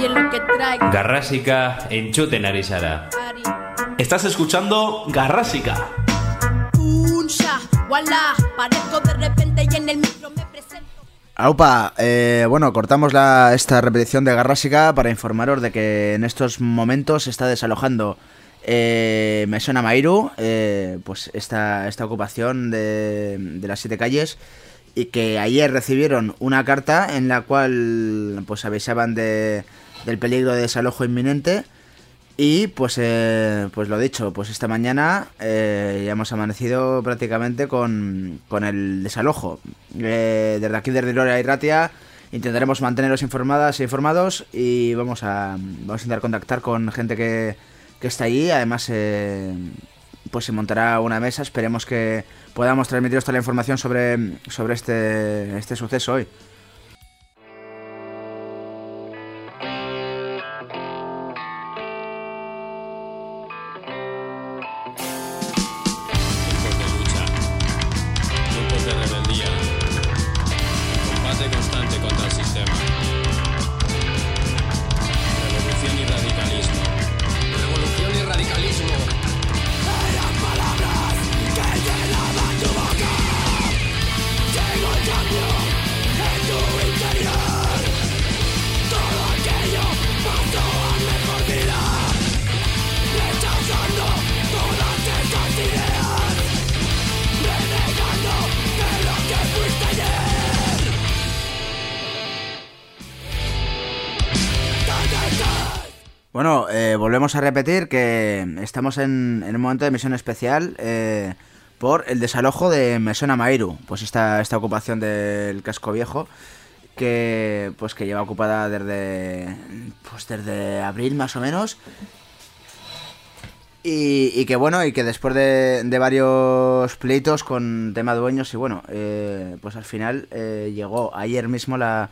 y en lo que traigo. Garrásica, enchute narizara. Estás escuchando Garrásica. Uncha, wala, parezco de repente y en el micro me presento. Aupa, eh, bueno, cortamos la, esta repetición de Garrásica para informaros de que en estos momentos se está desalojando eh, Mesona Mairu, eh, pues esta, esta ocupación de, de las siete calles y que ayer recibieron una carta en la cual pues avisaban de, del peligro de desalojo inminente. Y pues eh, pues lo dicho pues esta mañana eh, ya hemos amanecido prácticamente con, con el desalojo. Eh, desde aquí desde Gloria y Ratia intentaremos manteneros informadas e informados y vamos a vamos a intentar contactar con gente que, que está allí además eh, pues se montará una mesa. Esperemos que podamos transmitiros toda la información sobre, sobre este, este suceso hoy. Repetir que estamos en, en un momento de misión especial eh, por el desalojo de Mesona Mairu, pues esta, esta ocupación del casco viejo que pues que lleva ocupada desde pues desde abril más o menos. Y, y que bueno y que después de, de varios pleitos con tema dueños y bueno eh, pues al final eh, llegó ayer mismo la,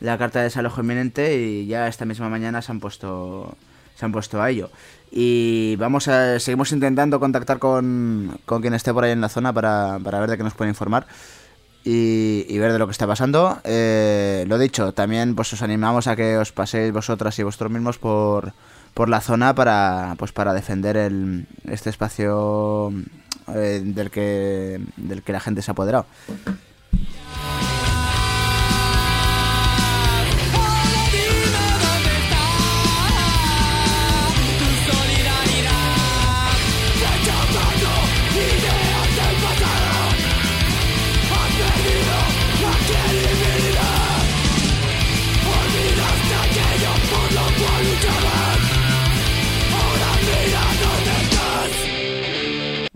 la carta de desalojo inminente y ya esta misma mañana se han puesto se han puesto a ello. Y vamos a seguimos intentando contactar con, con quien esté por ahí en la zona para, para ver de qué nos puede informar y, ver de lo que está pasando. Eh, lo dicho también pues os animamos a que os paséis vosotras y vosotros mismos por por la zona para pues para defender el, este espacio eh, del que del que la gente se ha apoderado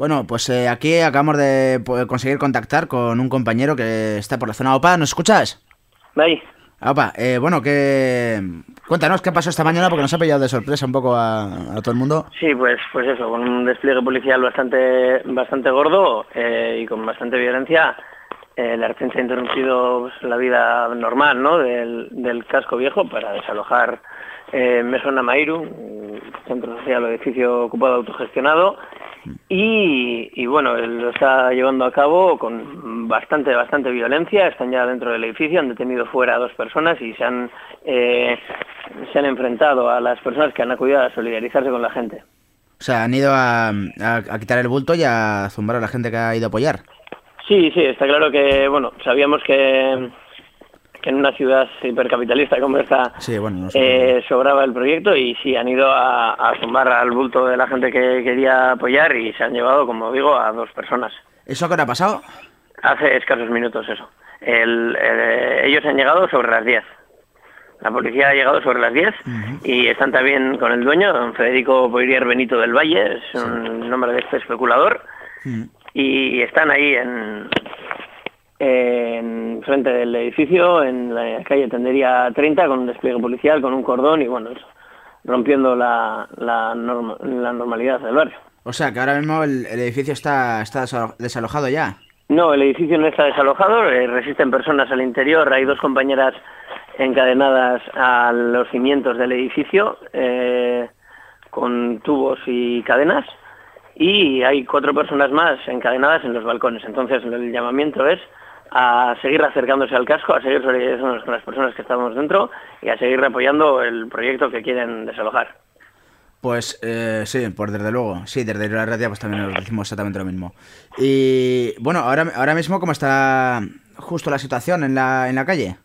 Bueno, pues eh, aquí acabamos de po- conseguir contactar con un compañero que está por la zona. Opa, ¿nos escuchas? Opa, eh, bueno, que cuéntanos qué pasó esta mañana porque nos ha pillado de sorpresa un poco a, a todo el mundo. Sí, pues, pues eso, con un despliegue policial bastante, bastante gordo eh, y con bastante violencia, eh, la Ertzaintza ha interrumpido pues, la vida normal ¿no? del, del casco viejo para desalojar eh, Mesona Mairu, centro social o edificio ocupado autogestionado, y, y bueno, lo está llevando a cabo con bastante, bastante violencia. Están ya dentro del edificio, han detenido fuera a dos personas y se han, eh, se han enfrentado a las personas que han acudido a solidarizarse con la gente. O sea, han ido a, a- a quitar el bulto y a zumbar a la gente que ha ido a apoyar. Sí, sí, está claro que, bueno, sabíamos que, que en una ciudad hipercapitalista como esta Sí, bueno, no sé. eh, sobraba el proyecto y sí, han ido a, a zumbar al bulto de la gente que quería apoyar y se han llevado, como digo, a dos personas. ¿Eso qué hora ha pasado? Hace escasos minutos eso. El- eh, ellos han llegado sobre las 10. La policía ha llegado sobre las 10 y están también con el dueño, don Federico Poirier Benito del Valle, es un nombre de este especulador, y están ahí en, en frente del edificio, en la calle Tendería 30, con un despliegue policial, con un cordón y bueno, eso, rompiendo la, la, norma- la normalidad del barrio. O sea, que ahora mismo el, el edificio está, está desalo- desalojado ya. No, el edificio no está desalojado, eh, resisten personas al interior, hay dos compañeras encadenadas a los cimientos del edificio eh, con tubos y cadenas y hay cuatro personas más encadenadas en los balcones. Entonces el llamamiento es a seguir acercándose al casco, a seguir solidarizándonos con las personas que estamos dentro y a seguir apoyando el proyecto que quieren desalojar. Pues eh, sí, pues desde luego. Sí, desde la radio pues también nos decimos exactamente lo mismo. Y bueno, ahora, ahora mismo, ¿cómo está justo la situación en la, en la calle?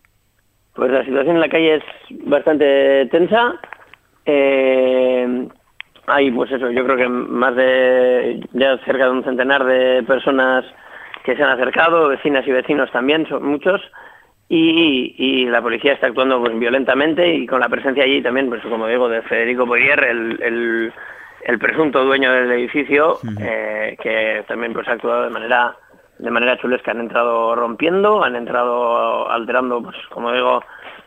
Pues la situación en la calle es bastante tensa. Eh, hay, pues eso, yo creo que más de, ya cerca de un centenar de personas que se han acercado, vecinas y vecinos también, son muchos, y, y la policía está actuando pues violentamente y con la presencia allí también, pues como digo, de Federico Boyer, el, el, el presunto dueño del edificio, eh, que también pues ha actuado de manera de manera chulesca, han entrado rompiendo, han entrado alterando, pues como digo,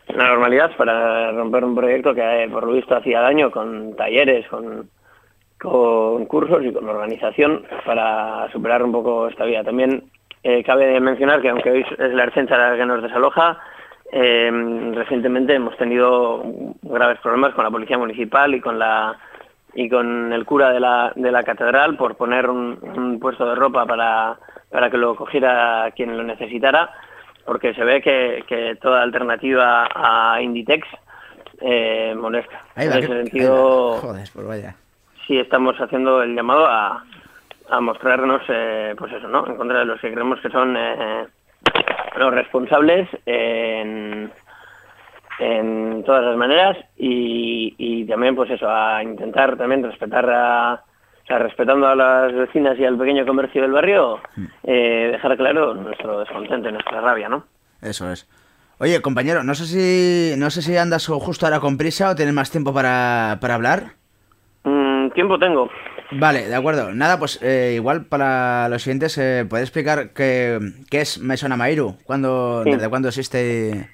la normalidad para romper un proyecto que eh, por lo visto hacía daño con talleres, con, con cursos y con organización para superar un poco esta vía. También eh, cabe mencionar que aunque hoy es la Ercencha la que nos desaloja, eh, recientemente hemos tenido graves problemas con la policía municipal y con la y con el cura de la, de la catedral por poner un, un puesto de ropa para, para que lo cogiera quien lo necesitara, porque se ve que, que toda alternativa a Inditex eh, molesta. Ahí en va, ese que- sentido, ahí va. Joder, pues vaya. Sí estamos haciendo el llamado a, a mostrarnos, eh, pues eso, ¿no? En contra de los que creemos que son eh, los responsables en, en todas las maneras y, y también, pues eso, a intentar también respetar a, o sea, respetando a las vecinas y al pequeño comercio del barrio, eh, dejar claro nuestro descontento y nuestra rabia, ¿no? Eso es. Oye, compañero, no sé si no sé si andas justo ahora con prisa o tienes más tiempo para, para hablar. Tiempo tengo. Vale, de acuerdo. Nada, pues eh, igual para los siguientes, eh, ¿puedes explicar qué, qué es Mesona Mairu? ¿Cuándo, Sí. ¿Desde cuándo existe?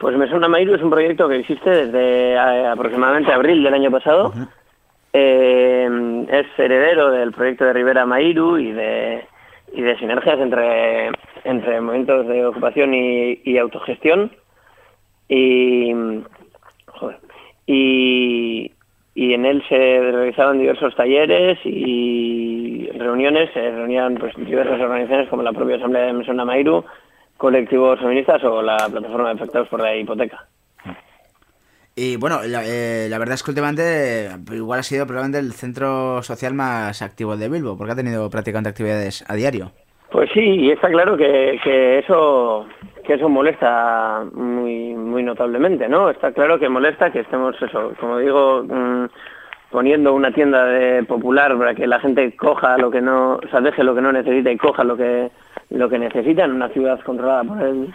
Pues Mesona Mairu es un proyecto que existe desde eh, aproximadamente abril del año pasado. Eh, es heredero del proyecto de Rivera Mairu y de, y de sinergias entre, entre movimientos de ocupación y, y autogestión. Y, joder, y, y en él se realizaban diversos talleres y reuniones, se reunían pues, diversas organizaciones como la propia Asamblea de Mesona Mairu, colectivos feministas o la plataforma de afectados por la hipoteca. Y bueno, la, eh, la verdad es que últimamente eh, igual ha sido probablemente el centro social más activo de Bilbo, porque ha tenido prácticamente actividades a diario. Pues sí, y está claro que, que eso que eso molesta muy muy notablemente, ¿no? Está claro que molesta que estemos eso, como digo, mm, poniendo una tienda de popular para que la gente coja lo que no, o sea, deje lo que no necesita y coja lo que lo que necesita en una ciudad controlada por el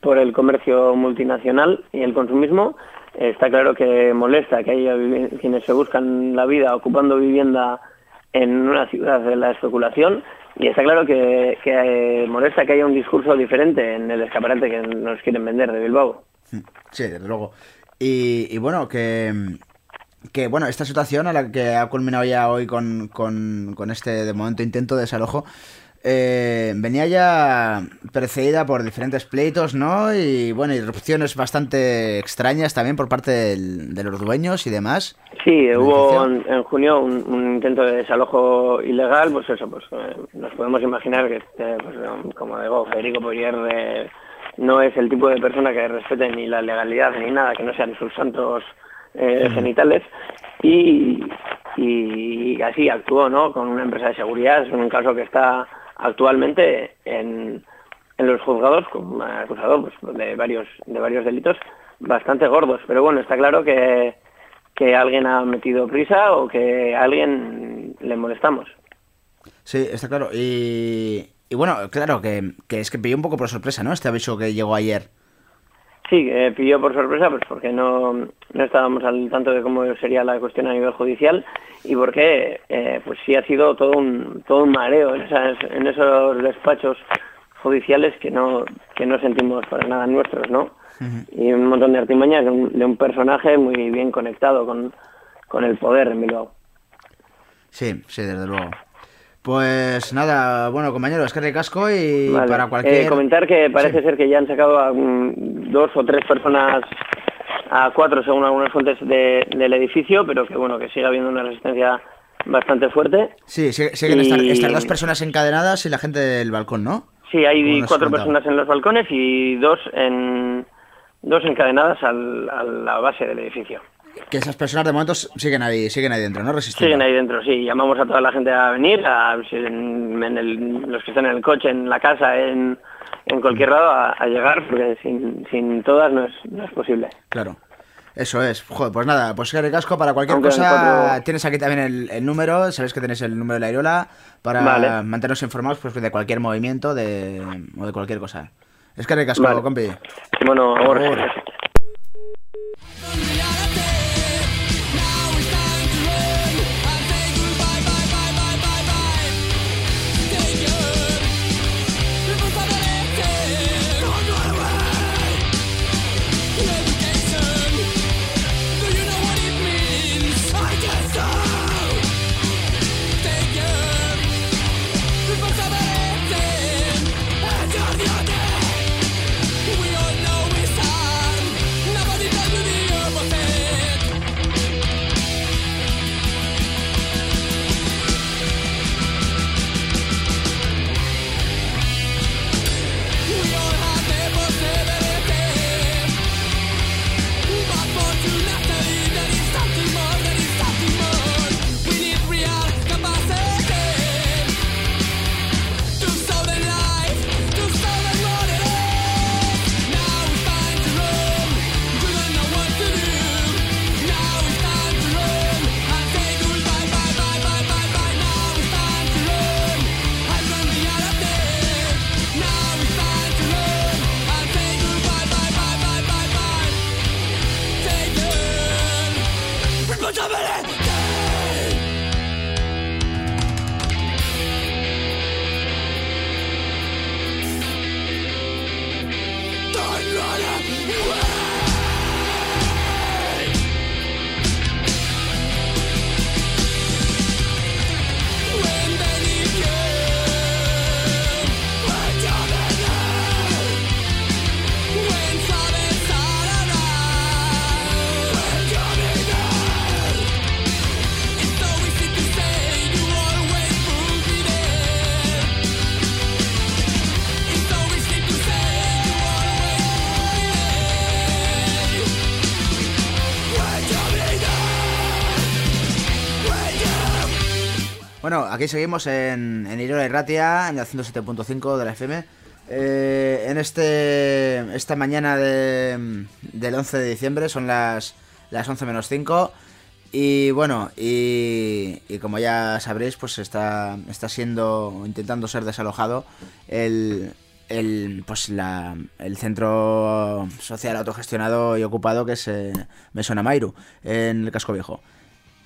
por el comercio multinacional y el consumismo. Está claro que molesta que haya quienes se buscan la vida ocupando vivienda en una ciudad de la especulación y está claro que, eh, molesta que haya un discurso diferente en el escaparate que nos quieren vender de Bilbao. Sí, desde luego. Y, y bueno, que, que bueno, esta situación a la que ha culminado ya hoy con, con, con este, de momento, intento de desalojo, eh, venía ya precedida por diferentes pleitos, ¿no? Y bueno, irrupciones bastante extrañas también por parte del- de los dueños y demás. Sí, hubo en, en junio un, un intento de desalojo ilegal, pues eso, pues eh, nos podemos imaginar que, este, pues, eh, como digo, Federico Poirier eh, no es el tipo de persona que respete ni la legalidad ni nada, que no sean sus santos eh, genitales, y, y así actuó, ¿no? Con una empresa de seguridad, es un caso que está actualmente en, en los juzgados como acusado pues, de varios de varios delitos bastante gordos, pero bueno, está claro que que alguien ha metido prisa o que a alguien le molestamos. Sí, está claro. Y, y bueno, claro, que, que es que pilló un poco por sorpresa, ¿no? Este aviso que llegó ayer. Sí, eh, pilló por sorpresa pues porque no, no estábamos al tanto de cómo sería la cuestión a nivel judicial y porque eh, pues sí ha sido todo un todo un mareo en, esas, en esos despachos judiciales que no que no sentimos para nada nuestros, ¿no? Y un montón de artimañas de un, de un personaje muy bien conectado con, con el poder en Bilbao. Sí, sí, desde luego. Pues nada, bueno, compañeros, es que recasco y Vale. para cualquier... Eh, comentar que parece Sí. ser que ya han sacado a mm, dos o tres personas, a cuatro según algunas fuentes de- del edificio, pero que bueno, que sigue habiendo una resistencia bastante fuerte. Sí, sí- siguen Y- estas, estas dos personas encadenadas y la gente del balcón, ¿no? Sí, hay cuatro personas en los balcones y dos en dos encadenadas al- a la base del edificio. Que esas personas de momento siguen ahí, siguen ahí dentro, ¿no? Resistiendo. Siguen ahí dentro, sí. Llamamos a toda la gente a venir, a en, en el- los que están en el coche, en la casa, en, en cualquier lado, a, a llegar, porque sin, sin todas no es, no es posible. Claro. Eso es. Joder, pues nada, pues Gary Casco, para cualquier Aunque cosa, cuatro- tienes aquí también el, el número, sabes que tenéis el número de la Irola, para Vale. mantenernos informados pues, de cualquier movimiento de, o de cualquier cosa. Es Gary Casco, Vale. compi. Bueno, ahora. Aquí seguimos en, en Irola y en el 107.5 de la FM. Eh, en este esta mañana de, del 11 de diciembre, son las, las 11 menos 5. Y bueno, y, y como ya sabréis, pues está, está siendo, intentando ser desalojado el, el, pues la, el centro social autogestionado y ocupado que es eh, Mesona Mairu, en el casco viejo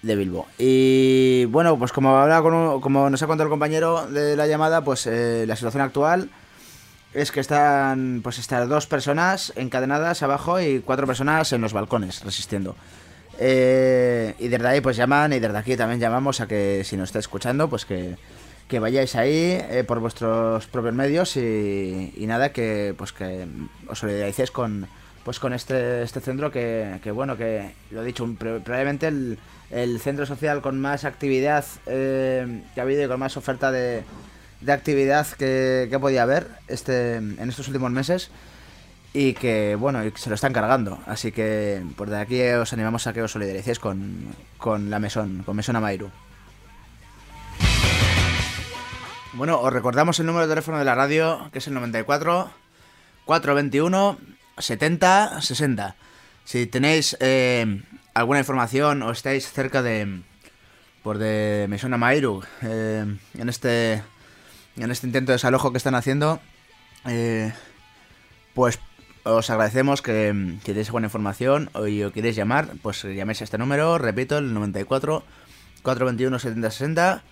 de Bilbo. Y bueno, pues como hablaba con como nos ha contado el compañero de la llamada, pues eh, la situación actual es que están pues estas dos personas encadenadas abajo y cuatro personas en los balcones resistiendo. Eh, y desde ahí pues llaman y desde aquí también llamamos a que si nos está escuchando pues que, que vayáis ahí eh, por vuestros propios medios y, nada que pues que os solidaricéis con pues con este este centro que, que, bueno que lo he dicho probablemente el, el centro social con más actividad eh, que ha habido y con más oferta de, de actividad que, que podía haber este en estos últimos meses y que bueno se lo están cargando. Así que por de aquí os animamos a que os solidaricéis con, con la mesón con mesón Amairu. Bueno os recordamos el número de teléfono de la radio que es el 94 421 70 60 si tenéis eh, alguna información o estáis cerca de por de Mesona Mairu eh, en este en este intento de desalojo que están haciendo eh, pues os agradecemos que, que deis buena información o y os queréis llamar pues llaméis a este número repito el 94 421 70 60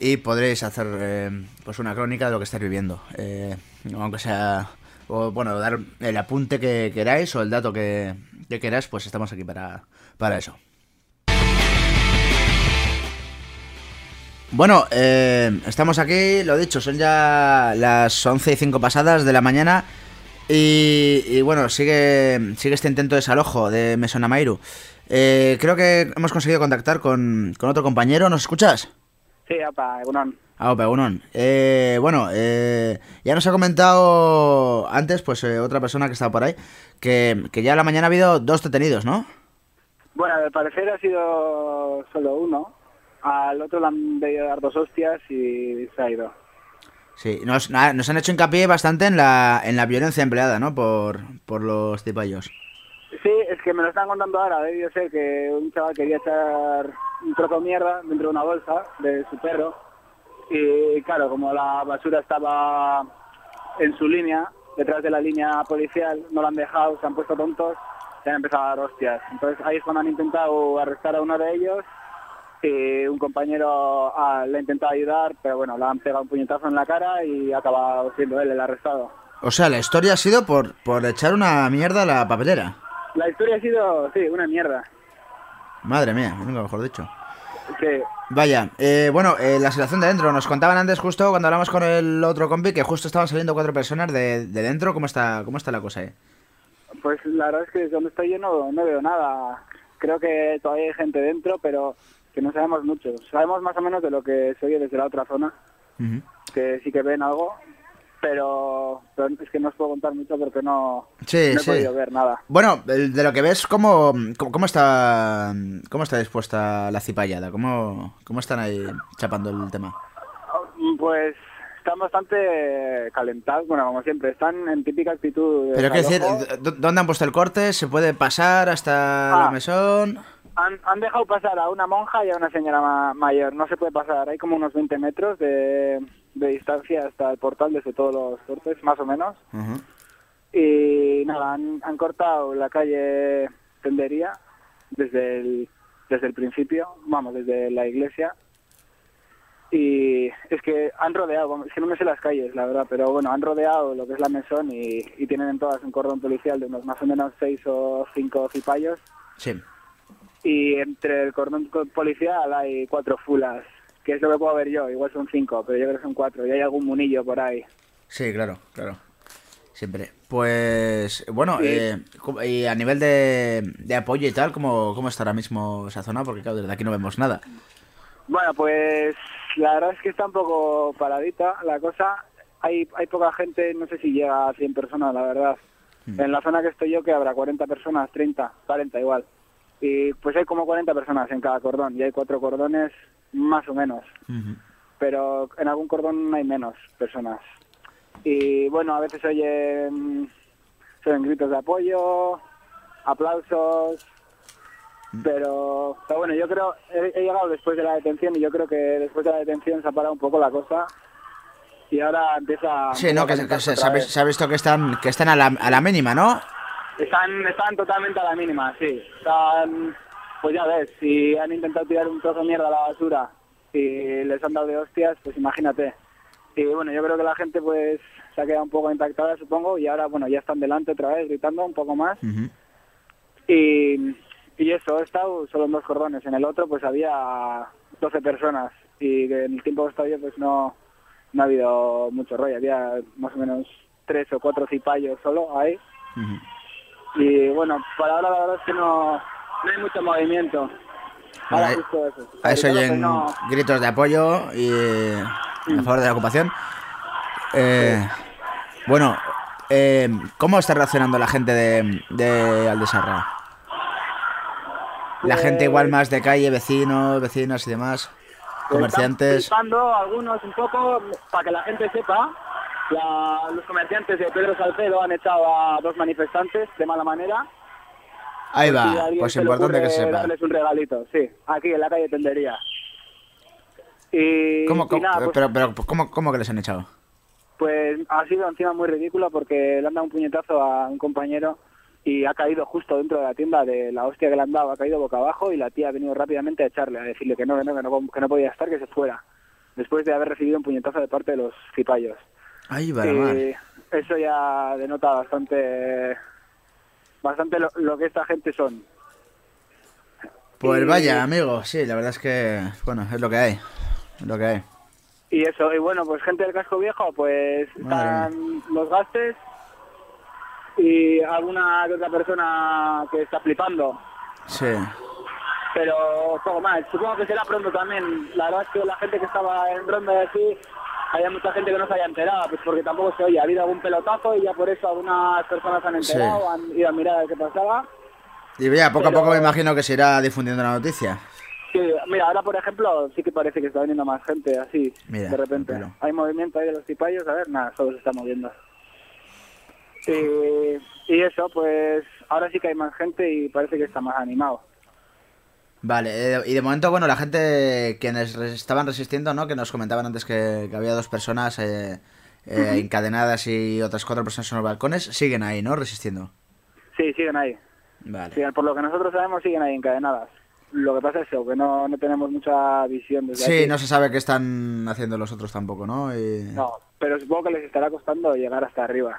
y podréis hacer eh, pues una crónica de lo que estáis viviendo eh, aunque sea o bueno dar el apunte que queráis o el dato que, que queráis pues estamos aquí para, para eso Bueno, eh, estamos aquí, lo dicho, son ya las 11 y 5 pasadas de la mañana y, y bueno, sigue, sigue este intento de desalojo de Mesonamairu. Eh, creo que hemos conseguido contactar con, con otro compañero, ¿nos escuchas? Sí, apa, egunon. Ah, Pegunón. Eh, bueno, eh, ya nos ha comentado antes, pues eh, otra persona que estaba por ahí, que, que ya a la mañana ha habido dos detenidos, ¿no? Bueno, al parecer ha sido solo uno. Al otro le han debido dar dos hostias y se ha ido. Sí, nos, nos han hecho hincapié bastante en la, en la violencia empleada, ¿no? Por, por los tipayos. Sí, es que me lo están contando ahora. Debió ser que un chaval quería echar un trozo de mierda dentro de una bolsa de su perro. Y claro, como la basura estaba en su línea, detrás de la línea policial, no lo han dejado, se han puesto tontos, se han empezado a dar hostias. Entonces ahí es cuando han intentado arrestar a uno de ellos y un compañero ah, le ha intentado ayudar, pero bueno, le han pegado un puñetazo en la cara y ha acabado siendo él el arrestado. O sea, la historia ha sido por, por echar una mierda a la papelera. La historia ha sido, sí, una mierda. Madre mía, nunca mejor dicho. Que Vaya, eh, bueno, eh, la situación de dentro. Nos contaban antes justo cuando hablamos con el otro compi que justo estaban saliendo cuatro personas de, de dentro. ¿Cómo está, ¿Cómo está la cosa ahí? Pues la verdad es que desde donde estoy yo no, no veo nada. Creo que todavía hay gente dentro, pero que no sabemos mucho. Sabemos más o menos de lo que se oye desde la otra zona, que sí que ven algo, pero, pero es que no os puedo contar mucho porque no, Sí, no he sí. podido ver nada. Bueno, de lo que ves, ¿cómo, cómo, cómo está cómo está dispuesta la cipallada? ¿Cómo, ¿Cómo están ahí chapando el tema? Pues están bastante calentados, bueno, como siempre, están en típica actitud de Pero qué decir, desalojo. ¿dó- ¿dónde han puesto el corte? ¿Se puede pasar hasta la Ah. mesón? Han, han dejado pasar a una monja y a una señora ma- mayor. No se puede pasar. Hay como unos 20 metros de, de distancia hasta el portal desde todos los cortes, más o menos. Y nada, han, han cortado la calle Tendería desde el, desde el principio, vamos, desde la iglesia. Y es que han rodeado, es que no me sé las calles, la verdad, pero bueno, han rodeado lo que es la mesón y, y tienen en todas un cordón policial de unos más o menos seis o cinco cipayos Sí. y entre el cordón co- policial hay cuatro fulas, que es lo que puedo ver yo, igual son cinco, pero yo creo que son cuatro, y hay algún munillo por ahí. Sí, claro, claro. Siempre. Pues, bueno, Sí. eh, ¿cómo- y a nivel de, de apoyo y tal, ¿cómo, ¿cómo está ahora mismo esa zona? Porque, claro, desde aquí no vemos nada. Bueno, pues la verdad es que está un poco paradita la cosa. Hay, hay poca gente, no sé si llega a 100 personas, la verdad. En la zona que estoy yo, que habrá 40 personas, 30, 40 igual. Y pues hay como 40 personas en cada cordón, y hay cuatro cordones más o menos. Pero en algún cordón hay menos personas. Y bueno, a veces se oyen, se oyen gritos de apoyo, aplausos, pero, pero bueno, yo creo, he, he llegado después de la detención y yo creo que después de la detención se ha parado un poco la cosa y ahora empieza... Sí, ¿no? Que, se- que se, se ha, visto que están, que están a la, a la mínima, ¿no? Están, están totalmente a la mínima, sí. Están, pues ya ves, si han intentado tirar un trozo de mierda a la basura y les han dado de hostias, pues imagínate. Y bueno, yo creo que la gente pues se ha quedado un poco impactada, supongo, y ahora, bueno, ya están delante otra vez gritando un poco más. Y, y eso, he estado solo en dos cordones. En el otro pues había 12 personas y en el tiempo que he estado yo pues no, no ha habido mucho rollo. Había más o menos tres o cuatro cipayos solo ahí. Y bueno, para ahora la verdad es que no, no hay mucho movimiento. Ahora Bueno, justo eso. A eso oyen no- gritos de apoyo y a favor de la ocupación. Eh, bueno, eh, ¿cómo está reaccionando la gente de, de Aldesarra? La gente igual más de calle, vecinos, vecinas y demás, comerciantes. Están algunos un poco, para que la gente sepa, la- los comerciantes de Pedro Salcedo han echado a dos manifestantes de mala manera. Ahí Si va, alguien pues importante que se sepa. darles un regalito, sí, aquí en la calle Tendería. Y, ¿Cómo, y cómo- nada, pues, pero, pero, ¿cómo, ¿Cómo que les han echado? pues ha sido encima muy ridículo porque le han dado un puñetazo a un compañero y ha caído justo dentro de la tienda de la hostia que le han dado, ha caído boca abajo y la tía ha venido rápidamente a echarle, a decirle que no, que no, que no, que no podía estar, que se fuera, después de haber recibido un puñetazo de parte de los cipayos. Ahí va, eso ya denota bastante bastante lo, lo que esta gente son. Pues y- vaya, amigo, sí, la verdad es que, bueno, es lo que hay. Es lo que hay. Y eso, y bueno, pues gente del casco viejo, pues están los gastes y alguna que otra persona que está flipando. Sí. pero poco más. Supongo que será pronto también. La verdad es que la gente que estaba en ronda de aquí, había mucha gente que no se había enterado, pues porque tampoco se oye. Ha habido algún pelotazo y ya por eso algunas personas han Sí. enterado, han ido a mirar a ver qué pasaba. Y ya, poco a poco me imagino que se irá difundiendo la noticia. Sí, mira, ahora por ejemplo sí que parece que está viniendo más gente así, Mira, de repente. Hay movimiento ahí de los cipayos, a ver, nada, solo se está moviendo. Y, y eso, pues ahora sí que hay más gente y parece que está más animado. Vale, eh, y de momento, bueno, la gente quienes estaban resistiendo, ¿no? Que nos comentaban antes que, que había dos personas eh, eh, encadenadas y otras cuatro personas en los balcones, siguen ahí, ¿no? Resistiendo. Sí, siguen ahí. Vale. Por lo que nosotros sabemos, siguen ahí encadenadas. Lo que pasa es eso, que no, no tenemos mucha visión desde Sí, aquí. no se sabe qué están haciendo los otros tampoco, ¿no? Y... No, pero supongo que les estará costando llegar hasta arriba.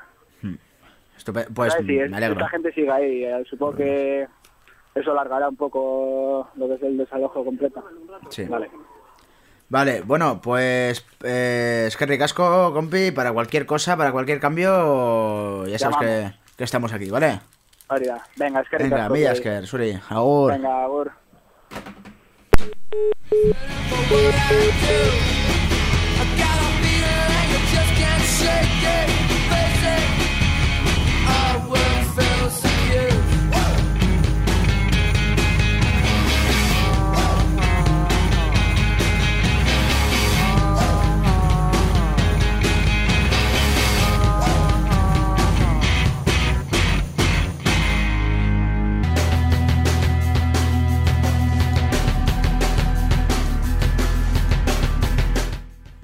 Pues. Sí, me alegro. Esta gente sigue ahí. eh, supongo que eso alargará un poco lo que es el desalojo completo. Sí. Vale. Vale, bueno, pues eh, es que ricasco, compi, para cualquier cosa, para cualquier cambio, ya sabes que, que estamos aquí, ¿vale? María, venga, es que Venga, ricasco, Milla. Esker, Suri, agur. Venga, agur.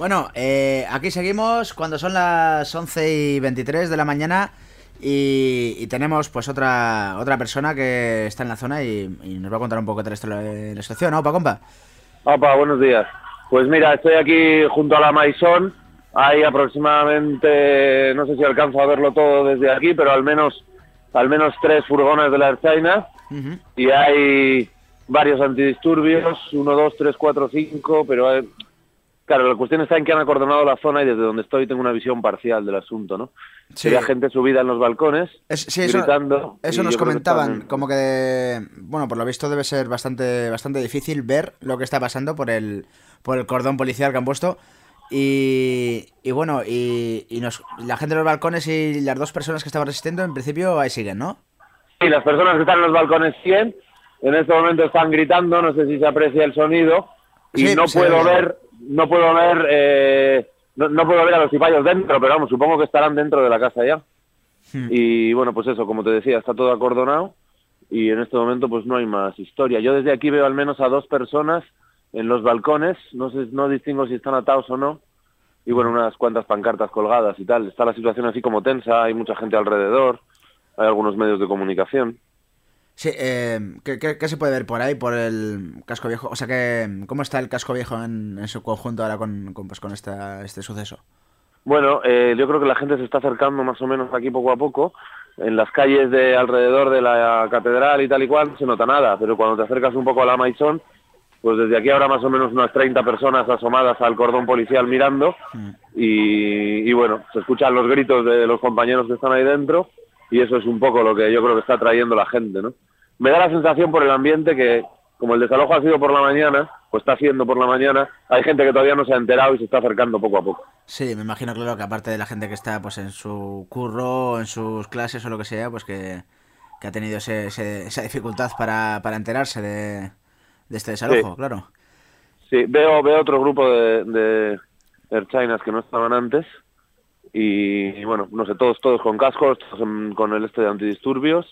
Bueno, eh, aquí seguimos cuando son las 11 y 23 de la mañana y, y tenemos pues otra otra persona que está en la zona y, y nos va a contar un poco de la de la situación, ¿no, pa compa? Opa, buenos días. Pues mira, estoy aquí junto a la Maison. Hay aproximadamente, no sé si alcanzo a verlo todo desde aquí, pero al menos, al menos tres furgones de la. Ujú. Y hay varios antidisturbios, uno, dos, tres, cuatro, cinco, pero hay- claro, la cuestión está en que han acordonado la zona y desde donde estoy tengo una visión parcial del asunto, ¿no? Sí. Había gente subida en los balcones, Es- sí, eso, gritando. eso nos que comentaban, están- como que, bueno, por lo visto debe ser bastante bastante difícil ver lo que está pasando por el por el cordón policial que han puesto. Y, y bueno, y, y nos, la gente de los balcones y las dos personas que estaban resistiendo, en principio ahí siguen, ¿no? Sí, las personas que están en los balcones 100 en este momento están gritando, no sé si se aprecia el sonido y Sí, no puedo ver, no puedo ver, eh, no, no puedo ver a los cipayos dentro, pero vamos, supongo que estarán dentro de la casa ya. Hmm. Y bueno, pues eso, como te decía, está todo acordonado y en este momento pues no hay más historia. Yo desde aquí veo al menos a dos personas en los balcones, no sé, no distingo si están atados o no, y bueno, unas cuantas pancartas colgadas y tal. Está la situación así como tensa, hay mucha gente alrededor, hay algunos medios de comunicación. Sí, eh, ¿qué, qué, qué se puede ver por ahí, por el casco viejo? O sea, que, ¿cómo está el casco viejo en, en su conjunto ahora con, con, pues, con esta, este suceso? Bueno, eh, yo creo que la gente se está acercando más o menos aquí poco a poco. En las calles de alrededor de la catedral y tal y cual no se nota nada, pero cuando te acercas un poco a la Maison, pues desde aquí habrá más o menos unas 30 personas asomadas al cordón policial mirando y, y bueno, se escuchan los gritos de los compañeros que están ahí dentro y eso es un poco lo que yo creo que está trayendo la gente, ¿no? Me da la sensación por el ambiente que, como el desalojo ha sido por la mañana, pues está haciendo por la mañana, hay gente que todavía no se ha enterado y se está acercando poco a poco. Sí, me imagino, claro, que aparte de la gente que está pues en su curro, en sus clases o lo que sea, pues que, que ha tenido ese, ese- esa dificultad para, para enterarse de, de este desalojo, Sí. claro. Sí, veo, veo otro grupo de, de Air Chinas que no estaban antes y, y bueno, no sé, todos todos con cascos, todos en- con el este de antidisturbios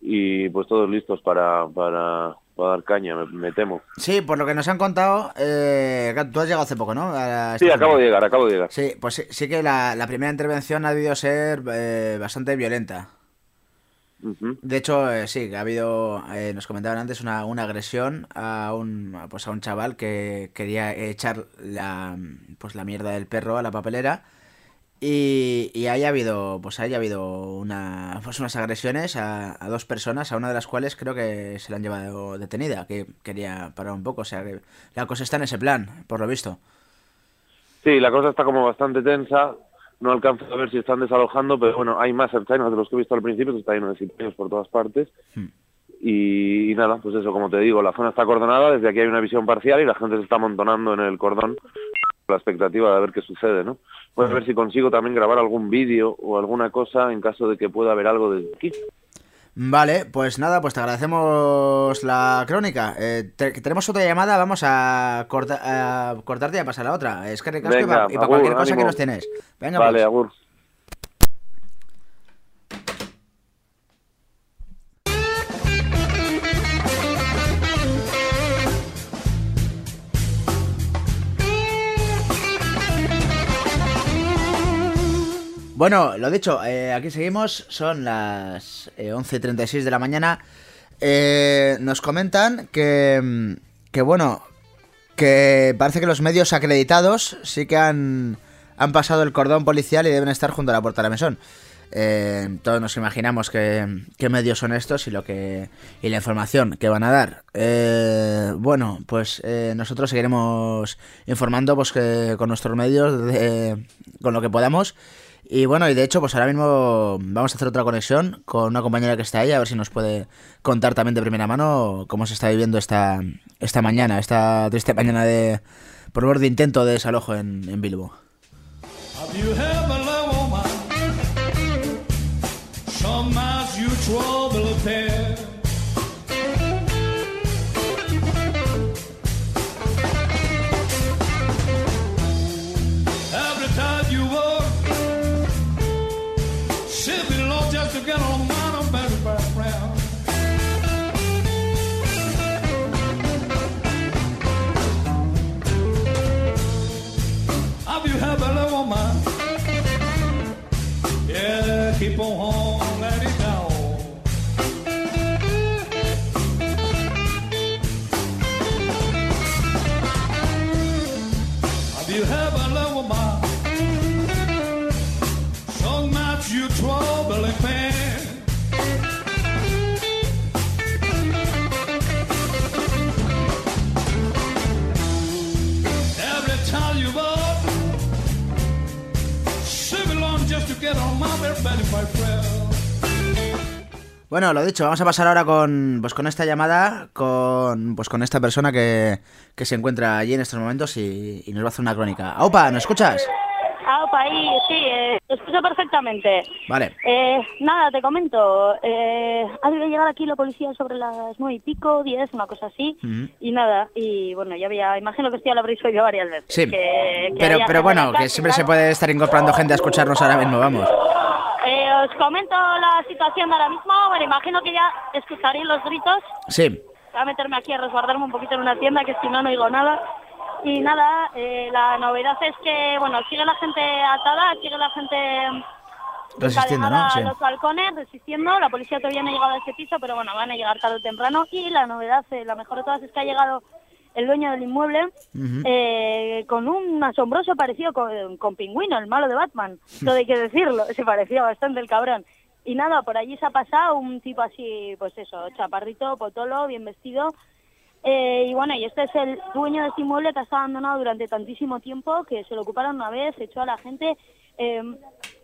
y pues todos listos para, para, para dar caña, me, me temo. Sí, por lo que nos han contado, eh, tú has llegado hace poco, ¿no? A Sí, acabo de llegar, acabo de llegar. Sí, pues sí, sí que la, la primera intervención ha debido ser eh, bastante violenta. De hecho, eh, sí, ha habido, eh, nos comentaban antes, una, una agresión a un, pues a un chaval que quería echar la, pues la mierda del perro a la papelera y, y haya habido, pues haya habido una, pues unas agresiones a, a dos personas, a una de las cuales creo que se la han llevado detenida, que quería parar un poco, o sea que la cosa está en ese plan, por lo visto. Sí, la cosa está como bastante tensa, no alcanzo a ver si están desalojando, pero bueno, hay más Chinas de los que he visto al principio, que está lleno de sitios por todas partes. Hmm. Y, y nada, pues eso, como te digo, la zona está acordonada, desde aquí hay una visión parcial y la gente se está amontonando en el cordón la expectativa de ver qué sucede, ¿no? Voy a ver si consigo también grabar algún vídeo o alguna cosa en caso de que pueda haber algo desde aquí. Vale, pues nada, pues te agradecemos la crónica. Eh, te- tenemos otra llamada, vamos a, corta- a cortarte y a pasar a la otra. Es que recasco y para cualquier cosa que nos tienes. Venga, vale, pues. Agur. Bueno, lo dicho, eh, aquí seguimos, son las eh, 11.36 de la mañana. Eh, nos comentan que, mm, que, bueno, que parece que los medios acreditados sí que han, han pasado el cordón policial y deben estar junto a la puerta de la mesón. Eh, todos nos imaginamos que, qué medios son estos y lo que y la información que van a dar. Eh, bueno, pues eh, nosotros seguiremos informando pues, que, con nuestros medios, con lo que podamos. Y bueno, y de hecho, pues ahora mismo vamos a hacer otra conexión con una compañera que está ahí, a ver si nos puede contar también de primera mano cómo se está viviendo esta, esta mañana, esta triste mañana de por mor de intento de desalojo en, en Bilbo. people home. Bueno, lo dicho, vamos a pasar ahora con pues con esta llamada, con pues con esta persona que, que se encuentra allí en estos momentos y, nos va a hacer una crónica. ¡Aupa! ¿Nos escuchas? Opa, ahí, sí, eh, lo escucho perfectamente. Vale. Eh, nada, te comento. Eh, ha debido llegar aquí la policía sobre las nueve y pico, diez, una cosa así. Ujú. Y nada, y bueno, ya había, imagino que esto ya lo habréis oído varias veces. Sí. que- que Pero, pero bueno, en la que siempre se puede estar incorporando gente a escucharnos ahora mismo, vamos. Eh, os comento la situación de ahora mismo. Bueno, imagino que ya escucharéis los gritos. Sí. Voy a meterme aquí a resguardarme un poquito en una tienda, que si no, no oigo nada. Y nada, eh, la novedad es que, bueno, sigue la gente atada, sigue la gente Resistiendo, ¿no? Sí. los balcones, resistiendo. La policía todavía no ha llegado a ese piso, pero bueno, van a llegar tarde o temprano. Y la novedad, eh, la mejor de todas, es que ha llegado el dueño del inmueble eh, con un asombroso parecido con, con Pingüino, el malo de Batman. Todo hay que decirlo, se parecía bastante el cabrón. Y nada, por allí se ha pasado un tipo así, pues eso, chaparrito, potolo, bien vestido. Eh, y bueno, y este es el dueño de este inmueble que ha estado abandonado durante tantísimo tiempo, que se lo ocuparon una vez, echó a la gente, eh,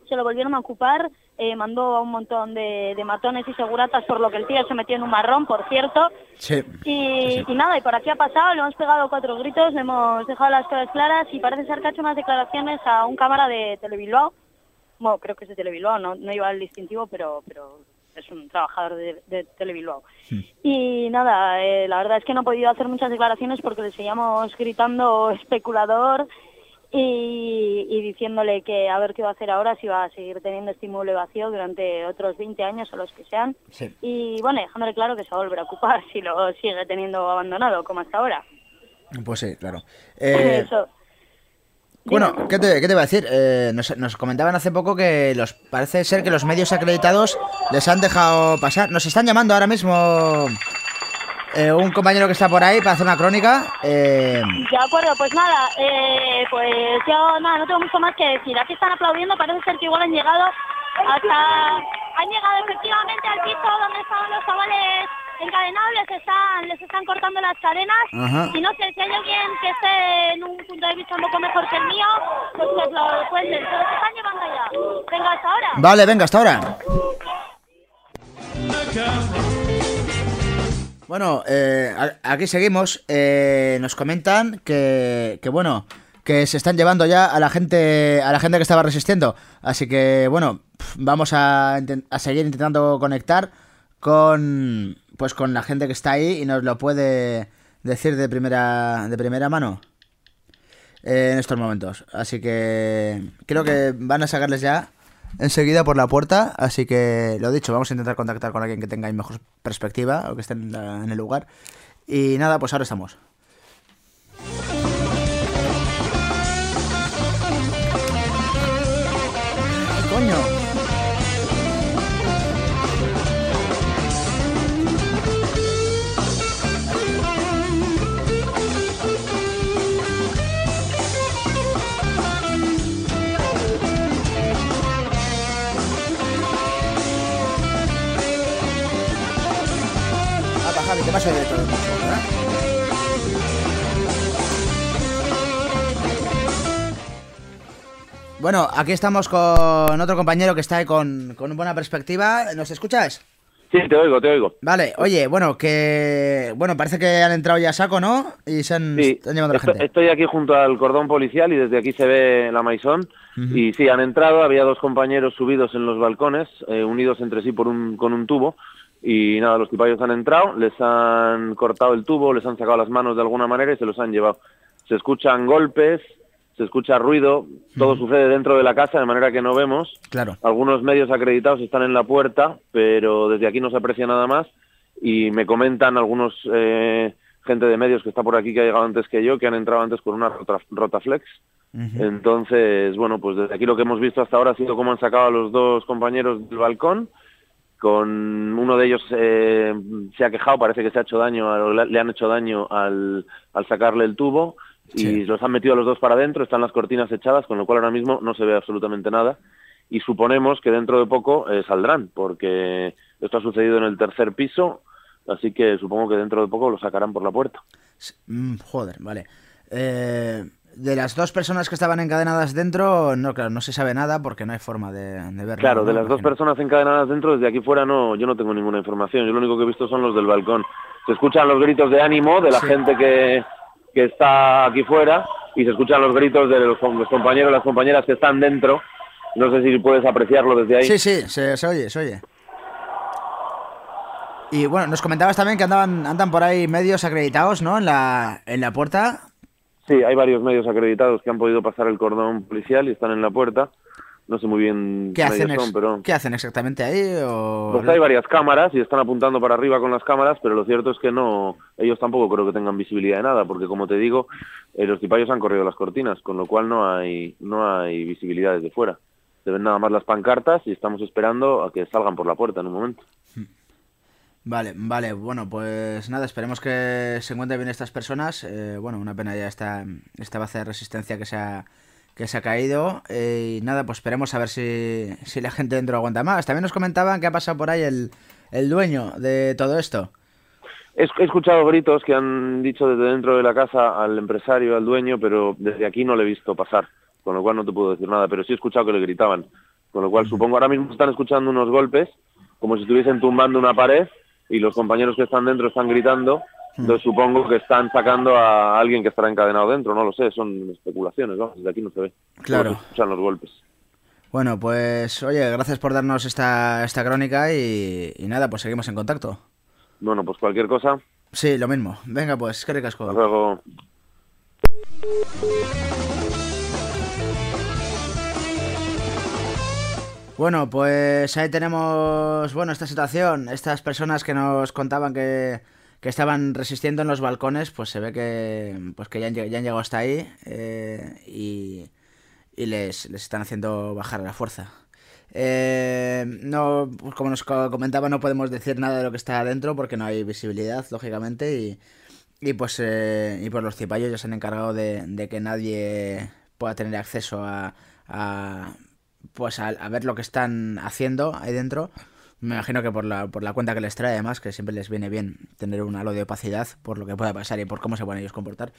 se lo volvieron a ocupar, eh, mandó a un montón de, de matones y seguratas, por lo que el tío se metió en un marrón, por cierto. Sí. Y, y nada, y por aquí ha pasado, le hemos pegado cuatro gritos, le hemos dejado las cosas claras y parece ser que ha hecho unas declaraciones a un cámara de Telebilbao. Bueno, creo que es de Telebilbao, no, no iba el distintivo, pero, pero es un trabajador de, de Telebilbao. Y nada, eh, la verdad es que no he podido hacer muchas declaraciones porque le seguíamos gritando especulador y, y diciéndole que a ver qué va a hacer ahora, si va a seguir teniendo este inmueble vacío durante otros 20 años o los que sean. Sí. Y bueno, dejándole claro que se va a volver a ocupar si lo sigue teniendo abandonado como hasta ahora. Pues sí, claro. Eh, Eso. Bueno, ¿qué te, qué te iba a decir? Eh, nos, nos comentaban hace poco que los parece ser que los medios acreditados les han dejado pasar. Nos están llamando ahora mismo eh, un compañero que está por ahí para hacer una crónica. Eh, De acuerdo, pues nada, eh, pues yo nada, no tengo mucho más que decir. Aquí están aplaudiendo, parece ser que igual han llegado hasta... Han llegado efectivamente al piso donde estaban los chavales encadenados, les están, les están cortando las cadenas. Ajá. Y no sé, si hay alguien que esté en un punto de vista un poco mejor que el mío, pues que os lo cuenten. Se los están llevando ya. Venga, hasta ahora. vale, venga, hasta ahora. Bueno, eh, aquí seguimos. Eh, nos comentan que, que, bueno, que se están llevando ya a la gente, a la gente que estaba resistiendo. Así que, bueno, vamos a, a seguir intentando conectar con, pues, con la gente que está ahí y nos lo puede decir de primera, de primera mano eh, en estos momentos. Así que creo que van a sacarles ya enseguida por la puerta. Así que lo dicho, vamos a intentar contactar con alguien que tenga mejor perspectiva o que esté en, en el lugar. Y nada, pues ahora estamos. Coño. Bueno, aquí estamos con otro compañero que está ahí con, con buena perspectiva. ¿Nos escuchas? Sí, te oigo, te oigo. Vale, oye, bueno, que. Bueno, parece que han entrado ya a saco, ¿no? Y se han, Sí, están llevando a la estoy, gente. estoy aquí junto al cordón policial y desde aquí se ve la. Ujú. Y sí, han entrado, había dos compañeros subidos en los balcones, eh, unidos entre sí por un, con un tubo. Y nada, los tipayos han entrado, les han cortado el tubo, les han sacado las manos de alguna manera y se los han llevado. Se escuchan golpes, se escucha ruido, todo sucede dentro de la casa de manera que no vemos. Claro. Algunos medios acreditados están en la puerta, pero desde aquí no se aprecia nada más. Y me comentan algunos eh, gente de medios que está por aquí que ha llegado antes que yo, que han entrado antes con una rota, Rotaflex. Entonces, bueno, pues desde aquí lo que hemos visto hasta ahora ha sido cómo han sacado a los dos compañeros del balcón. Con uno de ellos eh, se ha quejado, parece que se ha hecho daño, le han hecho daño al, al sacarle el tubo y Sí. los han metido a los dos para adentro, están las cortinas echadas, con lo cual ahora mismo no se ve absolutamente nada y suponemos que dentro de poco eh, saldrán, porque esto ha sucedido en el tercer piso, así que supongo que dentro de poco lo sacarán por la puerta. Mm, joder, vale. Eh, de las dos personas que estaban encadenadas dentro, no, claro, no se sabe nada porque no hay forma de, de verlo. Claro, ¿no? de las dos personas encadenadas dentro, desde aquí fuera no, yo no tengo ninguna información. Yo lo único que he visto son los del balcón. Se escuchan los gritos de ánimo de la Sí. gente que, que está aquí fuera y se escuchan los gritos de los, los compañeros y las compañeras que están dentro. No sé si puedes apreciarlo desde ahí. Sí, sí, se, se oye, se oye. Y bueno, nos comentabas también que andaban, andan por ahí medios acreditados, ¿no? En la, en la puerta. Sí, hay varios medios acreditados que han podido pasar el cordón policial y están en la puerta. No sé muy bien ¿Qué hacen, son, pero... ¿Qué hacen exactamente ahí? O... Pues hay varias cámaras y están apuntando para arriba con las cámaras, pero lo cierto es que no, ellos tampoco creo que tengan visibilidad de nada, porque como te digo, eh, los tipayos han corrido las cortinas, con lo cual no hay, no hay visibilidad desde fuera. Se ven nada más las pancartas y estamos esperando a que salgan por la puerta en un momento. Vale, vale, bueno, pues nada, esperemos que se encuentren bien estas personas. Eh, bueno, una pena ya esta, esta base de resistencia que se ha, que se ha caído. Eh, y nada, pues esperemos a ver si, si la gente dentro aguanta más. También nos comentaban que ha pasado por ahí el, el dueño de todo esto. He, he escuchado gritos que han dicho desde dentro de la casa al empresario, al dueño, pero desde aquí no le he visto pasar, con lo cual no te puedo decir nada, pero sí he escuchado que le gritaban, con lo cual supongo ahora mismo están escuchando unos golpes, como si estuviesen tumbando una pared, y los compañeros que están dentro están gritando, entonces supongo que están sacando a alguien que estará encadenado dentro, no lo sé, son especulaciones, ¿no? desde aquí no se ve. Claro. Solo se escuchan los golpes. Bueno, pues oye, gracias por darnos esta, esta crónica y, y nada, pues seguimos en contacto. Bueno, pues cualquier cosa, Sí, lo mismo. Venga, pues, qué ricasco. hasta luego. Bueno, pues ahí tenemos, bueno, esta situación. Estas personas que nos contaban que, que estaban resistiendo en los balcones, pues se ve que, pues que ya, han, ya han llegado hasta ahí eh, y, y les, les están haciendo bajar la fuerza. Eh, no, pues como nos co- comentaba, no podemos decir nada de lo que está adentro porque no hay visibilidad, lógicamente, y, y pues eh, y pues los cipayos ya se han encargado de, de que nadie pueda tener acceso a, a, pues a, a ver lo que están haciendo ahí dentro. Me imagino que por la, por la cuenta que les trae, además, que siempre les viene bien tener un halo de opacidad por lo que pueda pasar y por cómo se pueden ellos comportar.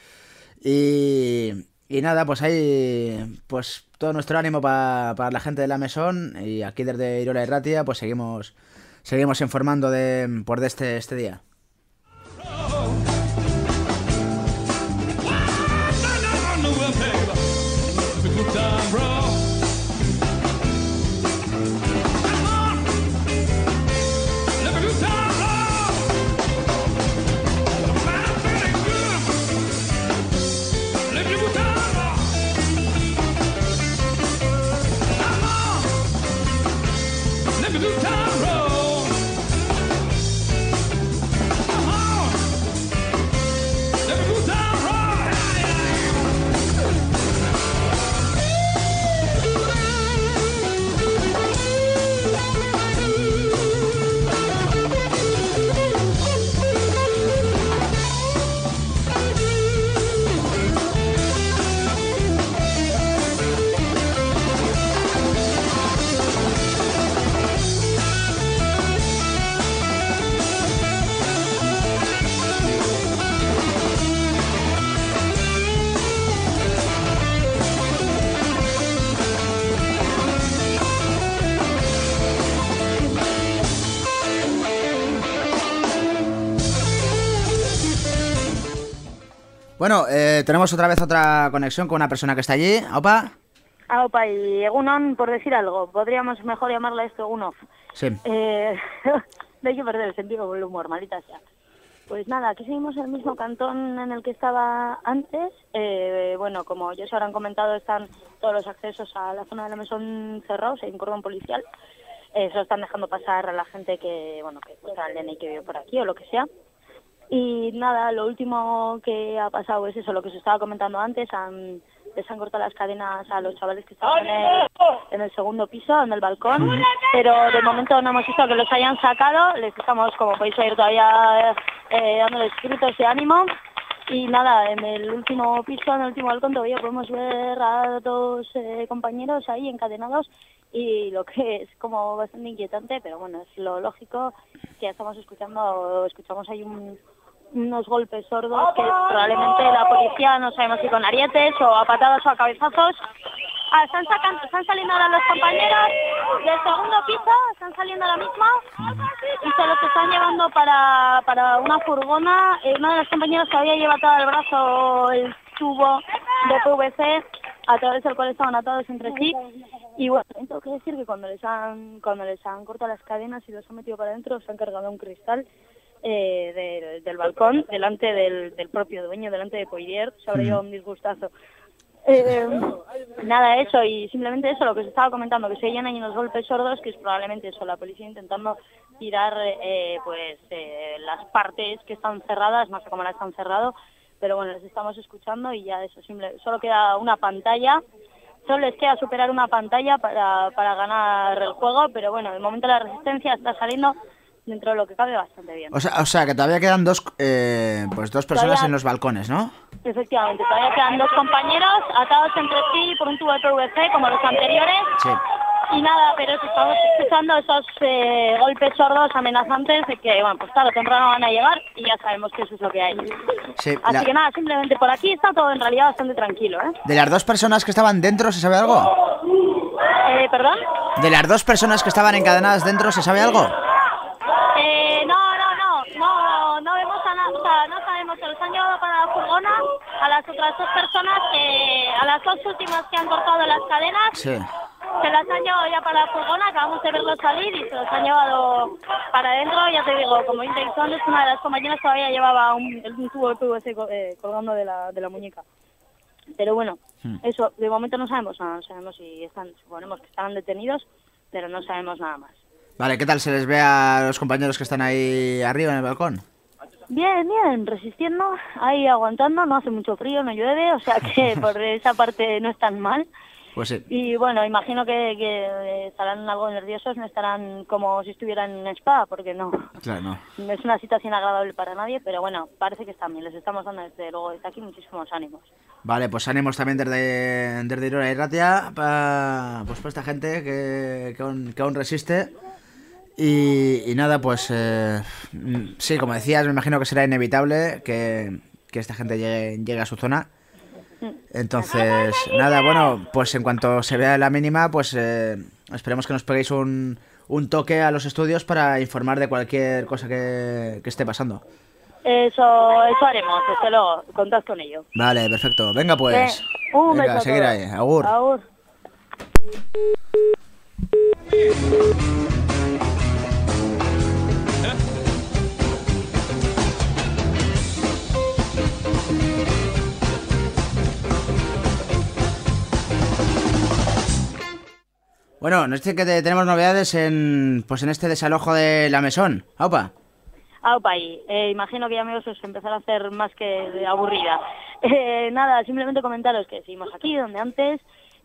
Y, y nada, pues ahí, pues todo nuestro ánimo pa- para la gente de la mesón y aquí desde Irola y Ratia, pues seguimos, seguimos informando de, por de este, este día. Bueno, eh, tenemos otra vez otra conexión con una persona que está allí. Opa. Ah, opa, y Egunon, por decir algo, podríamos mejor llamarle esto Egunof. Sí. Eh, no hay que perder el sentido del humor, maldita sea. Pues nada, aquí seguimos el mismo cantón en el que estaba antes. Eh, bueno, como ya se habrán comentado, están todos los accesos a la zona de la mesón cerrados, hay un cordón policial. Eh, se lo están dejando pasar a la gente que, bueno, que está el DNI que vive por aquí o lo que sea. Y nada, lo último que ha pasado es eso, lo que se estaba comentando antes, han, les han cortado las cadenas a los chavales que estaban en el, en el segundo piso, en el balcón, pero de momento no hemos visto que los hayan sacado, les estamos, como podéis oír, todavía eh, dándoles gritos de ánimo. Y nada, en el último piso, en el último balcón, todavía podemos ver a dos eh, compañeros ahí encadenados. Y lo que es como bastante inquietante, pero bueno, es lo lógico que ya estamos escuchando, escuchamos ahí un- unos golpes sordos que probablemente la policía, no sabemos si con arietes o a patadas o a cabezazos, Ah, están sacando, están saliendo ahora los compañeros del segundo piso, están saliendo ahora mismo y se los están llevando para, para una furgona. Eh, una de las compañeras todavía lleva atado al brazo el tubo de PVC a través del cual estaban atados entre sí. Y bueno, tengo que decir que cuando les han cuando les han cortado las cadenas y los han metido para adentro, se han cargado un cristal eh, del, del balcón delante del, del propio dueño, delante de Poirier. Se habrá llevado un disgustazo. Eh, nada, eso, y simplemente eso, lo que se estaba comentando, que se oyen ahí unos golpes sordos, que es probablemente eso, la policía intentando tirar eh, pues eh, las partes que están cerradas, no sé cómo las han cerrado, pero bueno, les estamos escuchando y ya eso, simple, solo queda una pantalla, solo les queda superar una pantalla para, para ganar el juego, pero bueno, de momento la resistencia está saliendo dentro de lo que cabe bastante bien. O sea, o sea que todavía quedan dos, eh, pues dos personas Todavía- en los balcones, ¿no? Efectivamente, todavía quedan dos compañeros atados entre sí por un tubo de PVC como los anteriores. Sí. Y nada, pero si estamos escuchando esos eh, golpes sordos amenazantes de que, bueno, pues tarde o temprano van a llegar y ya sabemos que eso es lo que hay. Sí. Así la- que nada, simplemente por aquí está todo en realidad bastante tranquilo, ¿eh? De las dos personas que estaban dentro, ¿se sabe algo? Eh, ¿Perdón? De las dos personas que estaban encadenadas dentro, ¿se sabe algo? Eh, no, no, no, no, no vemos a nada, o sea, no sabemos, se los han llevado para la furgona a las otras dos personas, que, a las dos últimas que han cortado las cadenas, Sí. se las han llevado ya para la furgona, acabamos de verlos salir y se los han llevado para adentro, ya te digo, como Interzón es una de las compañeras todavía llevaba un, un tubo PVC co- eh, colgando de la, de la muñeca. Pero bueno, Hmm. eso, de momento no sabemos nada, no sabemos si están, suponemos que están detenidos, pero no sabemos nada más. Vale, ¿qué tal se les ve a los compañeros que están ahí arriba en el balcón? Bien, bien, resistiendo, ahí aguantando, no hace mucho frío, no llueve, o sea que por esa parte no están mal. Pues sí. Y bueno, imagino que, que estarán algo nerviosos, no estarán como si estuvieran en spa, porque no, Claro, no. no es una situación agradable para nadie, pero bueno, parece que están bien, les estamos dando desde luego desde aquí muchísimos ánimos. Vale, pues ánimos también desde, desde Irora y Ratia pues, para esta gente que, que, aún, que aún resiste. Y, y nada, pues eh, sí, como decías, me imagino que será inevitable que, que esta gente llegue, llegue a su zona. Entonces, nada, bueno, pues en cuanto se vea la mínima, pues eh, esperemos que nos peguéis un, un toque a los estudios para informar de cualquier cosa que, que esté pasando. Eso, eso haremos, desde luego, contad con ello. Vale, perfecto. Venga, pues. Un Venga, seguir ahí. Agur. Agur. Bueno, nos dice que te- tenemos novedades en pues en este desalojo de la mesón. Aupa. Aupa ahí. Eh, imagino que ya me os empezar a hacer más que aburrida. Eh, nada, simplemente comentaros que seguimos aquí, donde antes,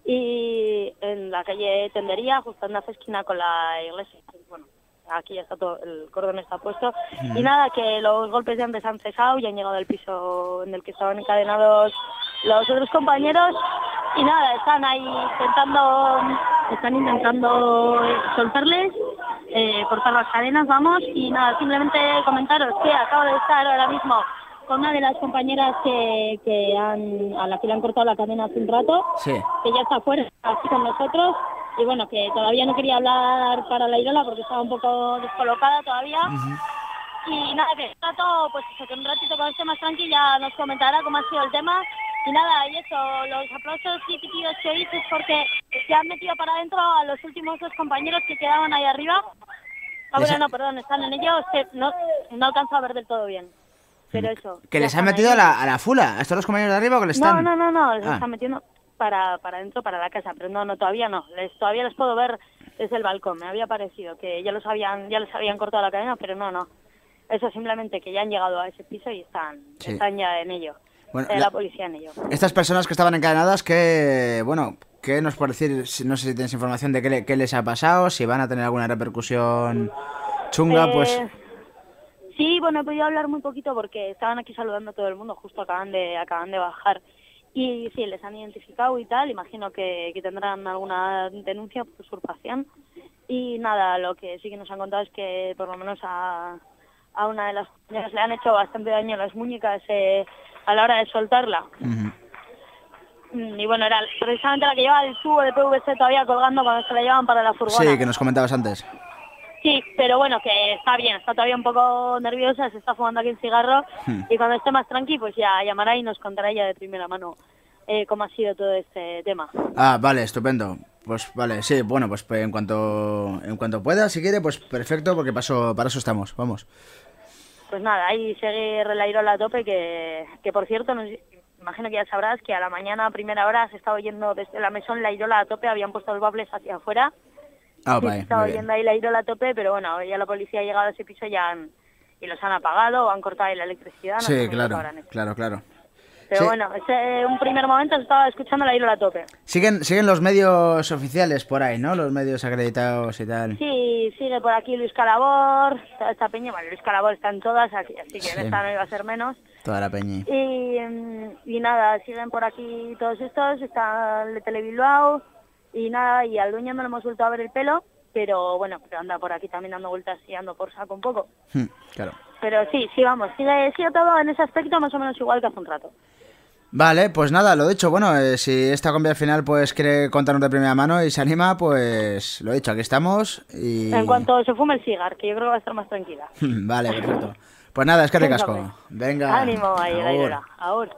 y en la calle Tendería, justo en la esquina con la iglesia. Bueno, aquí ya está todo, el cordón está puesto. Y nada, que los golpes de antes han cesado y han llegado al piso en el que estaban encadenados los otros compañeros. Y nada, están ahí intentando, están intentando soltarles, eh, cortar las cadenas, vamos. Y nada, simplemente comentaros que acabo de estar ahora mismo con una de las compañeras que, que han, a la que le han cortado la cadena hace un rato Sí. que ya está fuera aquí con nosotros y bueno, que todavía no quería hablar para la Irola porque estaba un poco descolocada todavía. Y nada, que un rato, pues eso, que un ratito cuando esté más tranqui ya nos comentará cómo ha sido el tema. Y nada, y eso, los aplausos y pitidos que oís es porque se han metido para adentro a los últimos dos compañeros que quedaban ahí arriba. Ah, Les bueno, no, perdón, están en ellos, que no, no alcanzo a ver del todo bien. Pero eso. Que les han metido a la, a la fula, a estos los compañeros de arriba o que les No, no, no, no, les Ah. están metiendo para, para adentro, para la casa, pero no, no, todavía no. Les, todavía les puedo ver desde el balcón. Me había parecido que ya los habían, ya les habían cortado la cadena, pero no, no. Eso simplemente que ya han llegado a ese piso y están, Sí. están ya en ello. Bueno, Eh, la- la policía en ello. Estas personas que estaban encadenadas, que, bueno, ¿qué nos puede decir? No sé si tienes información de qué, le- qué les ha pasado, si van a tener alguna repercusión chunga, Eh, pues... Sí, bueno, he podido hablar muy poquito porque estaban aquí saludando a todo el mundo, justo acaban de, acaban de bajar. Y sí, les han identificado y tal, imagino que, que tendrán alguna denuncia por usurpación. Y nada, lo que sí que nos han contado es que por lo menos a, a una de las compañeras le han hecho bastante daño las muñecas eh, a la hora de soltarla. Mm, Y bueno, era precisamente la que llevaba el tubo de PVC todavía colgando cuando se la llevaban para la furgona. Sí, que nos comentabas antes. Sí, pero bueno, que está bien, está todavía un poco nerviosa, se está fumando aquí el cigarro Hmm. y cuando esté más tranqui pues ya llamará y nos contará ella de primera mano eh, cómo ha sido todo este tema. Ah, vale, estupendo. Pues vale, sí, bueno, pues en cuanto en cuanto pueda, si quiere, pues perfecto, porque paso, para eso estamos, vamos. Pues nada, ahí seguir la Irola a tope, que, que por cierto, nos, imagino que ya sabrás que a la mañana a primera hora se estaba oyendo desde la mesón la Irola a tope, habían puesto los bables hacia afuera Ah, Sí, vale, estaba oyendo ahí la Irola a tope, pero bueno, ya la policía ha llegado a ese piso ya han- y los han apagado o han cortado ahí la electricidad. no Sí, claro, claro, claro. Pero Sí. bueno, ese, un primer momento estaba escuchando la Irola a tope. Siguen, siguen los medios oficiales por ahí, ¿no? Los medios acreditados y tal. Sí, sigue por aquí Luis Calabor, toda esta peña, bueno, Luis Calabor está en todas, así, así que Sí. en esta no iba a ser menos. Toda la peñi. Y, mm, y nada, siguen por aquí todos estos, está el de Telebilbao y nada, y al dueño no le hemos vuelto a ver el pelo, pero bueno, pero anda por aquí también dando vueltas y ando por saco un poco. Hmm, claro. Pero sí, sí, vamos, sigue, sigue todo en ese aspecto más o menos igual que hace un rato. Vale, pues nada, lo dicho, bueno, eh, si esta combi al final pues quiere contarnos de primera mano y se anima, pues lo dicho, aquí estamos y... En cuanto se fume el cigar, que yo creo que va a estar más tranquila. vale, perfecto. Pues nada, es que Venga, casco. pues. Venga. Ánimo ahí. Irola. Ahora.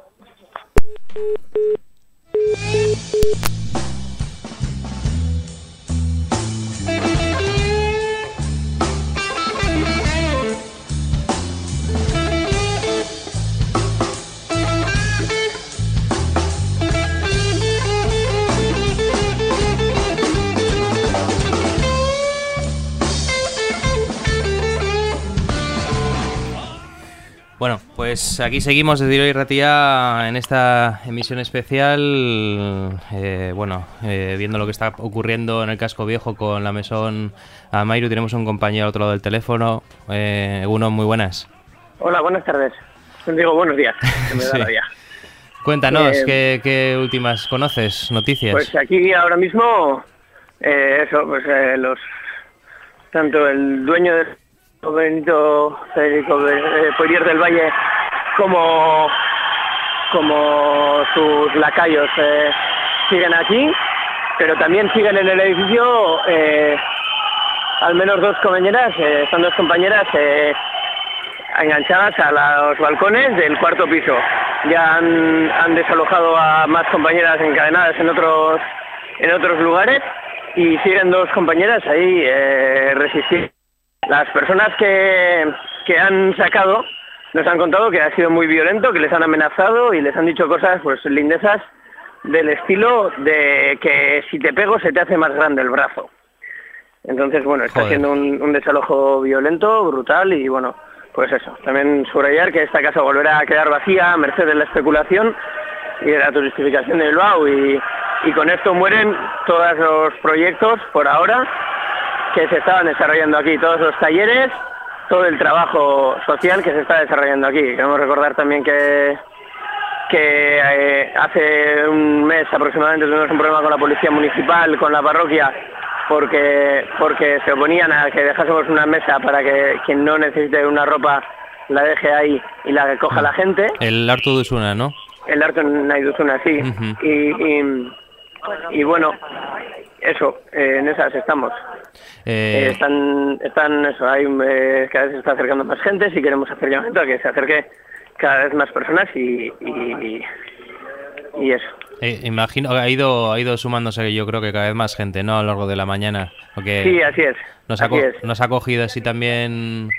Bueno, pues aquí seguimos desde Iroy Ratía en esta emisión especial. eh, bueno, eh, viendo lo que está ocurriendo en el casco viejo con la mesón Amairu, tenemos un compañero al otro lado del teléfono. Eh, uno, muy buenas. Hola, buenas tardes. Digo, buenos días. que me da Sí. la. Cuéntanos, Eh, ¿qué, qué últimas conoces? Noticias. Pues aquí ahora mismo, eh, eso, pues eh, los tanto el dueño del Benito Federico eh, Poirier del Valle como como sus lacayos eh, siguen aquí, pero también siguen en el edificio eh, al menos dos compañeras, eh, son dos compañeras eh, enganchadas a los balcones del cuarto piso. Ya han, han desalojado a más compañeras encadenadas en otros en otros lugares y siguen dos compañeras ahí eh, resistiendo. Las personas que, que han sacado nos han contado que ha sido muy violento, que les han amenazado y les han dicho cosas pues lindezas del estilo de que si te pego se te hace más grande el brazo. Entonces, bueno, está Joder. siendo un, un desalojo violento, brutal y bueno, pues eso. También subrayar que esta casa volverá a quedar vacía a merced de la especulación y de la turistificación de Bilbao y, y con esto mueren todos los proyectos por ahora que se estaban desarrollando aquí, todos los talleres, todo el trabajo social que se está desarrollando aquí. Queremos recordar también que que eh, hace un mes aproximadamente tuvimos un problema con la policía municipal, con la parroquia, porque porque se oponían a que dejásemos una mesa para que quien no necesite una ropa la deje ahí y la coja la gente. El Artu Dusuna, ¿no? El arte en Naiduzuna, sí. Y, y, y bueno, eso, eh, en esas estamos. Eh, Eh, están, están, eso, hay, cada vez se está acercando más gente, si queremos hacer llamamiento a que se acerque cada vez más personas y, y, y eso. imagino ha ido ha ido sumándose yo creo que cada vez más gente, ¿no? A lo largo de la mañana. Porque Sí, así es. nos así es. nos ha cogido así también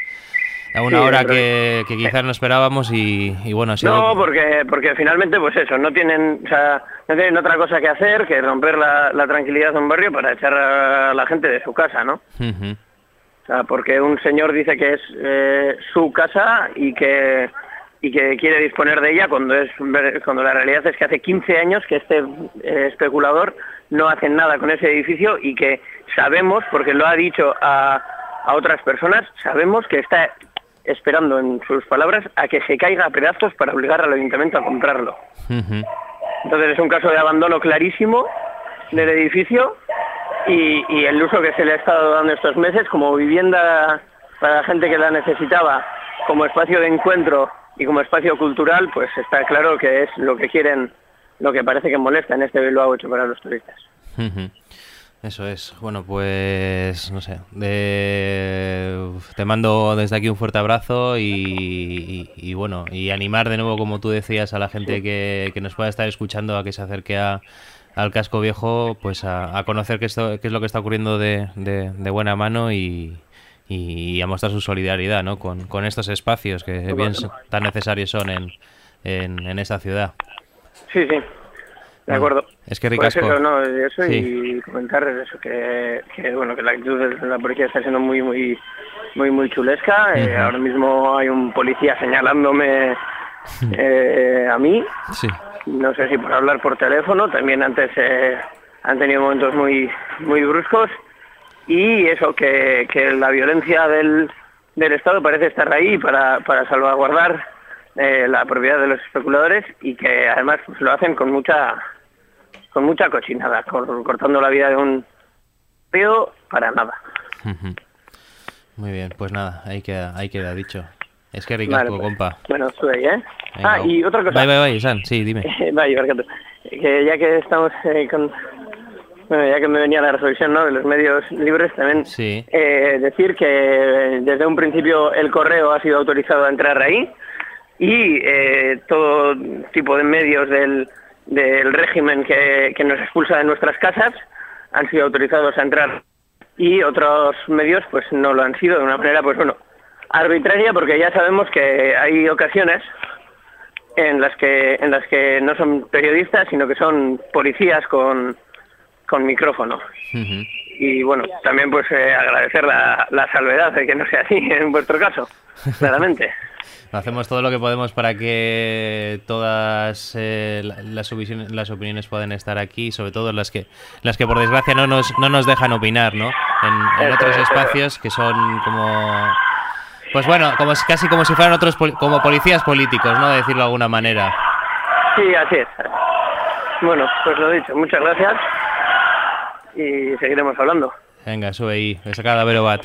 a una Sí, hora que, que quizás no esperábamos y, y bueno, sido... No, porque porque finalmente pues eso, no tienen, o sea, no tienen otra cosa que hacer que romper la, la tranquilidad de un barrio para echar a la gente de su casa, ¿no? O sea, porque un señor dice que es eh, su casa y que y que quiere disponer de ella cuando es cuando la realidad es que hace 15 años que este eh, especulador no hace nada con ese edificio y que sabemos, porque lo ha dicho a, a otras personas, sabemos que está esperando en sus palabras a que se caiga a pedazos para obligar al ayuntamiento a comprarlo. Entonces es un caso de abandono clarísimo del edificio y, y el uso que se le ha estado dando estos meses como vivienda para la gente que la necesitaba, como espacio de encuentro y como espacio cultural, pues está claro que es lo que quieren, lo que parece que molesta en este Bilbao hecho para los turistas. Eso es. Bueno, pues no sé. de- Te mando desde aquí un fuerte abrazo y, y- y bueno, y animar de nuevo, como tú decías, a la gente que, que nos pueda estar escuchando a que se acerque a- al casco viejo, pues a, a conocer qué, esto- qué es lo que está ocurriendo de, de- de buena mano y, y a mostrar su solidaridad ¿no? con, con estos espacios que bien tan necesarios son en, en, en esta ciudad. Sí, sí, de acuerdo. es que Pues ricasco. eso, no, eso Sí. y comentar eso que, que, bueno que la actitud de la policía está siendo muy muy muy muy chulesca. Eh, Ujú. ahora mismo hay un policía señalándome eh, a mí. Sí. No sé si por hablar por teléfono. También antes eh, han tenido momentos muy muy bruscos y eso que, que la violencia del, del Estado parece estar ahí para, para salvaguardar eh, la propiedad de los especuladores y que además pues, lo hacen con mucha con mucha cochinada, cor- cortando la vida de un río para nada. Muy bien, pues nada, ahí queda, ahí queda dicho. Es que Vale, ricasco, pues, compa. Bueno, sube ahí, ¿eh? Venga. Ah, y otra cosa. Bye, bye, bye, San, sí, dime. Vaya, Barcato. Que ya que estamos eh, con... Bueno, ya que me venía la reflexión ¿no? de los medios libres, también Sí. eh, decir que eh, desde un principio el correo ha sido autorizado a entrar ahí y eh, todo tipo de medios del, del régimen que, que nos expulsa de nuestras casas han sido autorizados a entrar y otros medios pues no lo han sido de una manera pues bueno arbitraria porque ya sabemos que hay ocasiones en las que en las que no son periodistas sino que son policías con con micrófono. Y bueno también pues eh, agradecer la, la salvedad de que no sea así en vuestro caso claramente Hacemos todo lo que podemos para que todas eh, la- las, opiniones, las opiniones puedan estar aquí, sobre todo las que las que por desgracia no nos, no nos dejan opinar, ¿no? En, otros espacios que son como... Pues bueno, como, si- casi como si fueran otros como policías políticos, ¿no? De decirlo de alguna manera. sí así es bueno pues lo dicho muchas gracias y seguiremos hablando Venga, sube ahí, cadáver bat.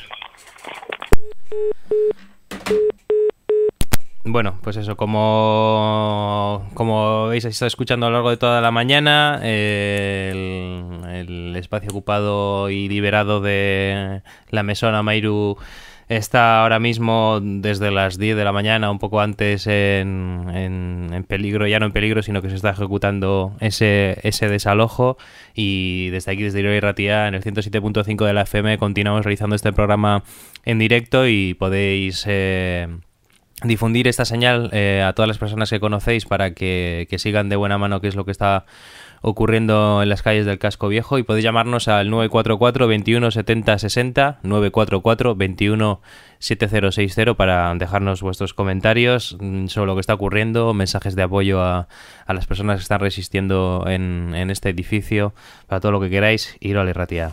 Bueno, pues eso, como, como veis, está escuchando a lo largo de toda la mañana, eh, el, espacio ocupado y liberado de la mesona Mairu está ahora mismo desde las 10 de la mañana, un poco antes en, en, en peligro, ya no en peligro, sino que se está ejecutando ese, ese desalojo. Y desde aquí, desde Iroy Ratia, en el 107.5 de la FM, continuamos realizando este programa en directo y podéis... Eh, difundir esta señal eh, a todas las personas que conocéis para que, que sigan de buena mano qué es lo que está ocurriendo en las calles del casco viejo. Y podéis llamarnos al 944 21 70 60 944 21 7060 para dejarnos vuestros comentarios mm, sobre lo que está ocurriendo mensajes de apoyo a, a las personas que están resistiendo en, en este edificio para todo lo que queráis ir a la ratia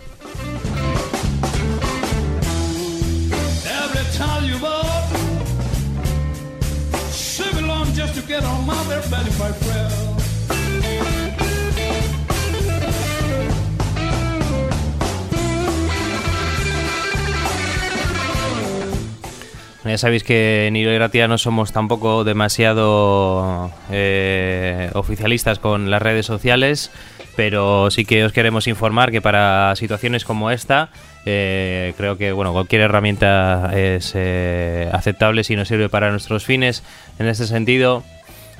Ya sabéis que en Hilo y Gratia no somos tampoco demasiado eh, oficialistas con las redes sociales, pero sí que os queremos informar que para situaciones como esta, eh, creo que bueno cualquier herramienta es eh, aceptable si nos sirve para nuestros fines. En este sentido,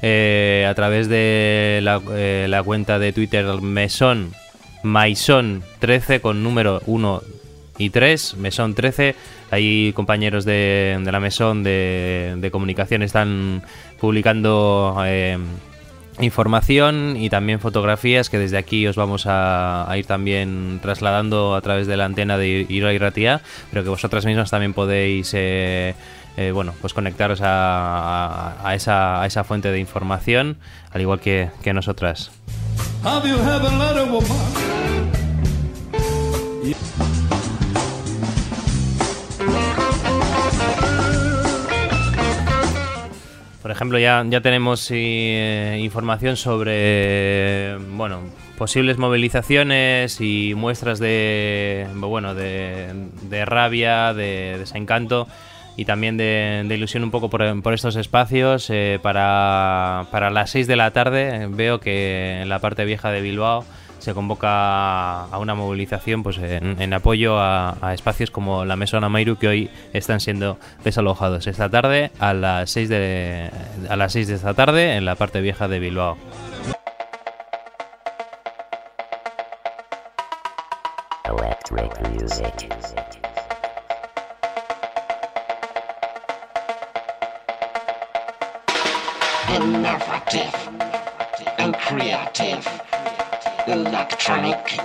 a través de la, la cuenta de Twitter Mesón Maison 13 con número 1 y 3, Mesón 13. Hay compañeros de, de la Mesón de, de comunicación están publicando eh, información y también fotografías que desde aquí os vamos a, ir también trasladando a través de la antena de Iroa y Ratia, pero que vosotras mismas también podéis eh, eh, bueno, pues conectaros a, a- a esa, a esa fuente de información, al igual que, que nosotras. Por ejemplo, ya, ya tenemos eh, información sobre bueno posibles movilizaciones y muestras de bueno de, de rabia, de desencanto y también de, de ilusión un poco por, estos espacios. eh, para, para las 6 de la tarde eh, veo que en la parte vieja de Bilbao se convoca a una movilización pues en, en apoyo a, a espacios como la Mesona Mairu que hoy están siendo desalojados esta tarde a las 6 de a las 6 de esta tarde en la parte vieja de Bilbao. Electric music. innovative and creative electronic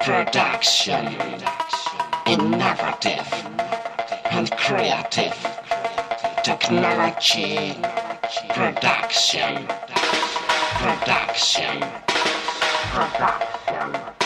production. Innovative and creative. Technology production. Production. Production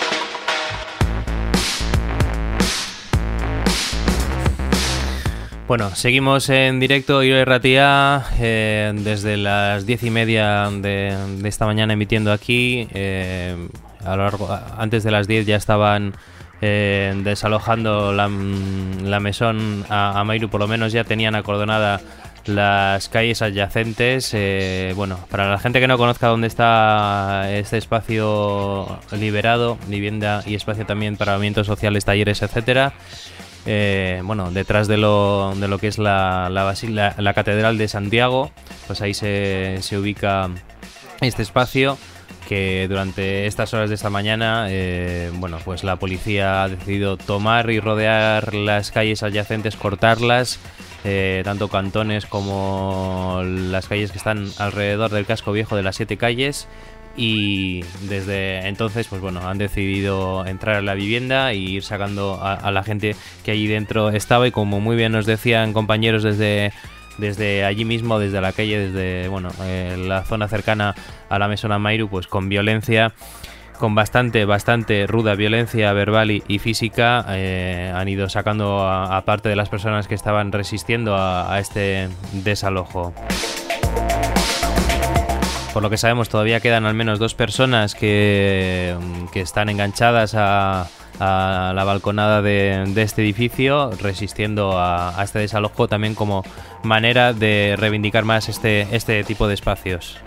Bueno, seguimos en directo Iro y Ratia eh, desde las diez y media de, esta mañana emitiendo aquí. eh, a lo largo, antes de las 10 ya estaban eh, desalojando la, mesón a, a por lo menos ya tenían acordonada las calles adyacentes. eh, bueno, para la gente que no conozca dónde está este espacio liberado, vivienda y espacio también para movimientos sociales, talleres, etcétera. Eh, bueno, detrás de lo, de lo que es la, la, Catedral de Santiago, pues ahí se, se ubica este espacio que durante estas horas de esta mañana, eh, bueno, pues la policía ha decidido tomar y rodear las calles adyacentes, cortarlas, eh, tanto cantones como las calles que están alrededor del casco viejo de las siete calles. Y desde entonces, pues bueno, han decidido entrar a la vivienda e ir sacando a, la gente que allí dentro estaba. Y como muy bien nos decían compañeros desde desde allí mismo, desde la calle, desde bueno, eh, la zona cercana a la Mesona Mairu, pues con violencia, con bastante, bastante ruda violencia verbal y, física, eh, han ido sacando a, parte de las personas que estaban resistiendo a este desalojo. Por lo que sabemos, todavía quedan al menos dos personas que, que están enganchadas a, la balconada de, de este edificio, resistiendo a, a este desalojo también como manera de reivindicar más este, este tipo de espacios.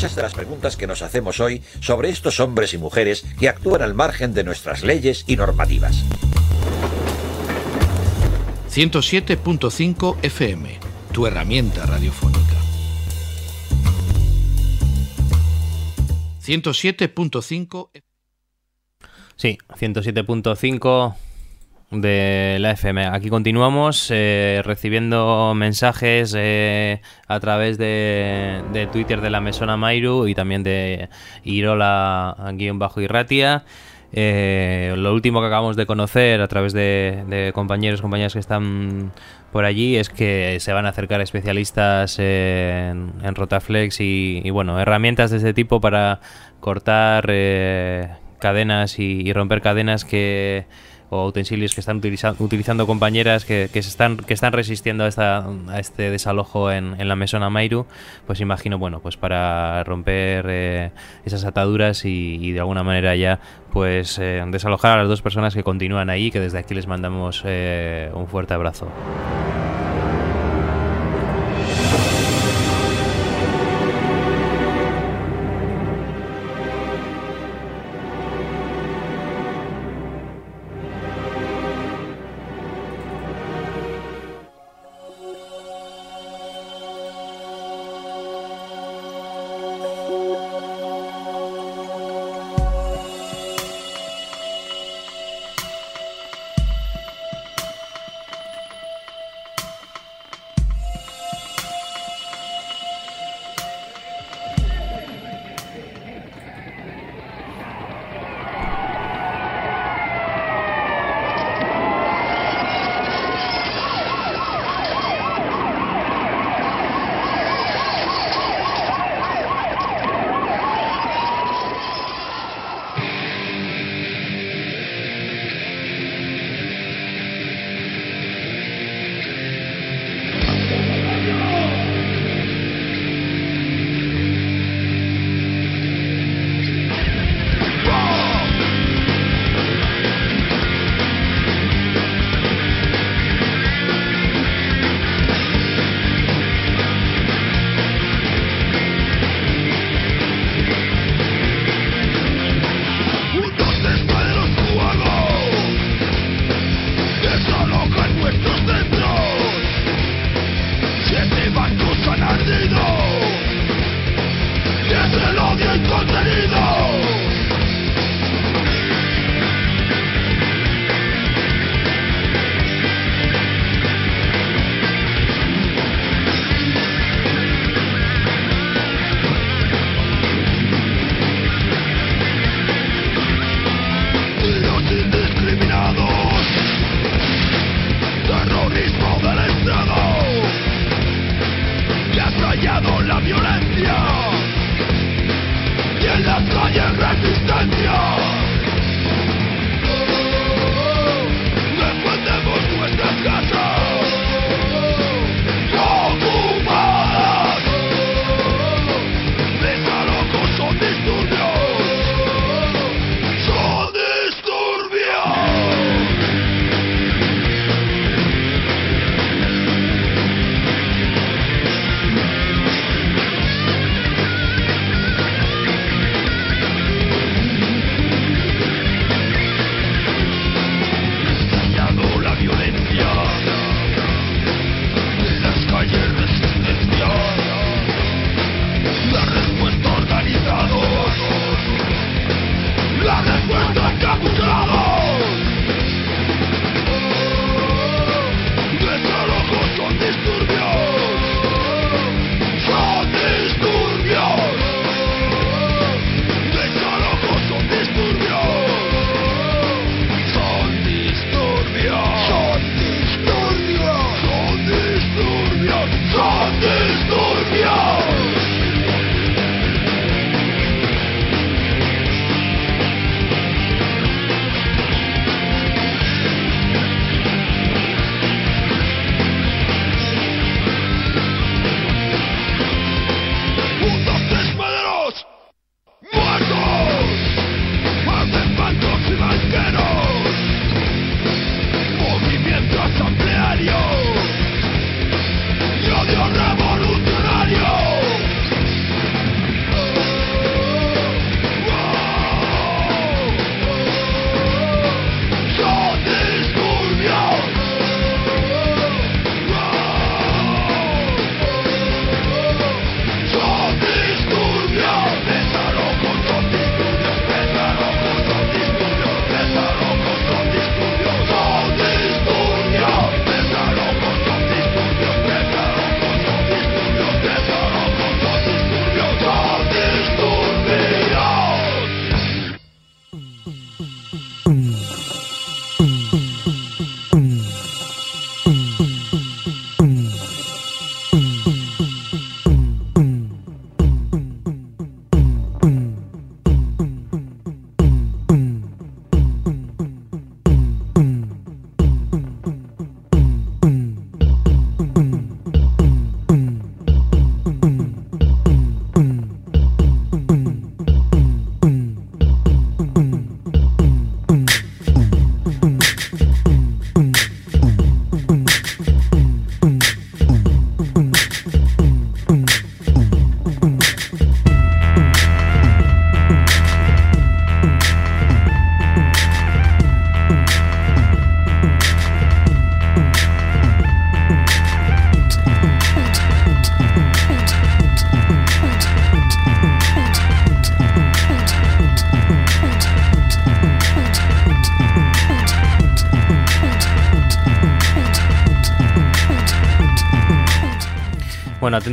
Muchas de las preguntas que nos hacemos hoy sobre estos hombres y mujeres que actúan al margen de nuestras leyes y normativas. 107.5 FM, tu herramienta radiofónica. 107.5 Sí, 107.5 de la FM. Aquí continuamos eh, recibiendo mensajes eh, a través de, de Twitter de la Mesona Mairu y también de Irola-Irratia. Eh, lo último que acabamos de conocer a través de, de compañeros compañeras que están por allí es que se van a acercar especialistas en, Rotaflex y, y, bueno, herramientas de este tipo para cortar eh, cadenas y romper cadenas que o utensilios que están utiliza- utilizando compañeras que, que están que están resistiendo a, esta, a este desalojo en, en la mesona Mairu pues imagino bueno pues para romper eh, esas ataduras y, y de alguna manera ya pues eh, desalojar a las dos personas que continúan ahí que desde aquí les mandamos eh, un fuerte abrazo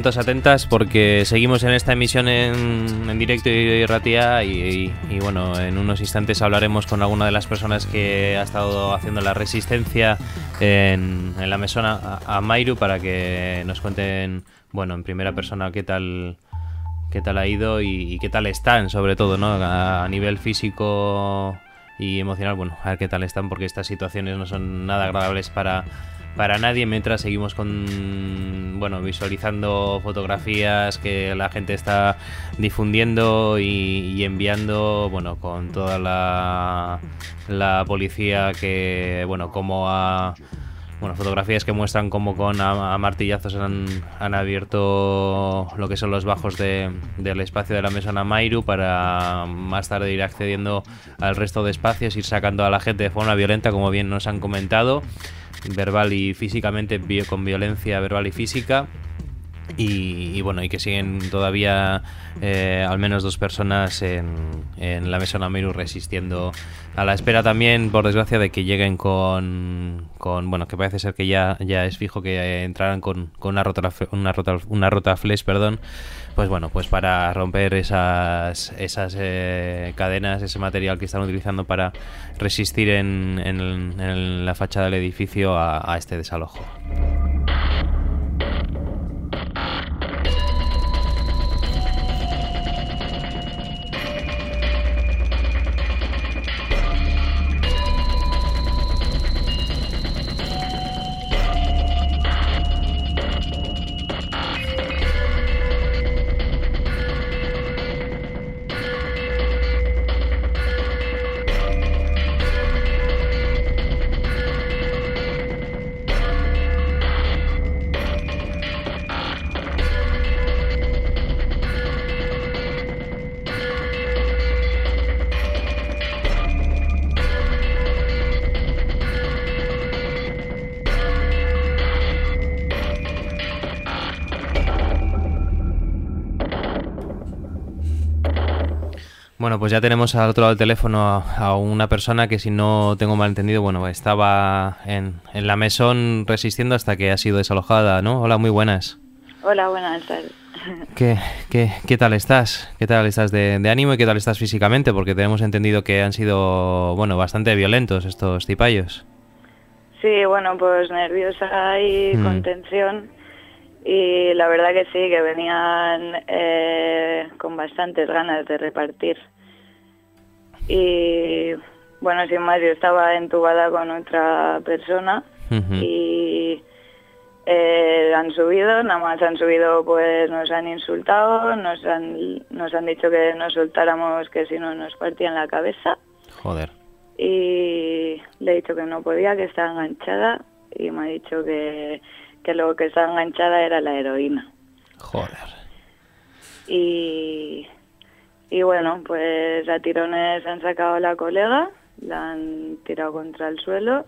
atentas, porque seguimos en esta emisión en, en directo y Ratia y, y- bueno, en unos instantes hablaremos con alguna de las personas que ha estado haciendo la resistencia en, en la mesona a, a Mairu para que nos cuenten, bueno, en primera persona qué tal qué tal ha ido y, qué tal están, sobre todo, ¿no? A nivel físico y emocional, bueno, a ver qué tal están, porque estas situaciones no son nada agradables para, para nadie, mientras seguimos con, bueno, visualizando fotografías que la gente está difundiendo y, enviando, bueno, con toda la, la policía que, bueno, como ha... Bueno, fotografías que muestran cómo con a, martillazos han, han abierto lo que son los bajos de- del espacio de la mesona Mairu para más tarde ir accediendo al resto de espacios, ir sacando a la gente de forma violenta, como bien nos han comentado, verbal y físicamente, con violencia verbal y física. Y, y bueno, y que siguen todavía eh, al menos dos personas en, en la mesona Mairu resistiendo a la espera también, por desgracia, de que lleguen con, con bueno, que parece ser que ya, ya es fijo que eh, entrarán con, con una rota una rota una rota flesh, perdón, pues bueno, pues para romper esas esas eh, cadenas, ese material que están utilizando para resistir en, en, la fachada del edificio a este desalojo. Bueno, pues ya tenemos al otro lado del teléfono a, a una persona que si no tengo mal entendido, bueno, estaba en, en la mesón resistiendo hasta que ha sido desalojada, ¿no? Hola, muy buenas. Hola, buenas tardes. ¿Qué, qué, qué tal estás? ¿Qué tal estás de, de ánimo y qué tal estás físicamente? Porque tenemos entendido que han sido, bueno, bastante violentos estos tipayos. Sí, bueno, pues nerviosa y Mm. con tensión. Y la verdad que sí, que venían eh, con bastantes ganas de repartir. Y bueno, sin más, yo estaba entubada con otra persona y eh, han subido, nada más han subido, pues nos han insultado, nos han, nos han dicho que nos soltáramos, que si no nos partían la cabeza. Joder. y le he dicho que no podía, que estaba enganchada y me ha dicho que, que lo que estaba enganchada era la heroína. Joder. Y, y bueno, pues a tirones han sacado a la colega, la han tirado contra el suelo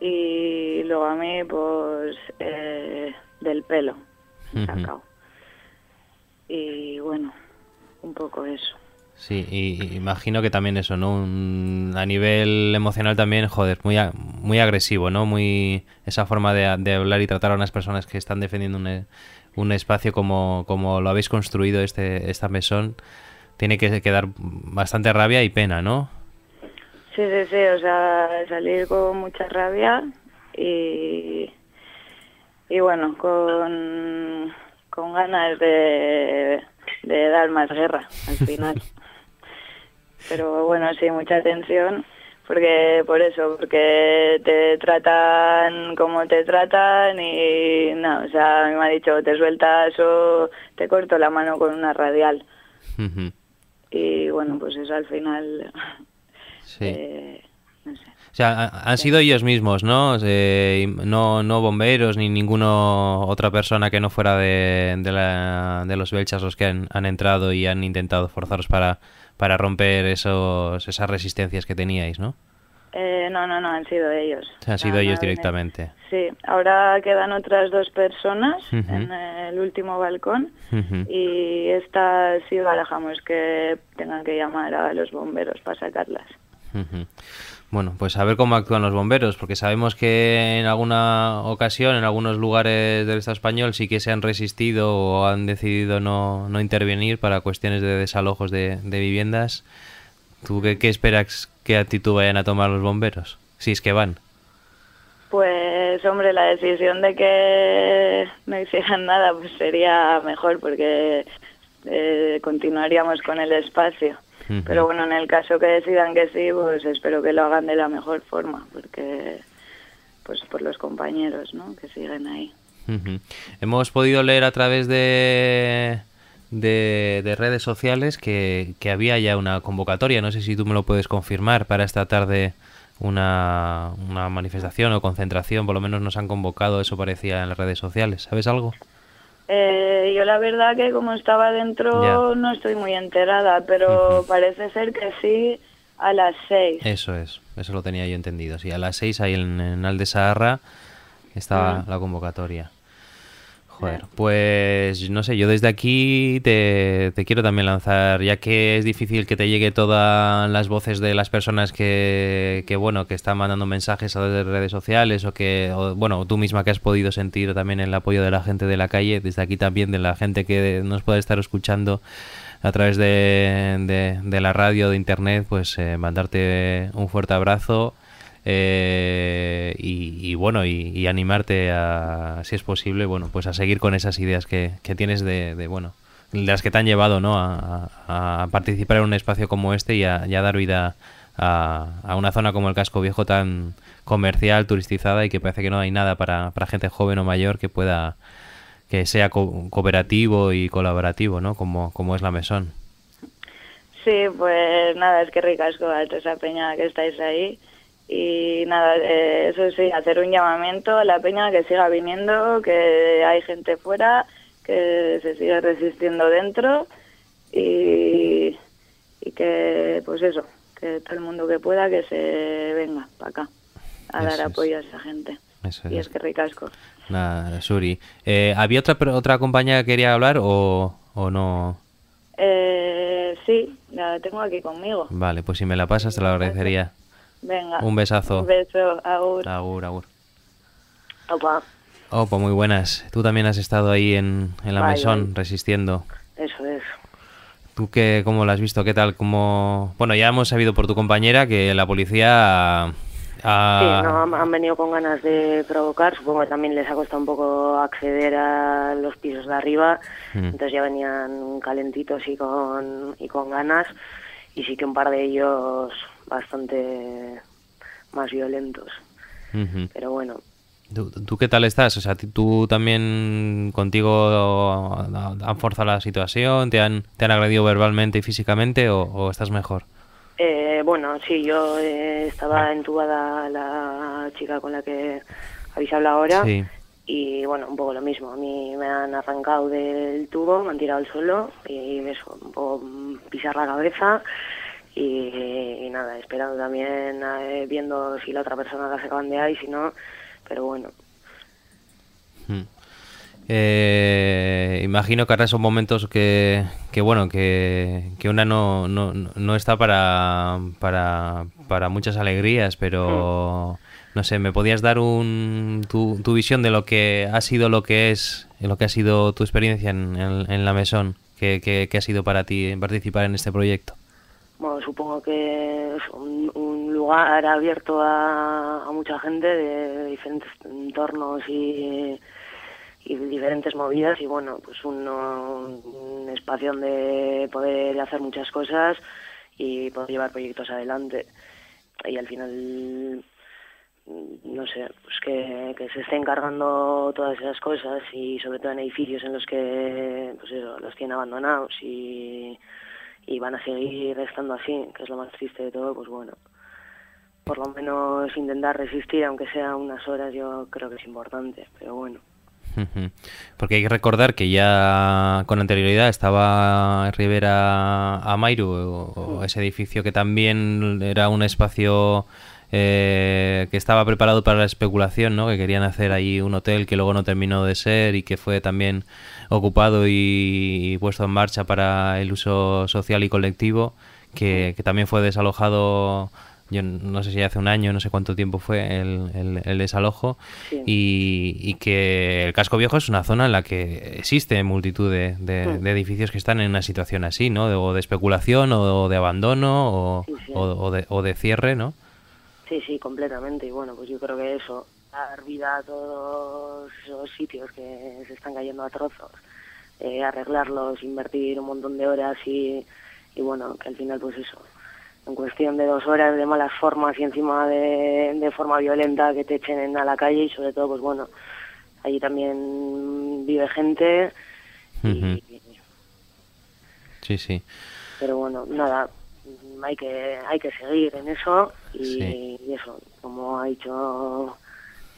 y luego a mí pues eh, del pelo sacado. Y bueno, un poco eso. Sí, y, imagino que también eso, ¿no? Un- a nivel emocional también, joder, muy, a- muy agresivo, ¿no? Muy esa forma de, de hablar y tratar a unas personas que están defendiendo un, e- un espacio como, como lo habéis construido este esta mesón, tiene que, que dar bastante rabia y pena, ¿no? Sí, sí, sí, o sea, salir con mucha rabia y, y bueno, con, con ganas de, de dar más guerra al final. Pero bueno, sí, mucha tensión, porque por eso, porque te tratan como te tratan y no, o sea, me ha dicho, te sueltas o te corto la mano con una radial. Y bueno, pues eso al final... Sí. eh, no sé. O sea, ha- han sido ellos mismos, ¿no? Eh, no, no bomberos ni ninguno otra persona que no fuera de, de, la- de los belchas los que han, han entrado y han intentado forzaros para, para romper esos, esas resistencias que teníais, ¿no? Eh, no, no, no, han sido ellos. Han sido ellos directamente. Sí, ahora quedan otras dos personas en el último balcón Ujú. y estas sí barajamos que tengan que llamar a los bomberos para sacarlas. Bueno, pues a ver cómo actúan los bomberos, porque sabemos que en alguna ocasión, en algunos lugares del Estado español, sí que se han resistido o han decidido no, no intervenir para cuestiones de desalojos de, viviendas. ¿Tú qué, qué esperas qué actitud vayan a tomar los bomberos? Si es que van. Pues hombre, la decisión de que no hicieran nada pues sería mejor porque eh, continuaríamos con el espacio. Pero bueno, en el caso que decidan que sí, pues espero que lo hagan de la mejor forma, porque pues por los compañeros, ¿no? Que siguen ahí. Hemos podido leer a través de, de, de redes sociales que, que había ya una convocatoria. No sé si tú me lo puedes confirmar para esta tarde una, una manifestación o concentración. Por lo menos nos han convocado, eso parecía en las redes sociales. ¿Sabes algo? Eh, yo la verdad que como estaba dentro no estoy muy enterada, pero parece ser que sí a las seis. Eso es, eso lo tenía yo entendido. Sí, a las seis ahí en, en Alde Saharra estaba Mm. la convocatoria. Joder, pues no sé, yo desde aquí te, te quiero también lanzar, ya que es difícil que te llegue todas las voces de las personas que, que bueno, que están mandando mensajes a de redes sociales o que, o, bueno, tú misma que has podido sentir también el apoyo de la gente de la calle, desde aquí también de la gente que nos puede estar escuchando a través de, de, de la radio, de internet, pues eh, mandarte un fuerte abrazo eh, y, bueno, y, animarte a, si es posible, bueno, pues a seguir con esas ideas que, que tienes de, bueno, las que te han llevado, ¿no? A, participar en un espacio como este y a, y dar vida a, una zona como el Casco Viejo tan comercial, turisticada y que parece que no hay nada para, para gente joven o mayor que pueda que sea co- cooperativo y colaborativo, ¿no? Como, como es la Mesón. Sí, pues nada, es que ricasco a toda esa peña que estáis ahí. Y nada, eh, eso sí, hacer un llamamiento a la peña que siga viniendo, que hay gente fuera, que se sigue resistiendo dentro y, y que, pues eso, que todo el mundo que pueda que se venga para acá a Eso dar es. apoyo a esa gente. Eso Y es. es que ricasco. Nada, Suri. Eh, ¿Había otra otra compañía que quería hablar o, o no? Eh, sí, la tengo aquí conmigo. Vale, pues si me la pasas te lo agradecería. Venga. Un besazo. Un beso, agur. Agur, agur. Opa. Pues muy buenas. Tú también has estado ahí en, en la mesón resistiendo. Eso es. ¿Tú qué, cómo lo has visto? ¿Qué tal? ¿Cómo... Bueno, ya hemos sabido por tu compañera que la policía ha- Sí, no, han venido con ganas de provocar. Supongo que también les ha costado un poco acceder a los pisos de arriba. Mm. Entonces ya venían calentitos y con, y con ganas. Y sí que un par de ellos bastante más violentos. Ujú. Pero bueno, ¿Tú, tú qué tal estás? O sea, ¿tú también contigo han forzado la situación? ¿Te han, te han agredido verbalmente y físicamente o, o estás mejor? Eh, bueno, sí, yo eh, estaba entubada la chica con la que habéis hablado ahora Sí. y bueno, un poco lo mismo. A mí me han arrancado del tubo, me han tirado al suelo y eso, un poco mm, pisar la cabeza y, y nada, esperando también, eh, viendo si la otra persona la sacaban de ahí, si no, pero bueno. Mm. Eh, imagino que ahora son momentos que, que bueno, que, que una no, no, no está para, para, para muchas alegrías, pero no sé, ¿me podías dar un, tu, tu visión de lo que ha sido lo que es, lo que ha sido tu experiencia en, en, en la mesón? ¿Qué, qué, qué ha sido para ti participar en este proyecto? Bueno, supongo que es un, lugar abierto a, mucha gente de diferentes entornos y, diferentes movidas y bueno, pues un espacio donde poder hacer muchas cosas y poder llevar proyectos adelante. Y al final, no sé, pues que, se estén cargando todas esas cosas y sobre todo en edificios en los que pues eso, los tienen abandonados y y van a seguir estando así, que es lo más triste de todo, pues bueno, por lo menos intentar resistir, aunque sea unas horas, yo creo que es importante, pero bueno. Porque hay que recordar que ya con anterioridad estaba Rivera Amairu, o, o ese edificio que también era un espacio eh, que estaba preparado para la especulación, ¿no? Que querían hacer ahí un hotel que luego no terminó de ser y que fue también ocupado y, y puesto en marcha para el uso social y colectivo, que, que también fue desalojado yo no sé si hace un año, no sé cuánto tiempo fue el, el- el desalojo, Sí. y, y que el casco viejo es una zona en la que existe multitud de, de- de edificios que están en una situación así, ¿no? De, o de especulación, o de abandono, o, Sí, sí. o- o de, o de cierre, ¿no? Sí, sí, completamente. Y bueno, pues yo creo que eso, dar vida a todos esos sitios que se están cayendo a trozos, eh, arreglarlos, invertir un montón de horas y, y bueno, que al final pues eso, en cuestión de dos horas de malas formas y encima de, de forma violenta que te echen en- a la calle y sobre todo pues bueno, allí también vive gente, Ujú. Sí, sí. pero bueno, nada, hay que hay que seguir en eso y, Sí. y eso, como ha dicho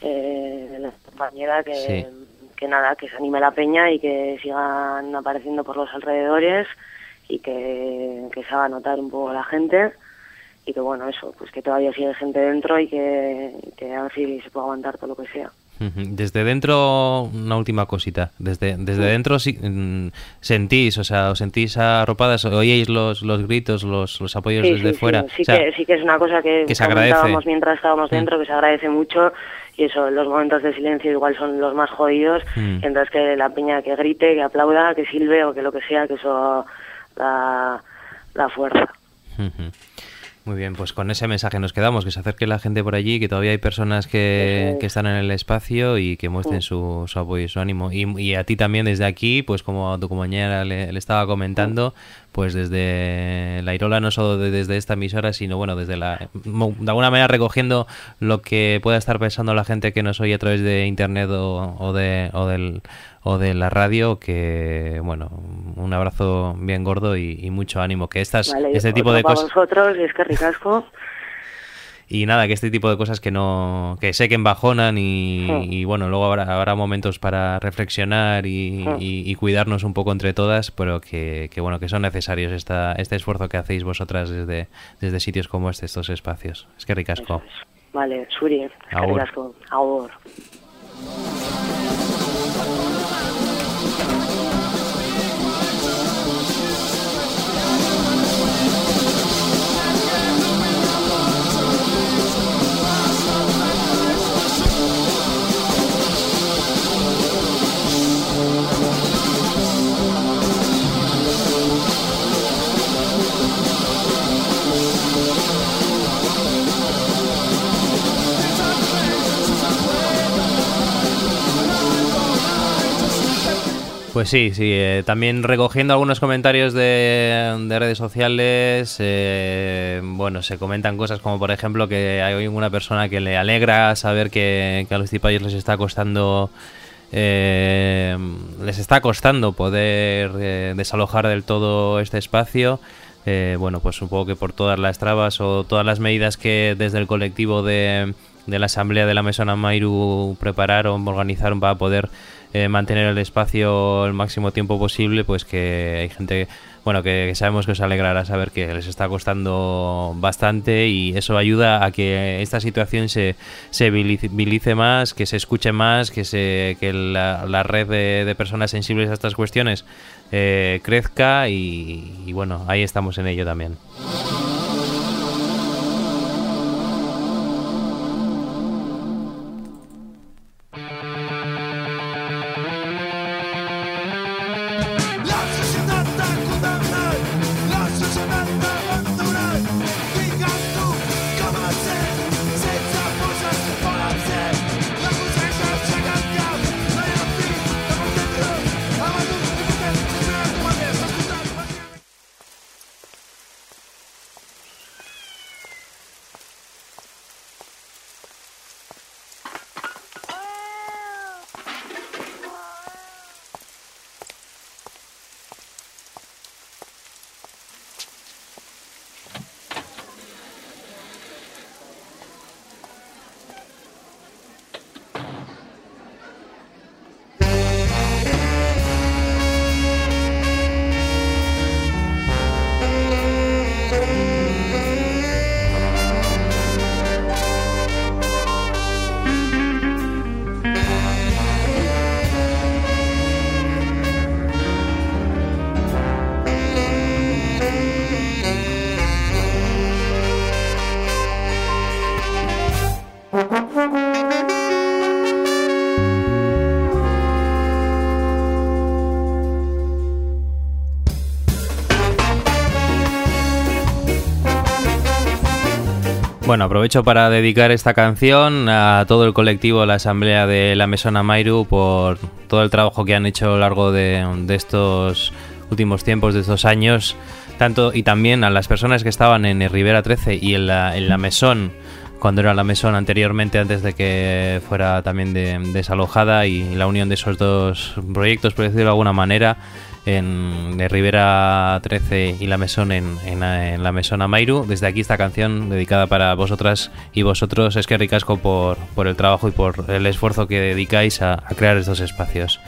eh, la compañera, que, Sí. que nada, que se anime la peña y que sigan apareciendo por los alrededores y que, que se haga notar un poco la gente y que bueno, eso, pues que todavía sigue gente dentro y que, que a ver si se puede aguantar todo lo que sea. Desde dentro, una última cosita. Desde, desde dentro sí, mm, sentís, o sea, os sentís arropadas, oíais los, los gritos, los, los apoyos Sí, desde sí, fuera. Sí, sí O sea, que, sí que es una cosa que, que se agradece. mientras estábamos Mm. dentro, que se agradece mucho y eso, los momentos de silencio igual son los más jodidos, Mm. entonces que la peña que grite, que aplauda, que silbe o que lo que sea, que eso da, da fuerza. Muy bien, pues con ese mensaje nos quedamos, que se acerque la gente por allí, que todavía hay personas que, que están en el espacio y que muestren Mm. su, su apoyo y su ánimo. Y, y a ti también desde aquí, pues como a tu compañera le, le estaba comentando, pues desde la Irola, no solo de- desde esta emisora, sino bueno, desde la... De alguna manera recogiendo lo que pueda estar pensando la gente que nos oye a través de internet o, o de, o, del, o de la radio, que bueno, un abrazo bien gordo y, y mucho ánimo. Que estas, Vale, este tipo de cosas... vosotros, es que ricasco. Y nada, que este tipo de cosas que no que sé que embajonan y, Sí. y bueno, luego habrá, habrá momentos para reflexionar y, Sí. y- y cuidarnos un poco entre todas, pero que, que bueno, que son necesarios esta, este esfuerzo que hacéis vosotras desde, desde sitios como este, estos espacios. Es que ricasco. Vale, Suri, es que Agur. ricasco. Agur. Pues sí, sí. eh, también recogiendo algunos comentarios de, de redes sociales, eh, bueno, se comentan cosas como por ejemplo que hay una persona que le alegra saber que, a los tipayos les está costando eh, les está costando poder eh, desalojar del todo este espacio. Eh, bueno, pues supongo que por todas las trabas o todas las medidas que desde el colectivo de, de la Asamblea de la Mesona Mairu prepararon, organizaron para poder eh, mantener el espacio el máximo tiempo posible, pues que hay gente, bueno, que, sabemos que os alegrará saber que les está costando bastante y eso ayuda a que esta situación se, se visibilice más, que se escuche más, que, se, que la, red de, personas sensibles a estas cuestiones eh, crezca y bueno, ahí estamos en ello también. Aprovecho para dedicar esta canción a todo el colectivo, la asamblea de la Mesona Mairu, por todo el trabajo que han hecho a lo largo de, de estos últimos tiempos, de estos años, tanto y también a las personas que estaban en Rivera 13 y en la, en la Mesón, cuando era la Mesón anteriormente, antes de que fuera también de- desalojada, y la unión de esos dos proyectos, por decirlo de alguna manera, en Rivera 13 y la Mesón en, en, la Mesón Amairu. Desde aquí esta canción dedicada para vosotras y vosotros. Es que ricasco por, por el trabajo y por el esfuerzo que dedicáis a crear estos espacios.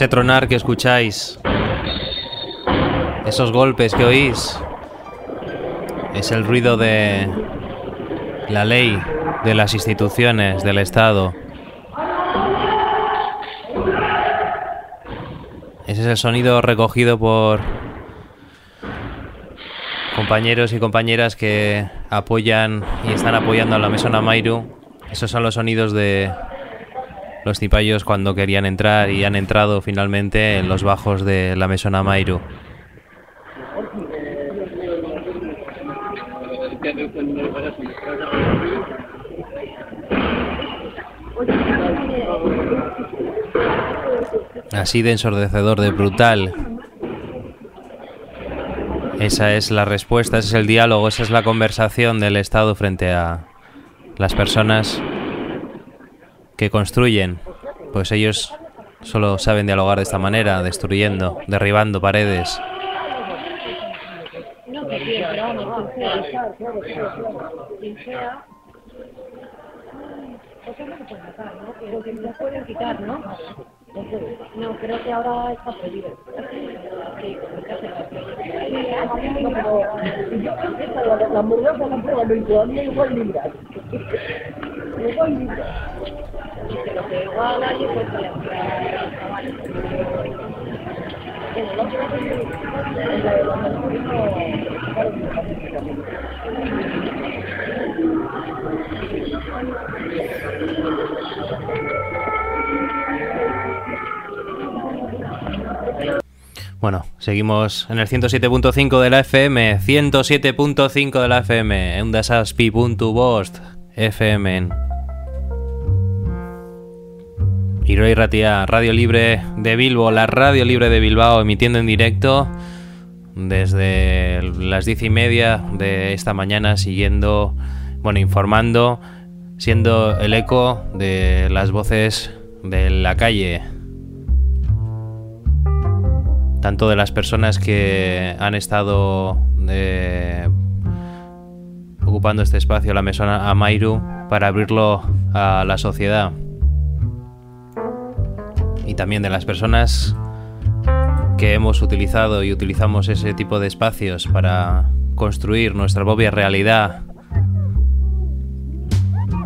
Ese tronar que escucháis, esos golpes que oís, es el ruido de la ley, de las instituciones, del Estado. Ese es el sonido recogido por compañeros y compañeras que apoyan y están apoyando a la Mesona Mairu. Esos son los sonidos de los cipayos cuando querían entrar y han entrado finalmente en los bajos de la Mesona Mairu. Así de ensordecedor, de brutal. Esa es la respuesta, ese es el diálogo, esa es la conversación del Estado frente a las personas que construyen. Pues ellos solo saben dialogar de esta manera, destruyendo, derribando paredes. No, creo que ahora está prohibido. Sí, No, pero la, la hamburguesa la igual Bueno, seguimos en el 107.5 de la FM, 107.5 de la FM, eundasaspi.bost, FM en Iroi Ratia, Radio Libre de Bilbo, la Radio Libre de Bilbao, emitiendo en directo desde las diez y media de esta mañana, siguiendo, bueno, informando, siendo el eco de las voces de la calle, tanto de las personas que han estado eh, ocupando este espacio, la mesona Amairu, para abrirlo a la sociedad. Y también de las personas que hemos utilizado y utilizamos ese tipo de espacios para construir nuestra propia realidad,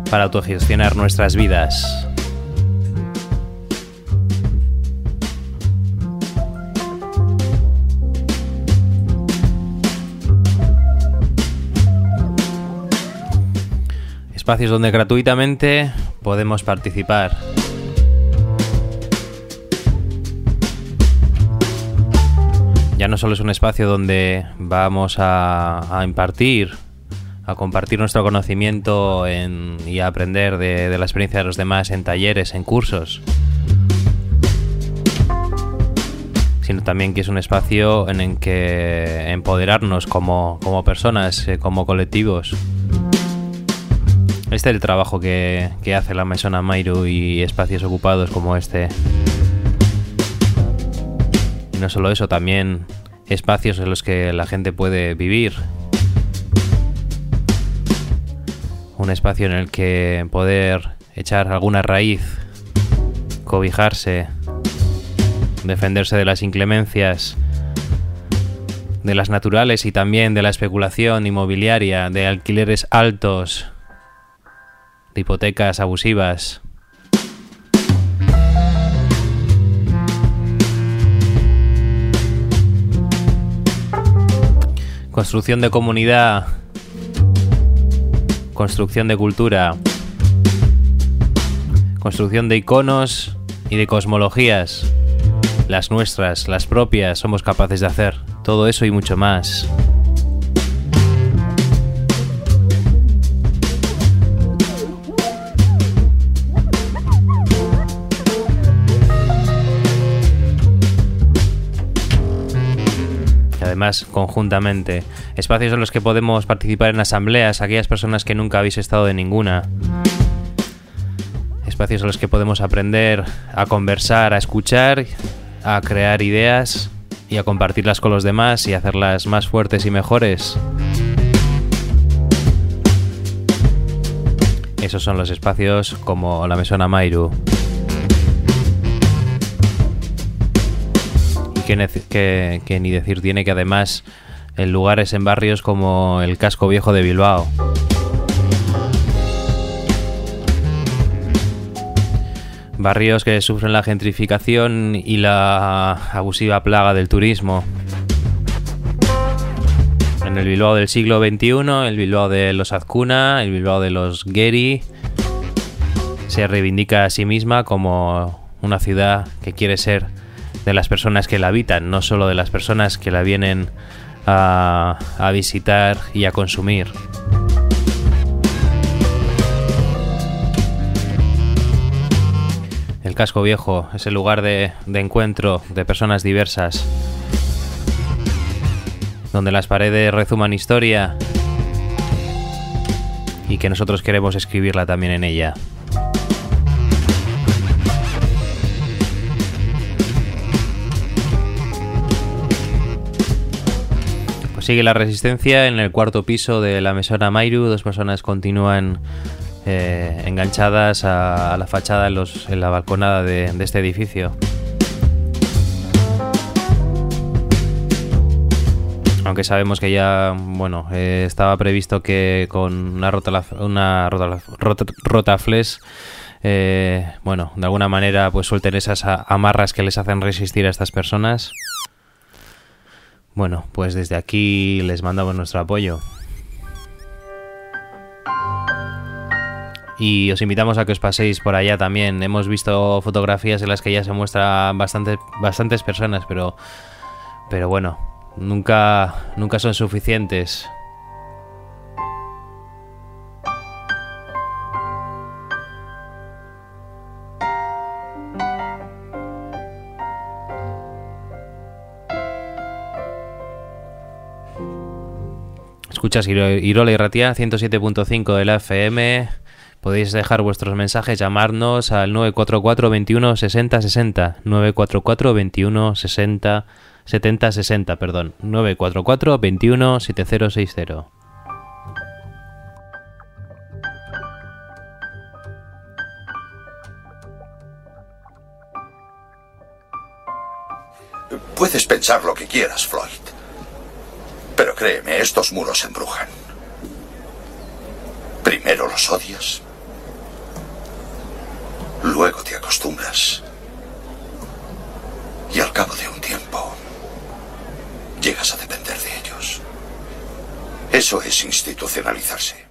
para autogestionar nuestras vidas. Espacios donde gratuitamente podemos participar. Ya no solo es un espacio donde vamos a, impartir, a compartir nuestro conocimiento en- y a aprender de, de la experiencia de los demás en talleres, en cursos, sino también que es un espacio en el que empoderarnos como, como personas, eh, como colectivos. Este es el trabajo que, que hace la Mesona Mairu y espacios ocupados como este. Y no solo eso, también espacios en los que la gente puede vivir. Un espacio en el que poder echar alguna raíz, cobijarse, defenderse de las inclemencias, de las naturales y también de la especulación inmobiliaria, de alquileres altos, hipotecas abusivas. Construcción de comunidad. Construcción de cultura. Construcción de iconos y de cosmologías. Las nuestras, las propias, somos capaces de hacer. Todo eso y mucho más. Además conjuntamente. Espacios en los que podemos participar en asambleas, aquellas personas que nunca habéis estado en ninguna. Espacios en los que podemos aprender a conversar, a escuchar, a crear ideas y a compartirlas con los demás y hacerlas más fuertes y mejores. Esos son los espacios como la Mesona Mairu. Que, ni decir tiene que además en lugares en barrios como el casco viejo de Bilbao. Barrios que sufren la gentrificación y la abusiva plaga del turismo. En el Bilbao del siglo XXI, el Bilbao de los Azcuna, el Bilbao de los Geri, se reivindica a sí misma como una ciudad que quiere ser de las personas que la habitan, no solo de las personas que la vienen a, a visitar y a consumir. El casco viejo es el lugar de, de encuentro de personas diversas, donde las paredes rezuman historia y que nosotros queremos escribirla también en ella. Sigue la resistencia en el cuarto piso de la mesona Mairu. Dos personas continúan eh, enganchadas a, la fachada en, la balconada de, este edificio. Aunque sabemos que ya, bueno, eh, estaba previsto que con una rota, una rota, eh, bueno, de alguna manera pues suelten esas amarras que les hacen resistir a estas personas. Bueno, pues desde aquí les mandamos nuestro apoyo. Y os invitamos a que os paséis por allá también. Hemos visto fotografías en las que ya se muestran bastantes, bastantes personas, pero, pero bueno, nunca, nunca son suficientes. Escuchas Iro- Irola y Ratia 107.5 de la FM. Podéis dejar vuestros mensajes, llamarnos al 944 21 60 60. 944 21 60 70 60, perdón. 944 21 7060. Puedes pensar lo que quieras, Floyd. Pero créeme, estos muros embrujan. Primero los odias. Luego te acostumbras. Y al cabo de un tiempo, llegas a depender de ellos. Eso es institucionalizarse.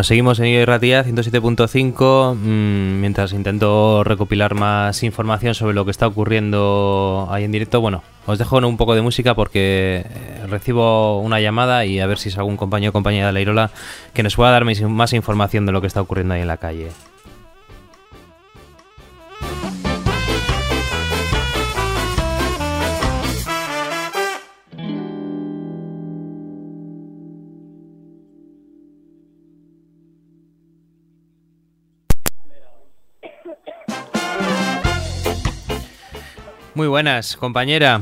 Bueno, seguimos en Irratia 107.5 mm, mientras intento recopilar más información sobre lo que está ocurriendo ahí en directo. Bueno, os dejo un poco de música porque eh, recibo una llamada y a ver si es algún compañero o compañera de la Irola que nos pueda dar más información de lo que está ocurriendo ahí en la calle. Buenas, compañera.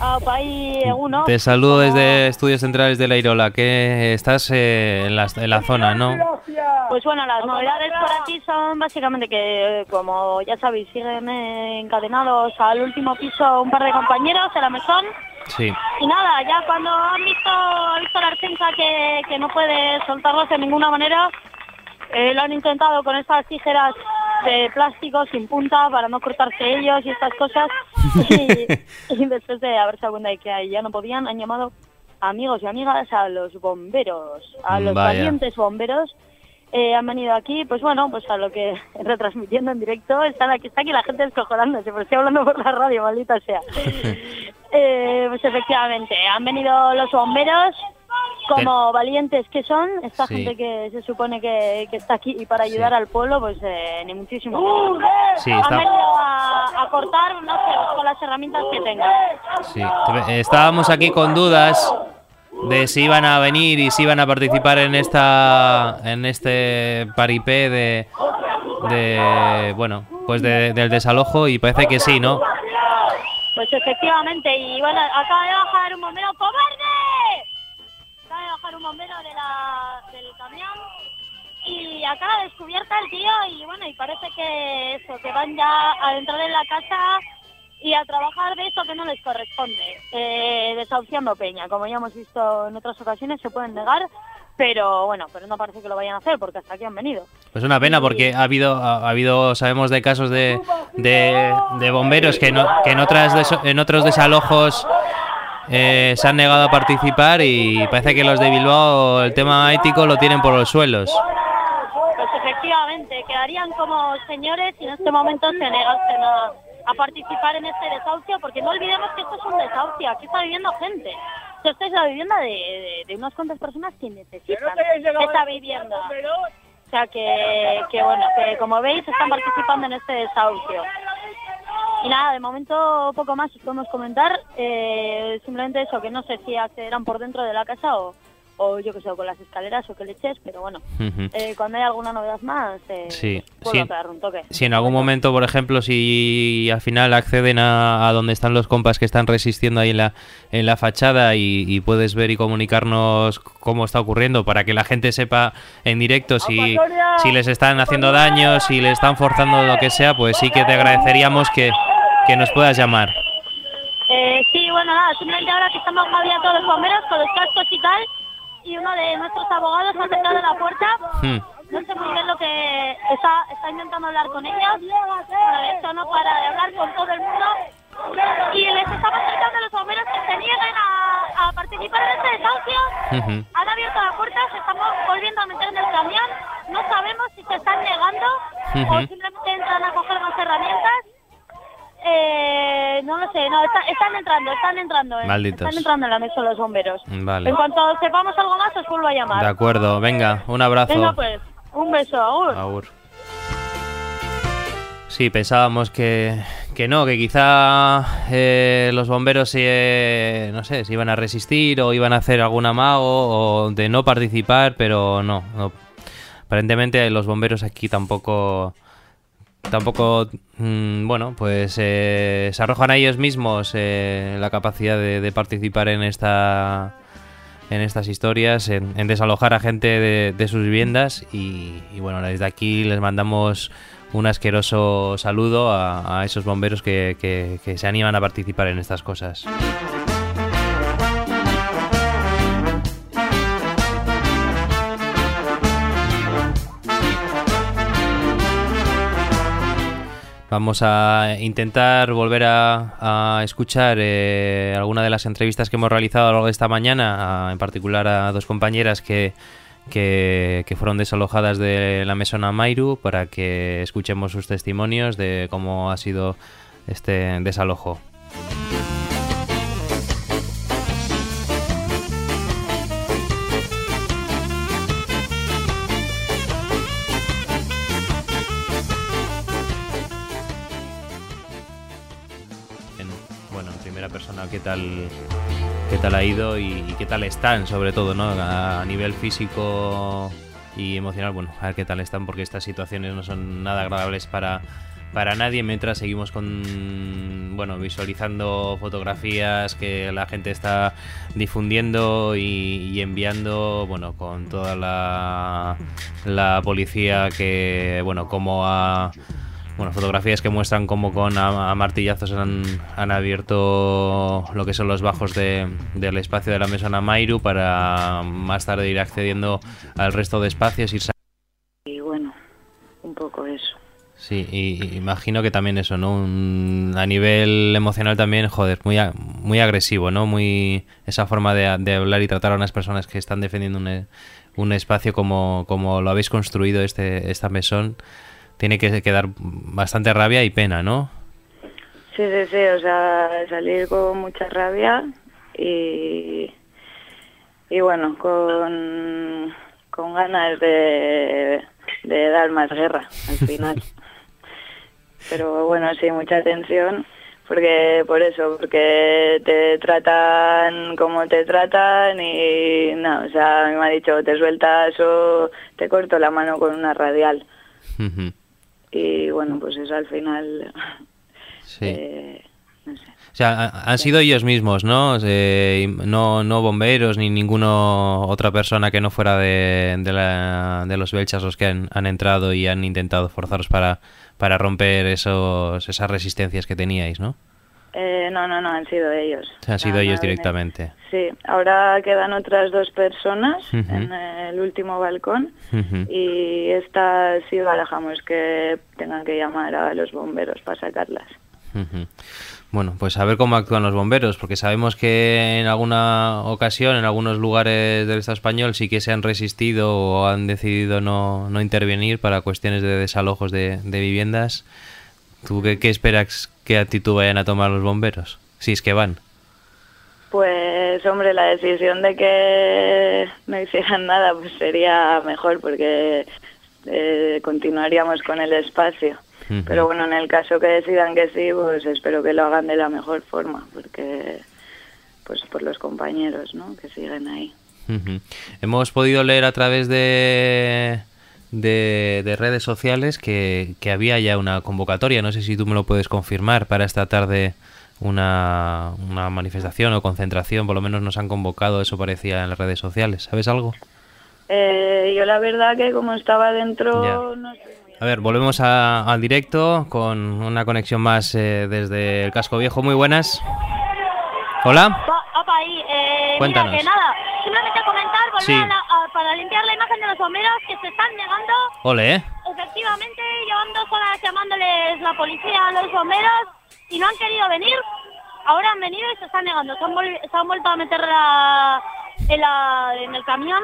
Ah, eguno. Te saludo desde Estudios Centrales de la Irola, que estás eh, en, la, en la zona, ¿no? Pues bueno, las novedades por aquí son básicamente que, como ya sabéis, siguen encadenados al último piso un par de compañeros en la mesón. Sí. Y nada, ya cuando han visto, ha visto la Artenza que, que no puede soltarlos de ninguna manera, eh, lo han intentado con estas tijeras de plástico sin punta para no cortarse ellos y estas cosas. y, y después de haberse dado cuenta de que ya no podían, han llamado amigos y amigas a los bomberos, a los Vaya. valientes bomberos. Eh, han venido aquí, pues bueno, pues a lo que retransmitiendo en directo, están aquí, está aquí la gente descojonándose, pero estoy hablando por la radio, maldita sea. Eh, pues efectivamente, han venido los bomberos como valientes que son, esta Sí. gente que se supone que, que está aquí y para ayudar al pueblo, pues eh, ni muchísimo. Sí, Han está- venido a, a cortar, no sé, con las herramientas que tengan. Sí. Estábamos aquí con dudas de si iban a venir y si iban a participar en esta en este paripé de de bueno pues de- del desalojo y parece que sí no Pues efectivamente, y bueno, acaba de bajar un bombero, ¡cobarde! Un bombero de la, del camión. Y acaba descubierta el tío y bueno, y parece que eso, que van ya a entrar en la casa y a trabajar de eso que no les corresponde, eh, desahuciando peña, como ya hemos visto en otras ocasiones, se pueden negar, pero bueno, pero no parece que lo vayan a hacer porque hasta aquí han venido. pues una pena porque ha habido ha, ha habido sabemos de casos de, de, bomberos que no, que en otras en otros desalojos eh, se han negado a participar y parece que los de Bilbao el tema ético lo tienen por los suelos Pues efectivamente, quedarían como señores y en este momento se negasen a, a participar en este desahucio, porque no olvidemos que esto es un desahucio, aquí está viviendo gente. Esto es la vivienda de, de- de unas cuantas personas que necesitan esta vivienda. O sea que, que bueno, que como veis están participando en este desahucio. Y nada, de momento poco más os podemos comentar. Eh, simplemente eso, que no sé si accederán por dentro de la casa o, o yo que sé, o con las escaleras o que leches, pero bueno, eh, cuando hay alguna novedad más, eh, Sí, a pegar un toque. Si en algún momento, por ejemplo, si al final acceden a, a donde están los compas que están resistiendo ahí en la, en la fachada y, y puedes ver y comunicarnos cómo está ocurriendo para que la gente sepa en directo si, si les están haciendo daño, si les están forzando lo que sea, pues sí que te agradeceríamos que, que nos puedas llamar. Eh, sí, bueno, nada, simplemente ahora que estamos todavía todos los bomberos con los cascos y tal, y uno de nuestros abogados ha tocado la puerta, Hmm. no sé muy bien lo que está, está intentando hablar con ellos, pero de hecho no para de hablar con todo el mundo, y les estamos gritando a los bomberos que se nieguen a, a participar en este desahucio, han abierto la puerta, se están volviendo a meter en el camión, no sabemos si se están negando o simplemente entran a coger más herramientas. Eh, no lo sé, no, está- están entrando, están entrando. eh. Malditos. Están entrando en la mesa los bomberos. Vale. En cuanto sepamos algo más, os vuelvo a llamar. De acuerdo, venga, un abrazo. Venga, pues, un beso, agur. Agur. Sí, pensábamos que, que no, que quizá eh, los bomberos eh, no sé, si iban a resistir o iban a hacer algún amago o de no participar, pero no, no. Aparentemente los bomberos aquí tampoco tampoco mm, bueno pues eh, se arrojan a ellos mismos eh, la capacidad de, participar en esta en estas historias en, desalojar a gente de, sus viviendas y, bueno desde aquí les mandamos un asqueroso saludo a, esos bomberos que se animan a participar en estas cosas. Vamos a intentar volver a, escuchar eh, alguna de las entrevistas que hemos realizado esta mañana, a- en particular a dos compañeras que, que, que fueron desalojadas de la mesona Mairu, para que escuchemos sus testimonios de cómo ha sido este desalojo. Tal qué tal ha ido y, qué tal están, sobre todo, ¿no? A, nivel físico y emocional, bueno, a ver qué tal están, porque estas situaciones no son nada agradables para, para nadie, mientras seguimos con, bueno, visualizando fotografías que la gente está difundiendo y, enviando, bueno, con toda la, la policía que, bueno, como ha... Bueno, fotografías que muestran cómo con a, a martillazos han, han abierto lo que son los bajos de- del espacio de la mesona Mairu para más tarde ir accediendo al resto de espacios, ir Y bueno, un poco eso. Sí, y, imagino que también eso, ¿no? Un- a nivel emocional también, joder, muy, a- muy agresivo, ¿no? Muy esa forma de, de hablar y tratar a unas personas que están defendiendo un, un espacio como, como lo habéis construido este esta mesón, tiene que, que dar bastante rabia y pena, ¿no? Sí, sí, sí, o sea, salir con mucha rabia y, y bueno, con, con ganas de, de dar más guerra al final. Pero bueno, sí, mucha tensión, porque por eso, porque te tratan como te tratan y no, o sea, me ha dicho, te sueltas o te corto la mano con una radial. Y bueno, pues eso al final... Sí. eh, O sea, ha- han sido ellos mismos, ¿no? Eh, no, no bomberos ni ninguna otra persona que no fuera de, de, la- de los belchas los que han, han entrado y han intentado forzaros para, para romper esos, esas resistencias que teníais, ¿no? Eh, no, no, no, han sido ellos. Han sido ellos no, directamente. Sí, ahora quedan otras dos personas en el último balcón y estas sí barajamos que tengan que llamar a los bomberos para sacarlas. Bueno, pues a ver cómo actúan los bomberos, porque sabemos que en alguna ocasión, en algunos lugares del Estado español, sí que se han resistido o han decidido no, no intervenir para cuestiones de desalojos de, de viviendas. ¿Tú qué, qué esperas qué actitud vayan a tomar los bomberos? Si es que van. Pues hombre, la decisión de que no hicieran nada pues sería mejor porque eh, continuaríamos con el espacio. Pero bueno, en el caso que decidan que sí, pues espero que lo hagan de la mejor forma, porque pues por los compañeros, ¿no? Que siguen ahí. Hemos podido leer a través de, de, de redes sociales que, que había ya una convocatoria, no sé si tú me lo puedes confirmar, para esta tarde una, una manifestación o concentración, por lo menos nos han convocado, eso parecía en las redes sociales, ¿sabes algo? Eh, yo la verdad que como estaba dentro, Ya. no sé. A ver, volvemos a- al directo con una conexión más eh, desde el casco viejo, muy buenas. Hola. Pa- Opa, ahí, eh, Cuéntanos. mira que nada, simplemente comentar, volver Sí. a la- a- para limpiar la imagen de los bomberos que se están negando, Ole, ¿eh? efectivamente, llevan dos horas llamándoles la policía a los bomberos y no han querido venir, ahora han venido y se están negando, se han, volvi- se han vuelto a meter la- en, la- en el camión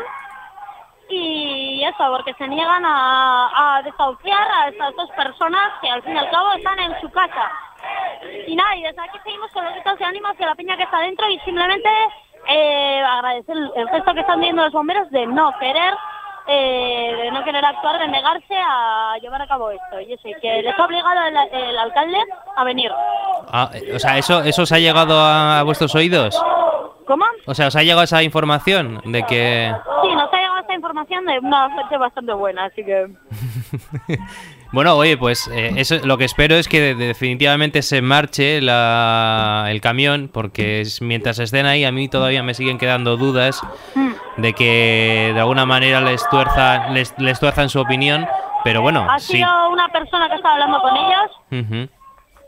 y eso, porque se niegan a, a desahuciar a estas dos personas que al fin y al cabo están en su casa. Y nada, y desde aquí seguimos con los gritos de ánimo hacia la peña que está dentro y simplemente eh, agradecer el, gesto que están viendo los bomberos de no querer eh, de no querer actuar, de negarse a llevar a cabo esto. Y eso, y que les ha obligado el, el alcalde a venir. Ah, o sea, ¿eso, ¿eso os ha llegado a, a vuestros oídos? ¿Cómo? O sea, ¿os ha llegado esa información de que... Sí, nos ha esta información de una fuente bastante buena, así que... Bueno, oye, pues eh, eso, lo que espero es que de- definitivamente se marche la- el camión, porque es- mientras estén ahí a mí todavía me siguen quedando dudas de que de alguna manera les tuerzan, les, les tuerzan su opinión, pero bueno, ha sí. sido una persona que estaba hablando con ellos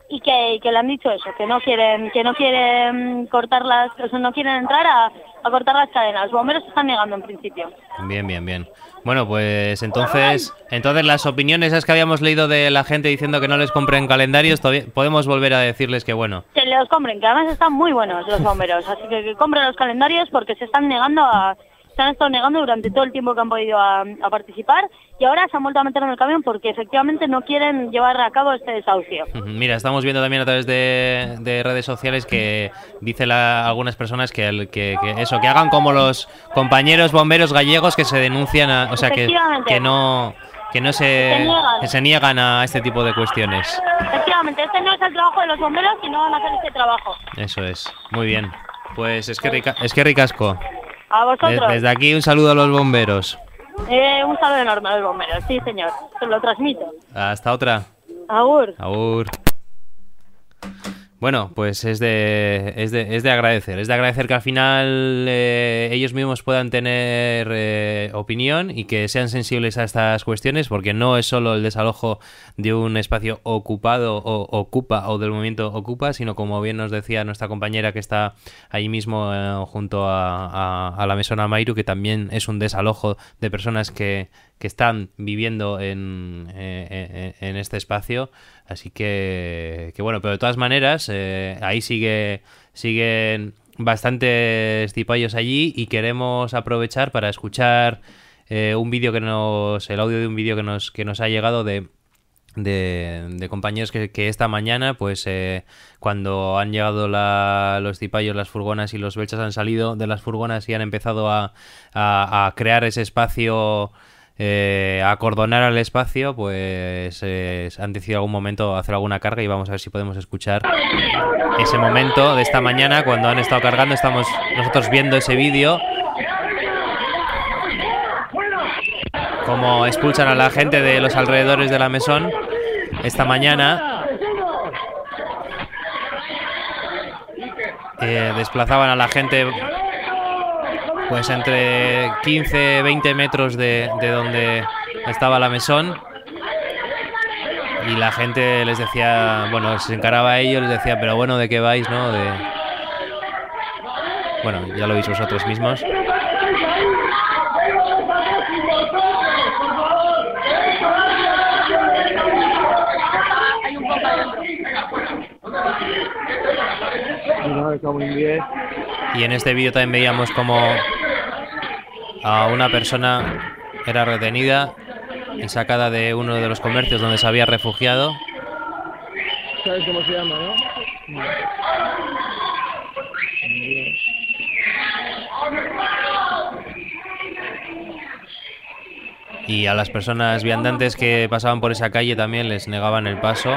y que, que le han dicho eso, que no quieren, que no quieren cortar las, o sea, no quieren entrar a, a cortar las cadenas. Los bomberos se están negando en principio. Bien, bien, bien. Bueno, pues entonces, entonces las opiniones esas que habíamos leído de la gente diciendo que no les compren calendarios, todavía podemos volver a decirles que bueno. Que los compren, que además están muy buenos los bomberos, así que que compren los calendarios porque se están negando a, se han estado negando durante todo el tiempo que han podido a, a participar y ahora se han vuelto a meter en el camión porque efectivamente no quieren llevar a cabo este desahucio. Mira, estamos viendo también a través de, de redes sociales que dice la- algunas personas que, el- que, que eso, que hagan como los compañeros bomberos gallegos que se denuncian, a- o sea, que, que no que no Se se, niegan. que se niegan a este tipo de cuestiones. Efectivamente, este no es el trabajo de los bomberos y no van a hacer este trabajo. Eso es, muy bien. Pues es que, rica, es que ricasco. A vosotros. Desde aquí un saludo a los bomberos. Eh, un saludo enorme a los bomberos, sí señor, se lo transmito. Hasta otra. Agur. Agur. Bueno, pues es de, es de, es de agradecer. Es de agradecer que al final eh, ellos mismos puedan tener eh, opinión y que sean sensibles a estas cuestiones, porque no es solo el desalojo de un espacio ocupado o ocupa o del movimiento ocupa, sino como bien nos decía nuestra compañera que está ahí mismo eh, junto a, a- la mesona Mairu, que también es un desalojo de personas que, que están viviendo en, en este espacio. Así que, que bueno, pero de todas maneras, eh, ahí sigue, siguen bastantes tipallos allí y queremos aprovechar para escuchar eh, un vídeo que nos, el audio de un vídeo que nos, que nos ha llegado de, de, de compañeros que, esta mañana, pues eh, cuando han llegado la- los tipayos, las furgonas y los belchas han salido de las furgonas y han empezado a- a crear ese espacio, eh, acordonar al espacio, pues eh, han decidido algún momento hacer alguna carga y vamos a ver si podemos escuchar ese momento de esta mañana cuando han estado cargando. Estamos nosotros viendo ese vídeo. Cómo expulsan a la gente de los alrededores de la mesón esta mañana. Eh, desplazaban a la gente pues entre 15 20 metros de, de donde estaba la mesón. Y la gente les decía bueno se encaraba a ellos les decía pero bueno de qué vais no de bueno ya lo veis vosotros mismos Y en este vídeo también veíamos como a una persona era retenida y sacada de uno de los comercios donde se había refugiado. ¿Sabes cómo se llama, no? Y a las personas viandantes que pasaban por esa calle también les negaban el paso.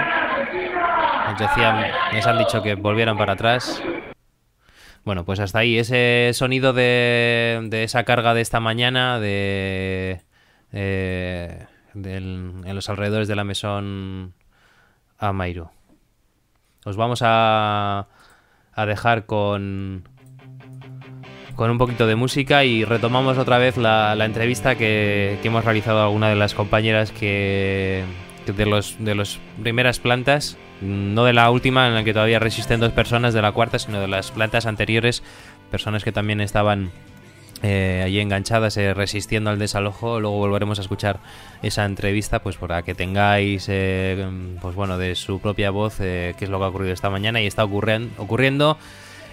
Les decían, les han dicho que volvieran para atrás. Bueno, pues hasta ahí. Ese sonido de, de esa carga de esta mañana de, eh, del- en los alrededores de la mesón Amairu. Os vamos a, a dejar con, con un poquito de música y retomamos otra vez la, la entrevista que, que hemos realizado a alguna de las compañeras que de los de las primeras plantas, no de la última en la que todavía resisten dos personas, de la cuarta, sino de las plantas anteriores, personas que también estaban eh, allí enganchadas eh, resistiendo al desalojo. Luego volveremos a escuchar esa entrevista, pues para que tengáis, eh, pues bueno, de su propia voz qué es lo que ha ocurrido esta mañana y está ocurren- ocurriendo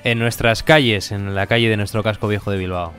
en nuestras calles, en la calle de nuestro casco viejo de Bilbao.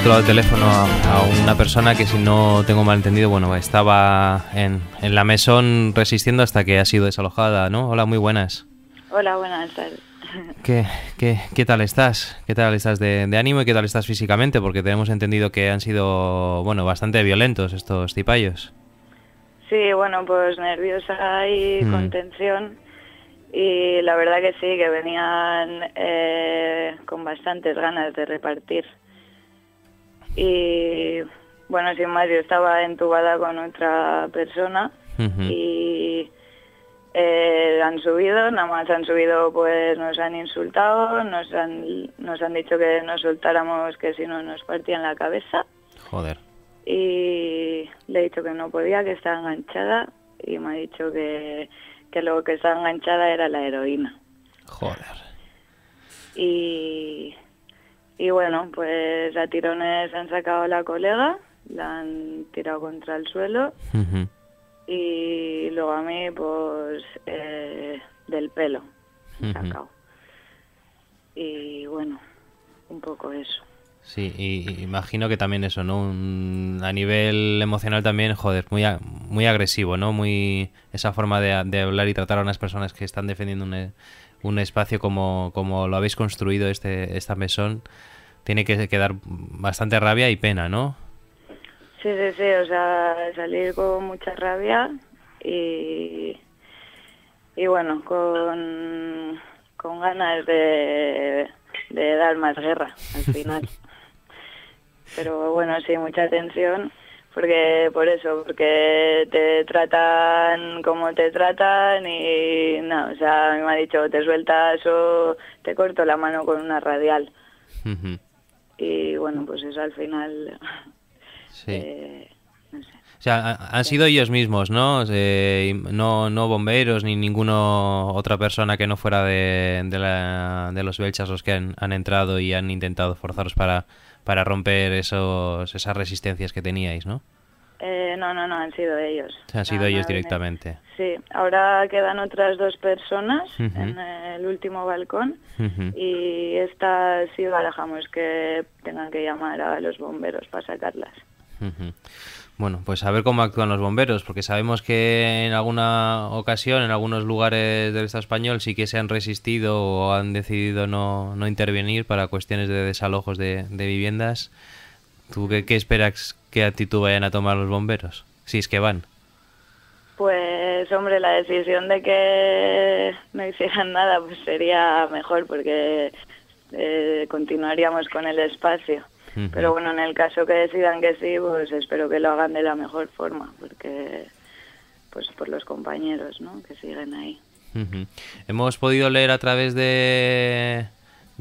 otro lado teléfono a, una persona que si no tengo mal entendido, bueno, estaba en, en la mesón resistiendo hasta que ha sido desalojada, ¿no? Hola, muy buenas. Hola, buenas tardes. ¿Qué, qué, qué tal estás? ¿Qué tal estás de, ánimo y qué tal estás físicamente? Porque tenemos entendido que han sido, bueno, bastante violentos estos cipayos. Sí, bueno, pues nerviosa y mm. con tensión. Y la verdad que sí, que venían eh, con bastantes ganas de repartir y bueno, sin más, yo estaba entubada con otra persona y eh, han subido, nada más han subido, pues nos han insultado, nos han, nos han dicho que nos soltáramos, que si no nos partían la cabeza. Joder. Y le he dicho que no podía, que estaba enganchada y me ha dicho que, que lo que estaba enganchada era la heroína. Joder. Y y bueno, pues a tirones han sacado a la colega, la han tirado contra el suelo y luego a mí pues eh, del pelo sacado. Y bueno, un poco eso. Sí, y imagino que también eso, ¿no? Un- a nivel emocional también, joder, muy, a- muy agresivo, ¿no? Muy esa forma de, de hablar y tratar a unas personas que están defendiendo un, un espacio como, como lo habéis construido este esta mesón, tiene que, que dar bastante rabia y pena, ¿no? Sí, sí, sí, o sea, salir con mucha rabia y, y bueno, con, con ganas de, de dar más guerra al final. Pero bueno, sí, mucha tensión, porque por eso, porque te tratan como te tratan y no, o sea, me ha dicho, te sueltas o te corto la mano con una radial. Y bueno, pues eso al final... Sí. eh, no sé. O sea, ha- han sido ellos mismos, ¿no? Eh, no, no bomberos ni ninguno otra persona que no fuera de, de, la- de los belchas los que han, han entrado y han intentado forzaros para, para romper esos, esas resistencias que teníais, ¿no? Eh, no, no, no, han sido ellos. Han sido ellos directamente. Sí, ahora quedan otras dos personas en el último balcón y esta sí barajamos que tengan que llamar a los bomberos para sacarlas. Bueno, pues a ver cómo actúan los bomberos, porque sabemos que en alguna ocasión, en algunos lugares del Estado español, sí que se han resistido o han decidido no, no intervenir para cuestiones de desalojos de, de viviendas. ¿Tú qué, qué esperas qué actitud vayan a tomar los bomberos? Si es que van. Pues hombre, la decisión de que no hicieran nada pues sería mejor porque eh, continuaríamos con el espacio. Pero bueno, en el caso que decidan que sí, pues espero que lo hagan de la mejor forma, porque pues por los compañeros, ¿no? Que siguen ahí. Hemos podido leer a través de,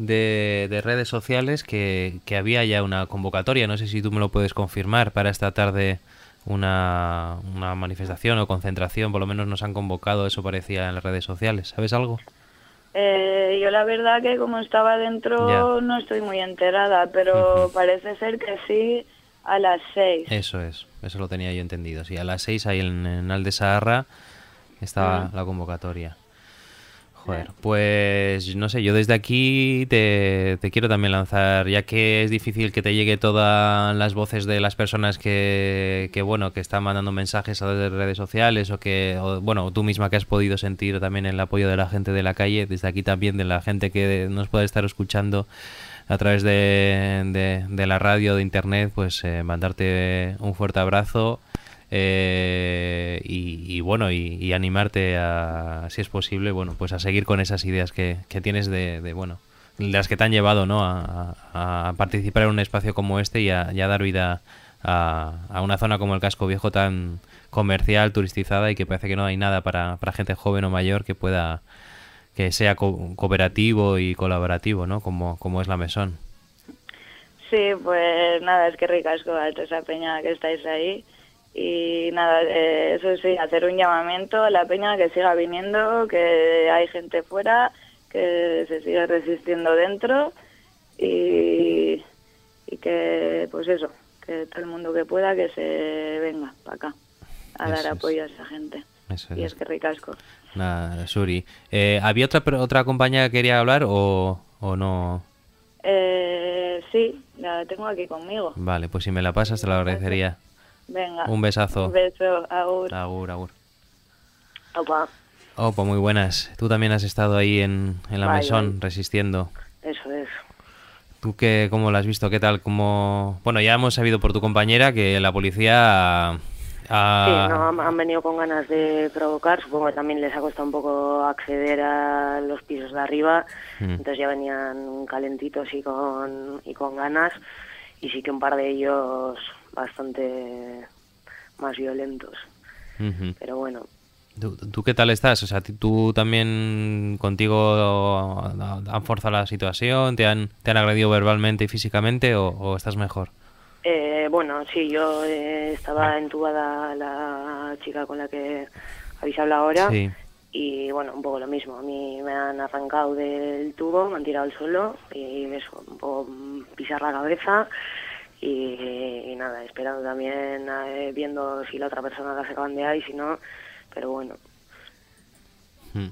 de, de redes sociales que, que había ya una convocatoria. No sé si tú me lo puedes confirmar para esta tarde una, una manifestación o concentración. Por lo menos nos han convocado, eso parecía en las redes sociales. ¿Sabes algo? Eh, yo la verdad que como estaba dentro Ya. no estoy muy enterada, pero parece ser que sí a las seis. Eso es, eso lo tenía yo entendido. Sí, a las 6 ahí en, en Alde Saharra estaba Ah. la convocatoria. Joder, pues no sé, yo desde aquí te, quiero también lanzar, ya que es difícil que te llegue todas las voces de las personas que, que bueno, que están mandando mensajes a de redes sociales o que, o, bueno, tú misma que has podido sentir también el apoyo de la gente de la calle, desde aquí también de la gente que nos puede estar escuchando a través de, de, de la radio, de internet, pues eh, mandarte un fuerte abrazo eh, y, bueno, y, animarte a, si es posible, bueno, pues a seguir con esas ideas que, que tienes de, bueno, las que te han llevado, ¿no? A, participar en un espacio como este y a, dar vida a, una zona como el Casco Viejo tan comercial, turistizada y que parece que no hay nada para, para gente joven o mayor que pueda que sea co- cooperativo y colaborativo, ¿no? Como, como es la mesón. Sí, pues nada, es que ricasco a esa peña que estáis ahí. Y nada, eh, eso sí, hacer un llamamiento a la peña que siga viniendo, que hay gente fuera, que se sigue resistiendo dentro y, y que, pues eso, que todo el mundo que pueda que se venga para acá a Eso dar es. apoyo a esa gente. Eso Y es. es que ricasco. Nada, Suri. Eh, ¿Había otra otra compañía que quería hablar o, o no? Eh, sí, la tengo aquí conmigo. Vale, pues si me la pasas te lo agradecería. Venga. Un besazo. Un beso, agur. Agur, agur. Opa, pues muy buenas. Tú también has estado ahí en, en la mesón resistiendo. eso es. ¿Tú qué, cómo lo has visto? ¿Qué tal? ¿Cómo... Bueno, ya hemos sabido por tu compañera que la policía... ha- Sí, no, han, han venido con ganas de provocar. Supongo que también les ha costado un poco acceder a los pisos de arriba. Mm. Entonces ya venían calentitos y con, y con ganas. Y sí que un par de ellos bastante más violentos. Pero bueno, ¿Tú, tú qué tal estás? O sea, ¿tú también contigo han forzado la situación? ¿Te han, te han agredido verbalmente y físicamente o, o estás mejor? Eh, bueno, sí, yo eh, estaba entubada la chica con la que habéis hablado ahora Sí. y bueno, un poco lo mismo. A mí me han arrancado del tubo, me han tirado al suelo y eso, un poco mm, pisar la cabeza y, y nada, esperando también, eh, viendo si la otra persona la sacaban de ahí, si no, pero bueno. Mm.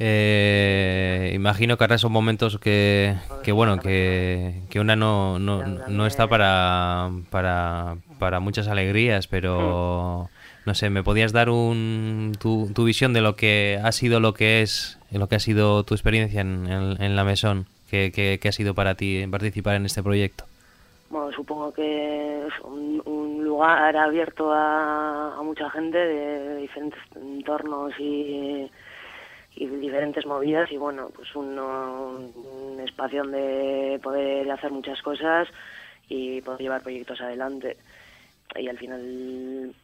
Eh, imagino que ahora son momentos que, que bueno, que, que una no, no, no está para, para, para muchas alegrías, pero no sé, ¿me podías dar un, tu, tu visión de lo que ha sido lo que es, lo que ha sido tu experiencia en, en, en la Mesón? ¿Qué, qué, qué ha sido para ti participar en este proyecto? Bueno, supongo que es un, un lugar abierto a, mucha gente de diferentes entornos y, diferentes movidas y bueno, pues un, espacio donde poder hacer muchas cosas y poder llevar proyectos adelante. Y al final,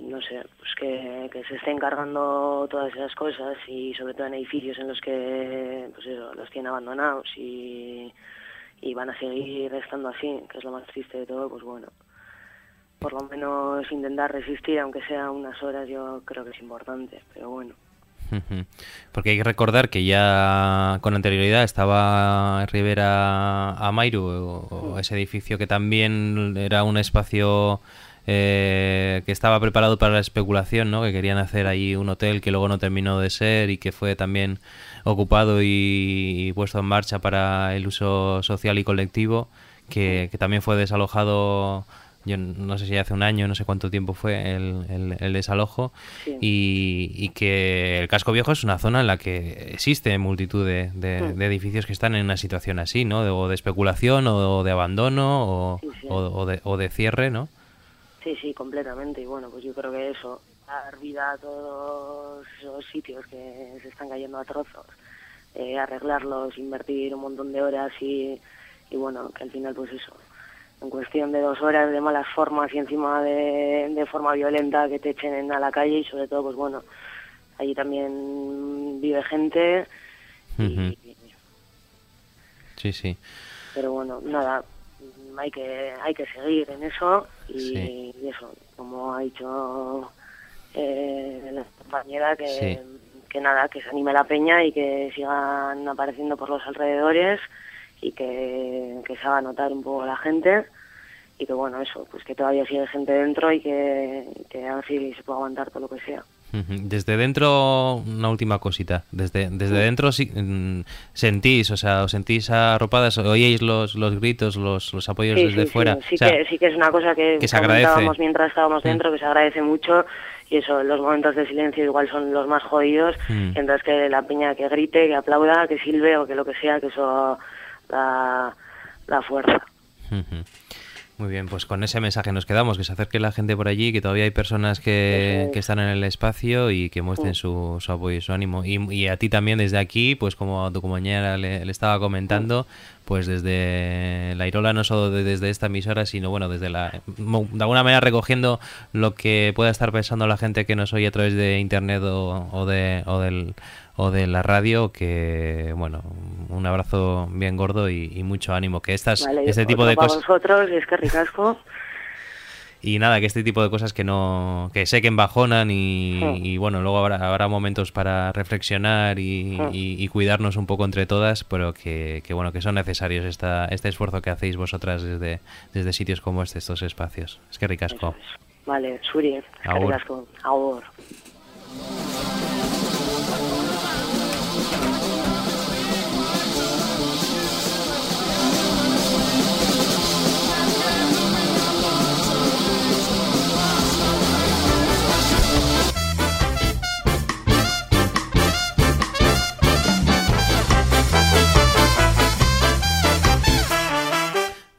no sé, pues que, que se esté encargando todas esas cosas y sobre todo en edificios en los que pues eso, los tienen abandonados y y van a seguir estando así, que es lo más triste de todo, pues bueno, por lo menos intentar resistir, aunque sea unas horas, yo creo que es importante, pero bueno. Porque hay que recordar que ya con anterioridad estaba Rivera Amairu, o, o ese edificio que también era un espacio eh, que estaba preparado para la especulación, ¿no? Que querían hacer ahí un hotel que luego no terminó de ser y que fue también ocupado y, puesto en marcha para el uso social y colectivo, que, que también fue desalojado yo no sé si hace un año, no sé cuánto tiempo fue el, el- el desalojo, Sí. y, y que el casco viejo es una zona en la que existe multitud de, de- Mm. de edificios que están en una situación así, ¿no? De, o de especulación, o de abandono, o, Sí, o- o de, o de cierre, ¿no? Sí, sí, completamente, y bueno, pues yo creo que eso, dar vida a todos esos sitios que se están cayendo a trozos, eh, arreglarlos, invertir un montón de horas y, y bueno, que al final pues eso, en cuestión de dos horas de malas formas y encima de, de forma violenta que te echen a la calle y sobre todo pues bueno, allí también vive gente, Ujú. Sí, sí. pero bueno, nada, hay que hay que seguir en eso y, Sí. y eso, como ha dicho eh, la compañera, que, Sí. Que nada, que se anime la peña y que sigan apareciendo por los alrededores y que, que se haga notar un poco la gente y que bueno, eso, pues que todavía sigue gente dentro y que, que a ver si se puede aguantar todo lo que sea. Desde dentro, una última cosita. Desde, desde dentro sí, mm, sentís, o sea, os sentís arropadas, oíais los, los gritos, los, los apoyos Sí, desde sí, fuera. Sí, sí O sea, que, sí que es una cosa que, que se agradece. comentábamos mientras estábamos dentro, que se agradece mucho y eso, los momentos de silencio igual son los más jodidos, Mm. mientras que la peña que grite, que aplauda, que silbe o que lo que sea, que eso da, da fuerza. Muy bien, pues con ese mensaje nos quedamos, que se acerque la gente por allí, que todavía hay personas que, es. que están en el espacio y que muestren Sí. su, su apoyo y su ánimo. Y, y a ti también desde aquí, pues como a tu compañera le, le estaba comentando, pues desde la Irola, no solo de- desde esta emisora, sino bueno, desde la... De alguna manera recogiendo lo que pueda estar pensando la gente que nos oye a través de internet o, o de, o del o de la radio que bueno un abrazo bien gordo y, y mucho ánimo que estas Vale, este tipo de cosas vosotros, y es que ricasco. y nada, que este tipo de cosas que no que sé que embajonan y, Sí. y, bueno, luego habrá, habrá momentos para reflexionar y, Sí. y- y cuidarnos un poco entre todas, pero que, que bueno, que son necesarios esta, este esfuerzo que hacéis vosotras desde, desde sitios como este, estos espacios. Es que ricasco. Vale, Suri, es que Agur. ricasco. Agur.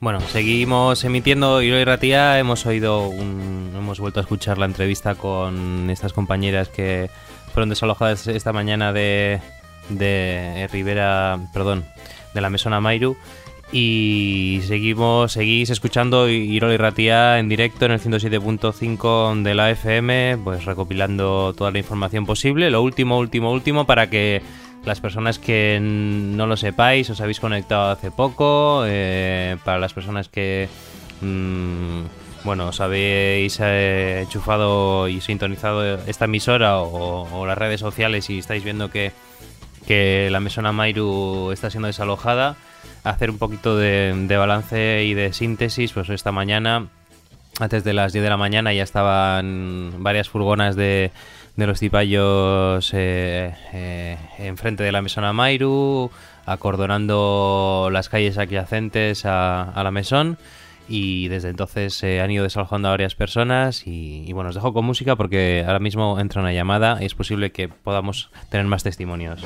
Bueno, seguimos emitiendo Hilo y Ratía. Hemos oído un, hemos vuelto a escuchar la entrevista con estas compañeras que fueron desalojadas esta mañana de, de Rivera, perdón, de la Mesona Mairu. Y seguimos, seguís escuchando Irol y Ratía en directo en el 107.5 de la FM, pues recopilando toda la información posible. Lo último, último, último para que las personas que no lo sepáis, os habéis conectado hace poco, eh, para las personas que, mm, bueno, os habéis eh, enchufado y sintonizado esta emisora o, o las redes sociales y estáis viendo que, que la mesona Mairu está siendo desalojada hacer un poquito de, balance y de síntesis, pues esta mañana, antes de las 10 de la mañana, ya estaban varias furgonas de, de los cipayos eh, eh, enfrente de la mesona Mairu, acordonando las calles adyacentes a, a la mesón. Y desde entonces se han ido desalojando a varias personas. Y bueno, os dejo con música porque ahora mismo entra una llamada y es posible que podamos tener más testimonios.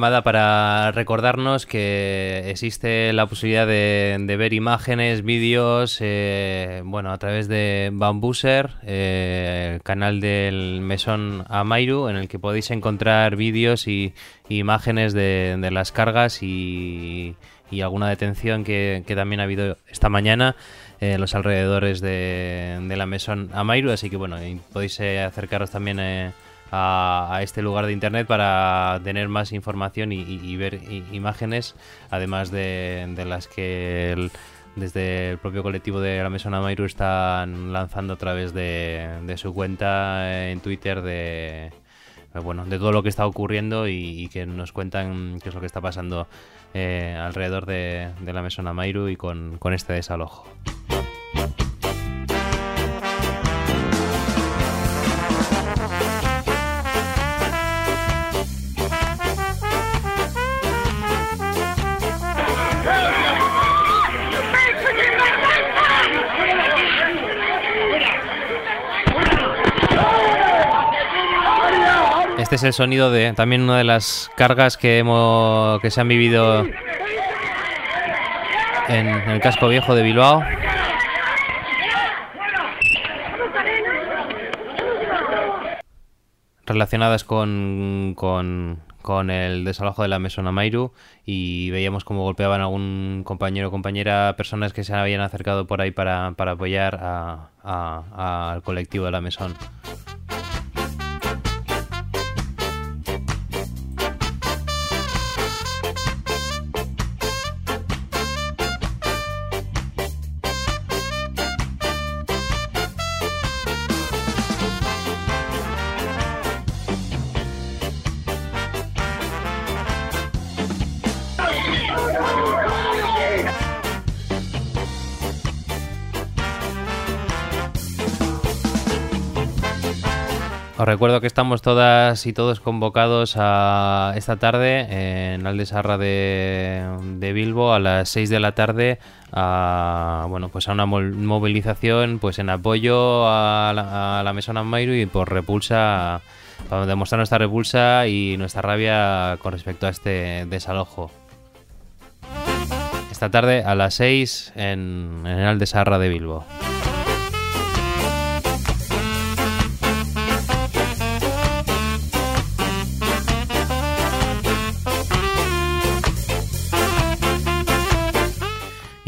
Llamada para recordarnos que existe la posibilidad de, de ver imágenes, vídeos, eh, bueno, a través de Bambuser, eh, el canal del Mesón Amairu, en el que podéis encontrar vídeos y, imágenes de, de las cargas y, alguna detención que, que también ha habido esta mañana eh, en los alrededores de, de la Mesón Amairu, así que bueno, y podéis eh, acercaros también eh, a, a este lugar de internet para tener más información y, y- y ver imágenes, además de, de las que el- desde el propio colectivo de la Mesona Mairu están lanzando a través de, de su cuenta en Twitter de bueno de todo lo que está ocurriendo y, y que nos cuentan qué es lo que está pasando eh, alrededor de, de la Mesona Mairu y con, con este desalojo. Este es el sonido de también una de las cargas que hemos que se han vivido en el casco viejo de Bilbao. relacionadas con, con, con el desalojo de la Mesona Mairu y veíamos cómo golpeaban a algún compañero o compañera, personas que se habían acercado por ahí para, para apoyar al colectivo de la Mesón. Recuerdo que estamos todas y todos convocados a esta tarde en Aldesarra de, de Bilbo a las 6 de la tarde a bueno pues a una movilización pues en apoyo a la, a la Mesona Mairu y por repulsa para demostrar nuestra repulsa y nuestra rabia con respecto a este desalojo. Esta tarde a las 6 en, en Aldesarra de Bilbo.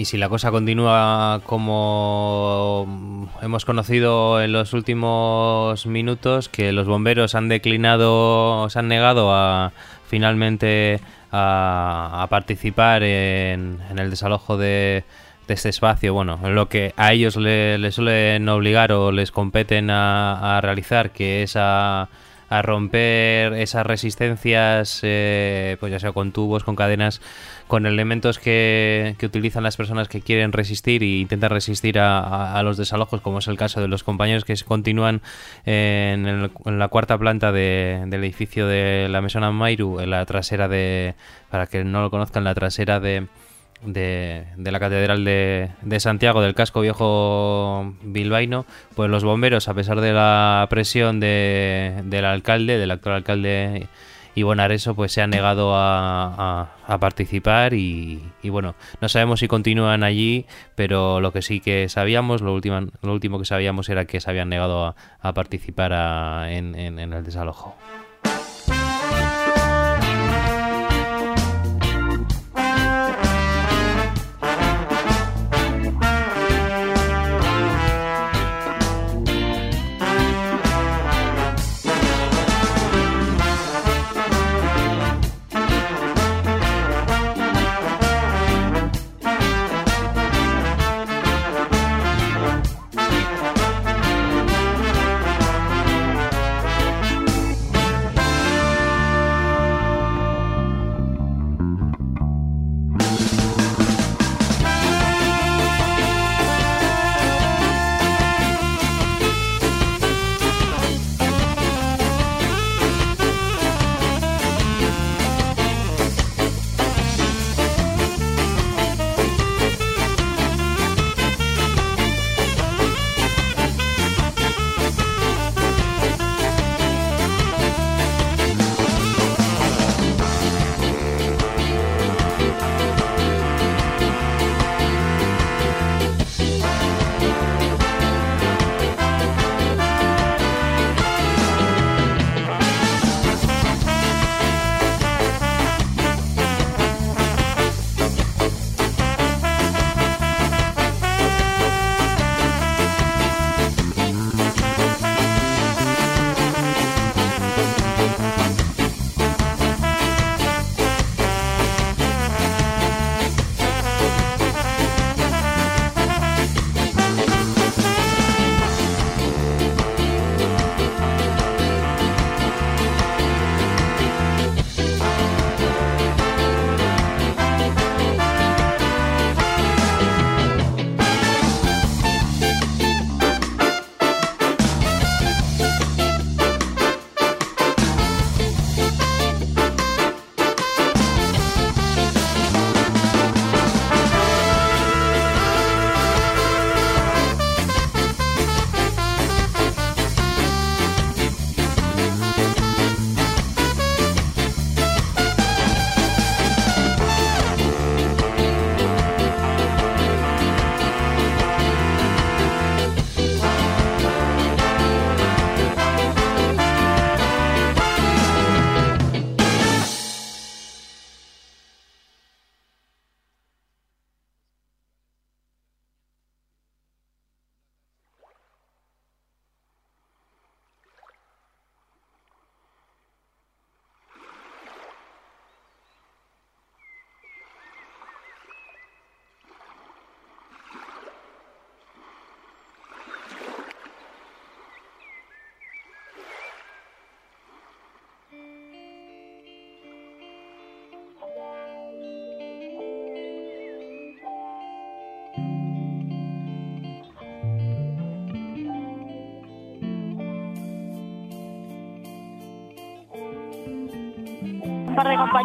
Y si la cosa continúa como hemos conocido en los últimos minutos, que los bomberos han declinado, se han negado a finalmente a, participar en, el desalojo de, este espacio, bueno, en lo que a ellos le, les suelen obligar o les competen a, a realizar, que es a, a romper esas resistencias, eh, pues ya sea con tubos, con cadenas, con elementos que, que utilizan las personas que quieren resistir e intentan resistir a, a- los desalojos, como es el caso de los compañeros que continúan en la cuarta planta de- del edificio de la Mesona Mairu, en la trasera de, para que no lo conozcan, la trasera de, de, de la Catedral de, de Santiago, del casco viejo bilbaíno, pues los bomberos, a pesar de la presión de, del alcalde, del actual alcalde Ivonne Areso, pues se han negado a, a- participar y, y bueno, no sabemos si continúan allí, pero lo que sí que sabíamos, lo último, lo último que sabíamos era que se habían negado a, participar en- en- en el desalojo.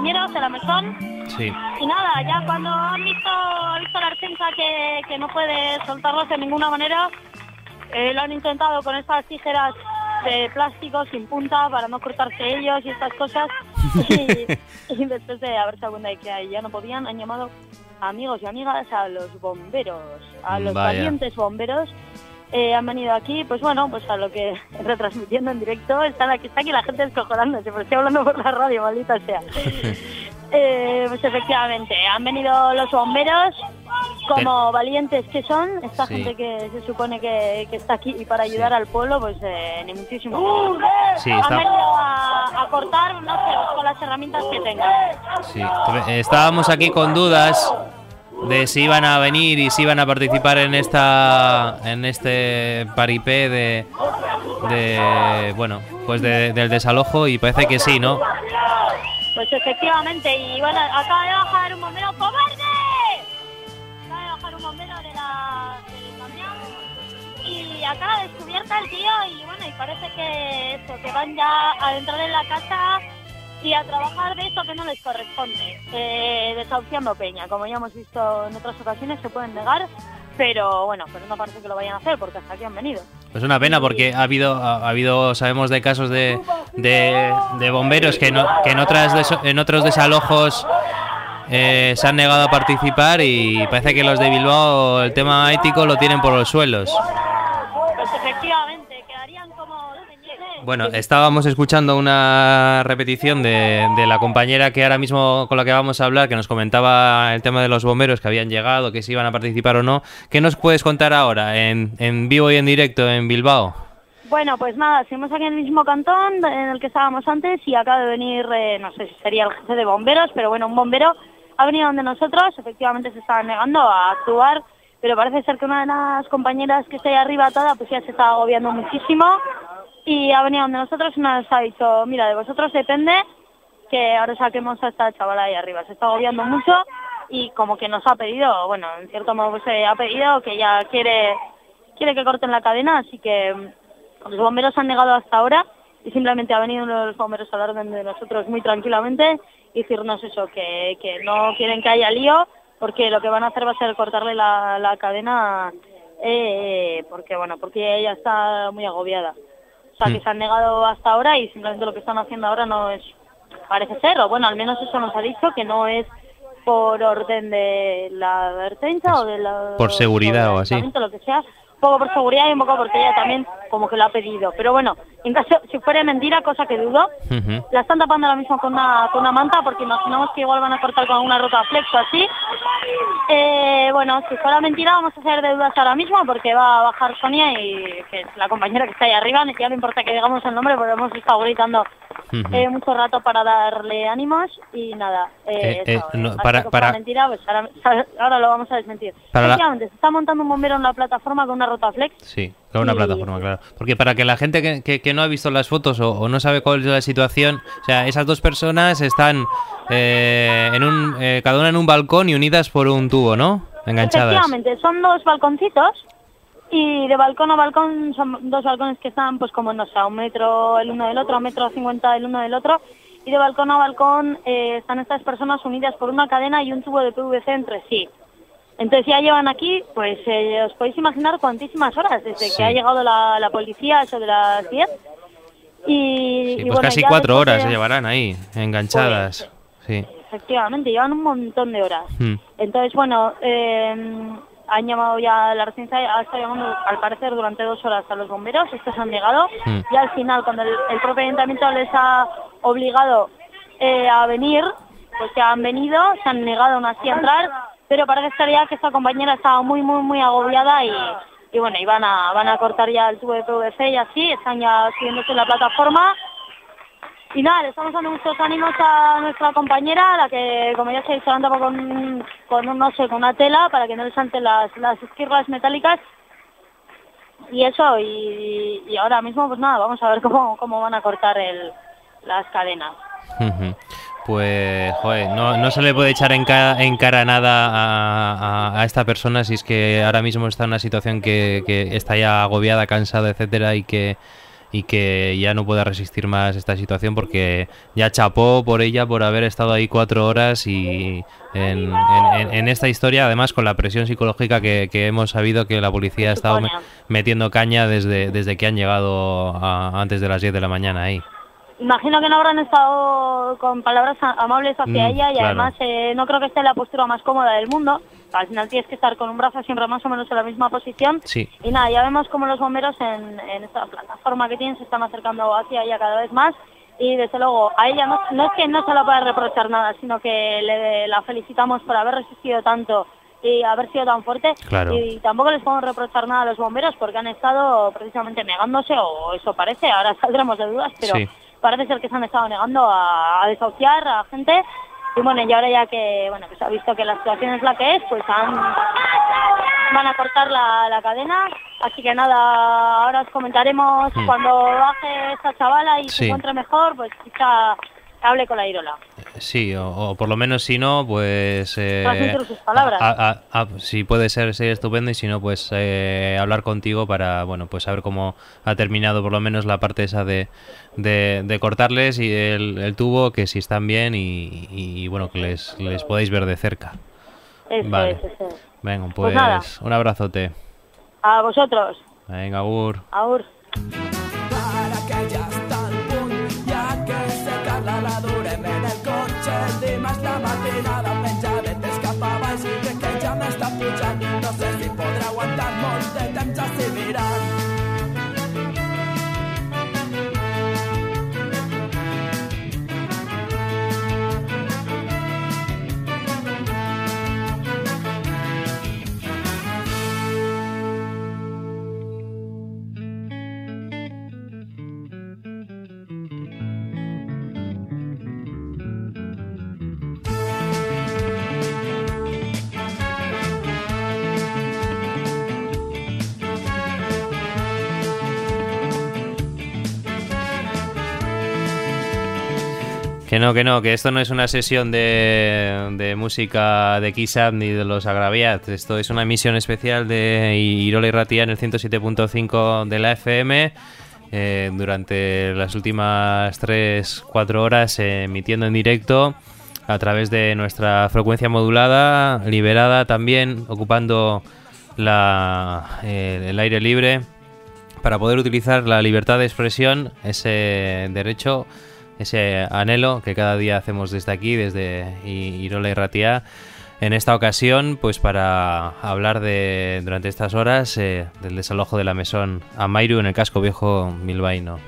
Compañeros en la mesón. Sí. Y nada, ya cuando han visto, visto la defensa que, que no puede soltarlos de ninguna manera, eh, lo han intentado con estas tijeras de plástico sin punta para no cortarse ellos y estas cosas. y, y después de haberse dado cuenta de que ya no podían, han llamado amigos y amigas a los bomberos, a los Vaya. valientes bomberos. Eh, han venido aquí, pues bueno, pues a lo que retransmitiendo en directo, están aquí, está aquí la gente descojonándose, pero estoy hablando por la radio, maldita sea. Eh, pues efectivamente, han venido los bomberos como valientes que son, esta Sí. gente que se supone que, que está aquí para ayudar al pueblo, pues eh, ni muchísimo. Sí, Han está- venido a, a cortar, no sé, con las herramientas que tengan. Sí. Estábamos aquí con dudas de si iban a venir y si iban a participar en esta en este paripé de, de bueno pues de- del desalojo y parece que sí no Pues efectivamente, y bueno, acaba de bajar un bombero cobarde. Acaba de bajar un bombero de la, del camión y acaba descubierta el tío y bueno, y parece que eso, que van ya a entrar en la casa y a trabajar de esto que no les corresponde, eh, desahuciando peña. Como ya hemos visto en otras ocasiones, se pueden negar, pero bueno, pero no parece que lo vayan a hacer porque hasta aquí han venido. es una pena porque ha habido ha, ha habido sabemos de casos de, de, de bomberos que, no- que en otras deso- en otros desalojos eh, se han negado a participar y parece que los de Bilbao el tema ético lo tienen por los suelos Pues efectivamente, como... Bueno, estábamos escuchando una repetición de, de la compañera que ahora mismo con la que vamos a hablar, que nos comentaba el tema de los bomberos que habían llegado, que si iban a participar o no. ¿Qué nos puedes contar ahora, en, en vivo y en directo en Bilbao? Bueno, pues nada, seguimos aquí en el mismo cantón en el que estábamos antes y acaba de venir, eh, no sé si sería el jefe de bomberos, pero bueno, un bombero ha venido donde nosotros, efectivamente se estaban negando a actuar, pero parece ser que una de las compañeras que está ahí arriba atada pues ya se está agobiando muchísimo. Y ha venido donde nosotros y nos ha dicho, mira, de vosotros depende que ahora saquemos a esta chavala ahí arriba, se está agobiando mucho y como que nos ha pedido, bueno, en cierto modo pues, eh, ha pedido que ella quiere quiere que corten la cadena, así que mm, los bomberos han negado hasta ahora y simplemente ha venido los bomberos a hablar de nosotros muy tranquilamente y decirnos eso, que, que no quieren que haya lío porque lo que van a hacer va a ser cortarle la, la cadena eh, porque bueno, porque ella está muy agobiada. O sea, que Mm. se han negado hasta ahora y simplemente lo que están haciendo ahora no es, parece ser, o bueno, al menos eso nos ha dicho, que no es por orden de la Ertzaintza o de la... Por seguridad o así. ayuntamiento, lo que sea, un poco por seguridad y un poco porque ella también como que lo ha pedido. Pero bueno, en caso, si fuera mentira, cosa que dudo, la están tapando ahora mismo con una, con una manta porque imaginamos que igual van a cortar con una rota flex o así. Eh, bueno, si fuera mentira vamos a hacer de dudas ahora mismo porque va a bajar Sonia y que es la compañera que está ahí arriba, ya no importa que digamos el nombre porque hemos estado gritando eh, mucho rato para darle ánimos y nada. Eh, Eh, eh, eso, no, así para- para- mentira, pues ahora, ahora lo vamos a desmentir. Para la- Efectivamente, se está montando un bombero en la plataforma con una rota flex Sí, con una Y- plataforma, claro. Porque para que la gente que, que- que no ha visto las fotos o, no sabe cuál es la situación, o sea, esas dos personas están eh, en un, eh, cada una en un balcón y unidas por un tubo, ¿no? Enganchadas. Efectivamente, son dos balconcitos y de balcón a balcón son dos balcones que están pues como no sé, un metro el uno del otro, a un metro cincuenta el uno del otro y de balcón a balcón eh, están estas personas unidas por una cadena y un tubo de PVC entre sí. Entonces ya llevan aquí, pues eh, os podéis imaginar cuantísimas horas desde Sí. que ha llegado la, la policía, eso de las 10. Y, Sí, y pues bueno, casi cuatro horas se llevarán ahí, enganchadas. Sí. Efectivamente, llevan un montón de horas. Mm. Entonces, bueno, eh, han llamado ya la residencia, ha estado llamando al parecer durante dos horas a los bomberos, estos han llegado, Mm. y al final cuando el, el propio ayuntamiento les ha obligado eh, a venir, pues ya han venido, se han negado aún así a entrar, pero parece ser ya que esta compañera estaba muy, muy, muy agobiada y, y bueno, y van a, van a cortar ya el tubo de PVC y así, están ya subiéndose en la plataforma y nada, le estamos dando muchos ánimos a nuestra compañera, la que, como ya se dicho, anda con, con no sé, con una tela para que no les salte las, las esquirlas metálicas. Y eso, y, ahora mismo, pues nada, vamos a ver cómo, cómo van a cortar el, las cadenas. Pues, joder, no, no se le puede echar en, ca- en cara nada a, a- a esta persona si es que ahora mismo está en una situación que, que está ya agobiada, cansada, etcétera, y que y que ya no pueda resistir más esta situación porque ya chapó por ella por haber estado ahí cuatro horas y en, en- esta historia además con la presión psicológica que, que hemos sabido que la policía ha estado me- metiendo caña desde, desde que han llegado a- antes de las 10 de la mañana ahí. Imagino que no habrán estado con palabras amables hacia Mm, ella y claro. además eh, no creo que esté en la postura más cómoda del mundo. Al final tienes que estar con un brazo siempre más o menos en la misma posición. Sí. Y nada, ya vemos como los bomberos en, en esta plataforma que tienen se están acercando hacia ella cada vez más. Y desde luego, a ella no, no es que no se la pueda reprochar nada, sino que le, la felicitamos por haber resistido tanto y haber sido tan fuerte. Claro. Y tampoco les podemos reprochar nada a los bomberos porque han estado precisamente negándose, o eso parece, ahora saldremos de dudas, pero Sí. Parece ser que se han estado negando a, a desahuciar a gente. Y bueno, y ahora ya que bueno que se ha visto que la situación es la que es, pues han, van a cortar la, la cadena. Así que nada, ahora os comentaremos Hmm. cuando baje esta chavala y Sí. se encuentre mejor, pues quizá hable con la Irola. Sí, o, o por lo menos si no, pues... eh, sus palabras. a- a- a- si puede ser, sería estupendo y si no, pues eh, hablar contigo para, bueno, pues saber cómo ha terminado por lo menos la parte esa de, de, de cortarles y el, el tubo, que si están bien y, y, bueno, que les, les podáis ver de cerca. Eso Vale. es, eso es. Venga, pues, Pues nada. un abrazote. A vosotros, Venga, Agur. aur. La durem en el cotxe. Dimarts la matinada penjadetes cap a baix, que ja m'està pujant. No sé si podrà aguantar molt de temps, ja s'hi miran. Que no, que no, que esto no es una sesión de, de música de Kiss ni de los Agraviat. Esto es una emisión especial de Irola y Ratia en el 107.5 de la FM. eh, durante las últimas 3-4 horas emitiendo en directo a través de nuestra frecuencia modulada, liberada también, ocupando la, eh, el aire libre para poder utilizar la libertad de expresión, ese derecho, ese anhelo que cada día hacemos desde aquí, desde Irola y Ratia. En esta ocasión, pues para hablar de durante estas horas eh, del desalojo de la mesón Amairu en el casco viejo bilbaíno.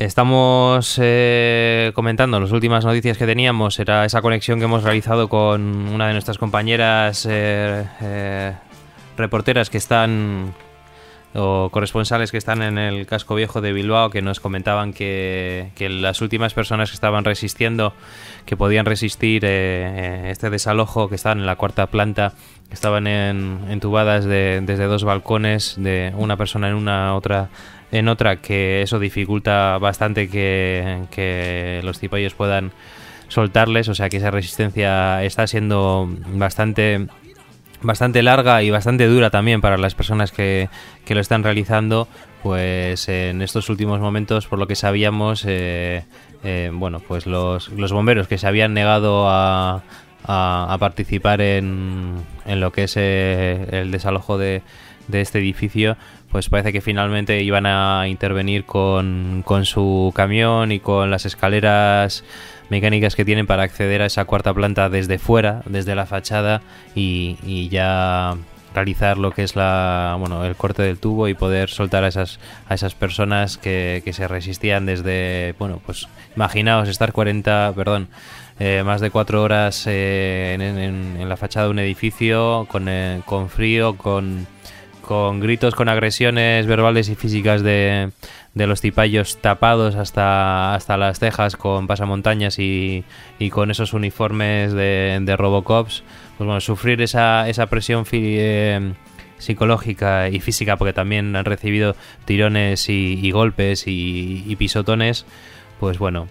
Estamos eh, comentando las últimas noticias que teníamos. Era esa conexión que hemos realizado con una de nuestras compañeras eh, eh, reporteras que están o corresponsales que están en el casco viejo de Bilbao que nos comentaban que, las últimas personas que estaban resistiendo, que podían resistir eh, este desalojo, que estaban en la cuarta planta, estaban en, entubadas de- desde dos balcones, de una persona en una, otra en otra, que eso dificulta bastante que, que los cipayos puedan soltarles, o sea que esa resistencia está siendo bastante bastante larga y bastante dura también para las personas que, que lo están realizando, pues en estos últimos momentos, por lo que sabíamos, eh, eh, bueno, pues los, los bomberos que se habían negado a, a, a participar en, en lo que es eh, el desalojo de, de este edificio, pues parece que finalmente iban a intervenir con, con su camión y con las escaleras mecánicas que tienen para acceder a esa cuarta planta desde fuera, desde la fachada y, y ya realizar lo que es la bueno el corte del tubo y poder soltar a esas a esas personas que, que se resistían desde bueno pues imaginaos estar 40 perdón eh, más de cuatro horas eh, en, en- la fachada de un edificio con, eh, con frío con con gritos, con agresiones verbales y físicas de, de los tipayos tapados hasta, hasta las cejas con pasamontañas y, y con esos uniformes de, de Robocops, pues bueno, sufrir esa, esa presión eh, psicológica y física, porque también han recibido tirones y, y golpes y, y pisotones, pues bueno,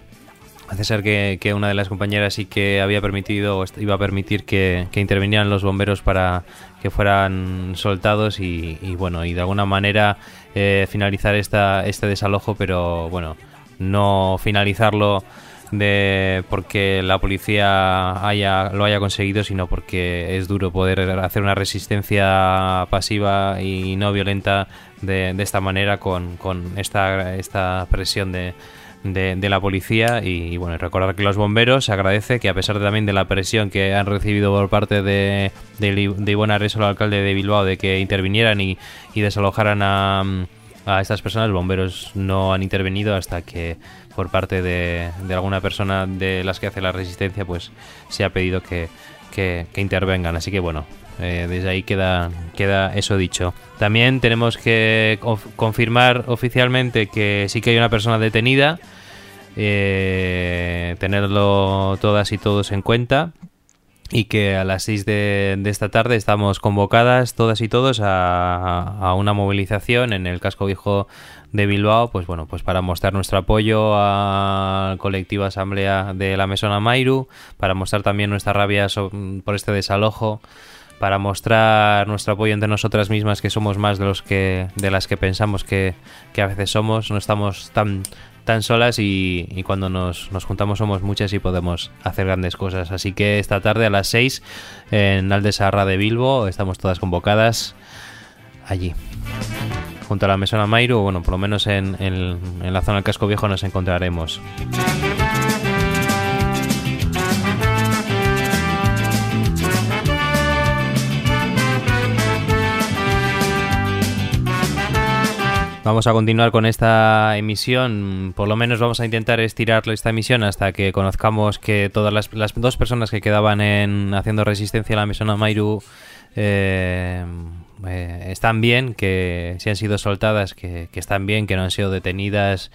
Hace ser que, que una de las compañeras sí que había permitido o iba a permitir que, que intervinieran los bomberos para que fueran soltados y, y, bueno, y de alguna manera eh, finalizar esta, este desalojo, pero bueno, no finalizarlo de porque la policía haya, lo haya conseguido, sino porque es duro poder hacer una resistencia pasiva y no violenta de, de esta manera con, con esta, esta presión de, de, la policía y, y, bueno, recordar que los bomberos se agradece que a pesar de, también de la presión que han recibido por parte de, de, de Ivonne Arreso, el alcalde de Bilbao, de que intervinieran y, y desalojaran a, a estas personas. Los bomberos no han intervenido hasta que por parte de, de alguna persona de las que hace la resistencia pues se ha pedido que- que intervengan. Así que bueno, eh, desde ahí queda, queda eso dicho. También tenemos que conf- confirmar oficialmente que sí que hay una persona detenida. eh, tenerlo todas y todos en cuenta y que a las 6 de, esta tarde estamos convocadas todas y todos a, una movilización en el casco viejo de Bilbao, pues bueno, pues para mostrar nuestro apoyo al colectivo Asamblea de la Mesona Mairu, para mostrar también nuestra rabia por este desalojo, para mostrar nuestro apoyo entre nosotras mismas, que somos más de los que de las que pensamos que, que a veces somos, no estamos tan tan solas y, y cuando nos, nos juntamos somos muchas y podemos hacer grandes cosas. Así que esta tarde a las 6 en Aldesarra de Bilbo estamos todas convocadas allí. Junto a la Mesona Mairu, bueno, por lo menos en, en- en la zona del casco viejo nos encontraremos. Vamos a continuar con esta emisión. Por lo menos vamos a intentar estirar esta emisión hasta que conozcamos que todas las, las dos personas que quedaban en haciendo resistencia a la Mesona Mairu eh, eh, están bien, que si han sido soltadas, que, que están bien, que no han sido detenidas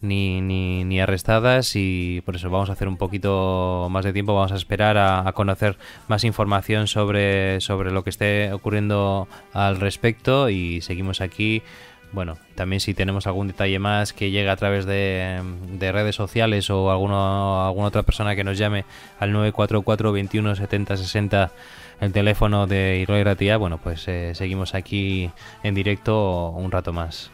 ni, ni, ni arrestadas y por eso vamos a hacer un poquito más de tiempo, vamos a esperar a, a conocer más información sobre, sobre lo que esté ocurriendo al respecto y seguimos aquí. Bueno, también si tenemos algún detalle más que llegue a través de, de redes sociales o alguna otra persona que nos llame al 944 21 70 60 el teléfono de Iroi Ratia, bueno, pues eh, seguimos aquí en directo un rato más.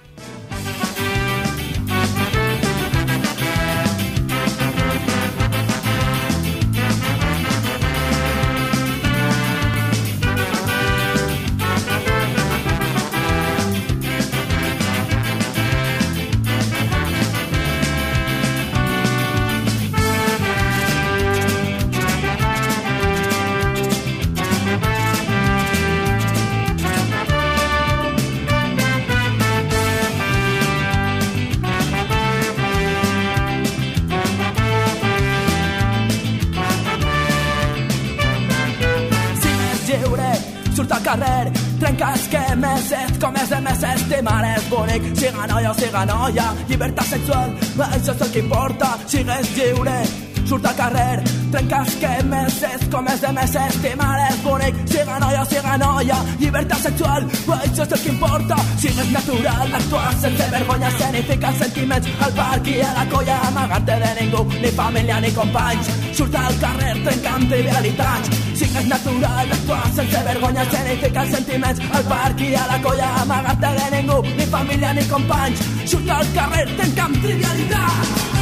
Carrer, trenques que més et com és de més estimar és bonic. Siga noia o siga noia, llibertat sexual, això és el que importa. Sigues lliure, surt al carrer, trenques que més és com és de més estimar és bonic. Siga noia siga noia, llibertat sexual, això és el que importa. Sigues natural, actuar sense vergonya, escenificar sentiments al parc i a la colla, amagar-te de ningú, ni família ni companys. Surt al carrer trencant trivialitats, Sigues natural, actuar sense vergonya, escenificar sentiments al parc i a la colla, amagar-te de ningú, ni família ni companys. Surt al carrer, trencant trivialitats.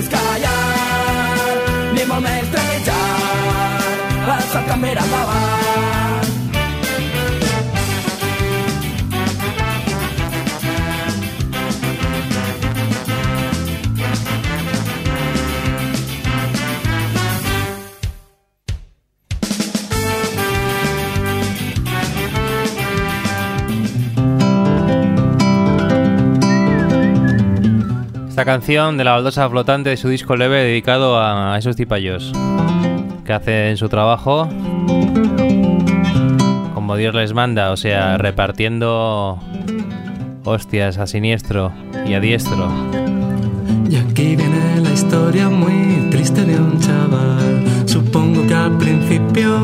Deixes callar, ni molt menys trepitjar, alça't Esta canción de la baldosa flotante de su disco leve dedicado a esos tipayos que hacen su trabajo como Dios les manda, o sea, repartiendo hostias a siniestro y a diestro. Y aquí viene la historia muy triste de un chaval. Supongo que al principio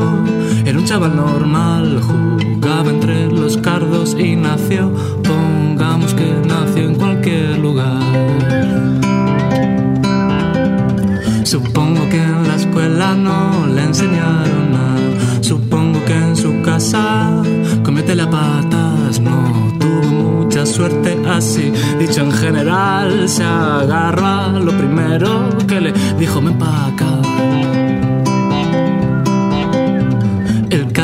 era un chaval normal, jugaba entre los cardos y nació. Pongamos que nació en cualquier lugar. Supongo que en la escuela no le enseñaron nada. Supongo que en su casa comió telepatas. No tuvo mucha suerte así. Dicho en general, se agarró a lo primero que le dijo: Me pa'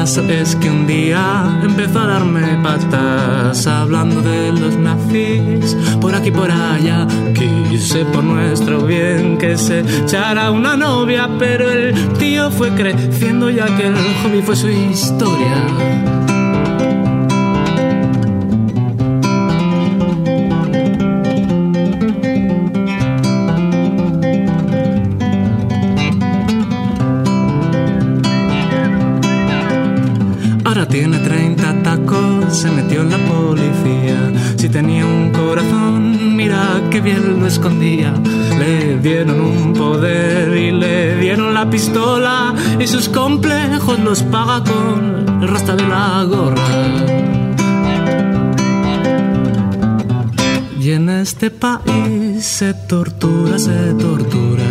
es que un día empezó a darme patas hablando de los nazis por aquí por allá. Quise por nuestro bien que se echara una novia, pero el tío fue creciendo ya que el hobby fue su historia. Le dieron un poder y le dieron la pistola. Y sus complejos los paga con el rasta de la gorra. Y en este país se tortura, se tortura.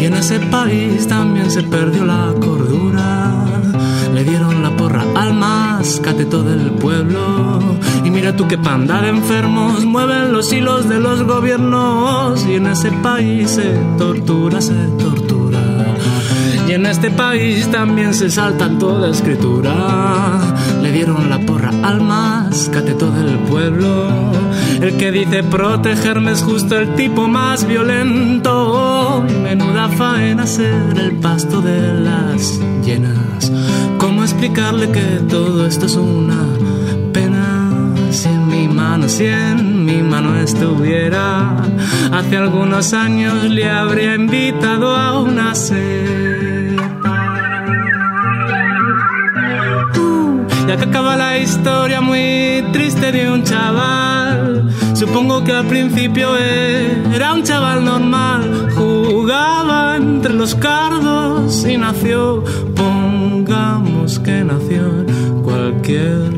Y en ese país también se perdió la cordura. Le dieron la porra al más cateto del pueblo. Mira tú que panda de enfermos mueven los hilos de los gobiernos. Y en ese país se tortura, se tortura. Y en este país también se saltan toda escritura. Le dieron la porra al cateto del pueblo. El que dice protegerme es justo el tipo más violento. Menuda faena ser el pasto de las llenas. ¿Cómo explicarle que todo esto es una si en mi mano estuviera, hace algunos años le habría invitado a una cena. Ya que acaba la historia muy triste de un chaval. Supongo que al principio era un chaval normal. Jugaba entre los cardos y nació. Pongamos que nació cualquier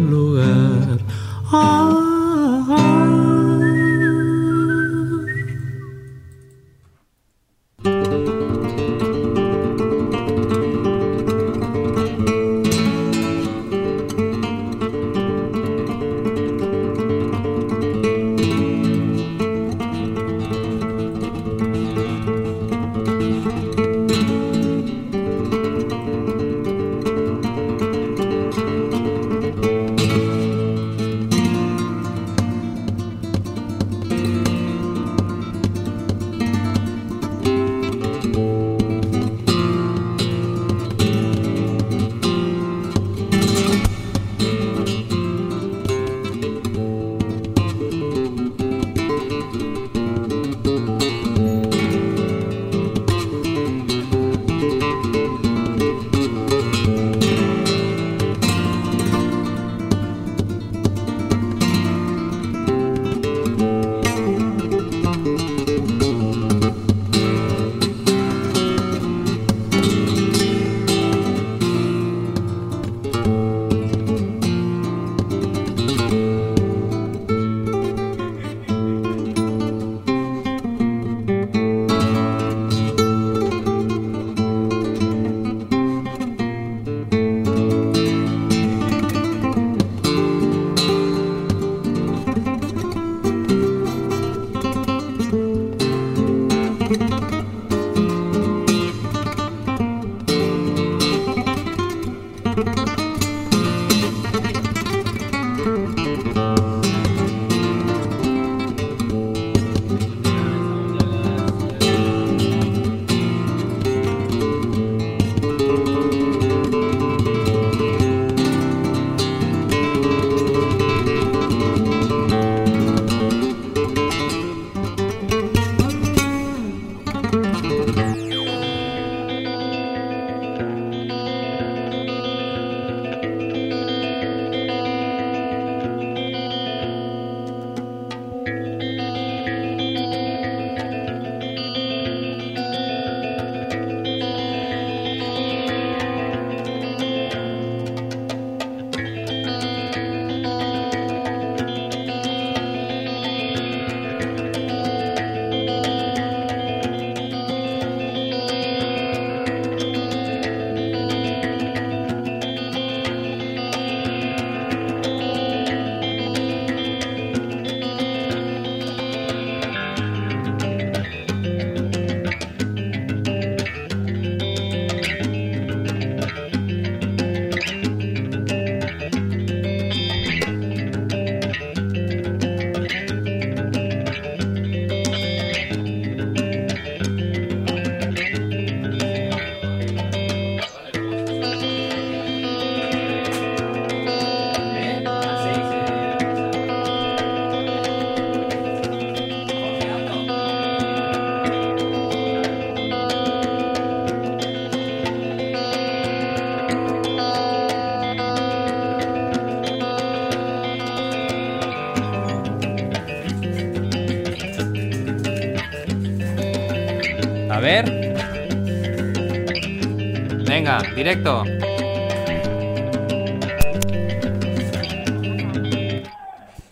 Directo.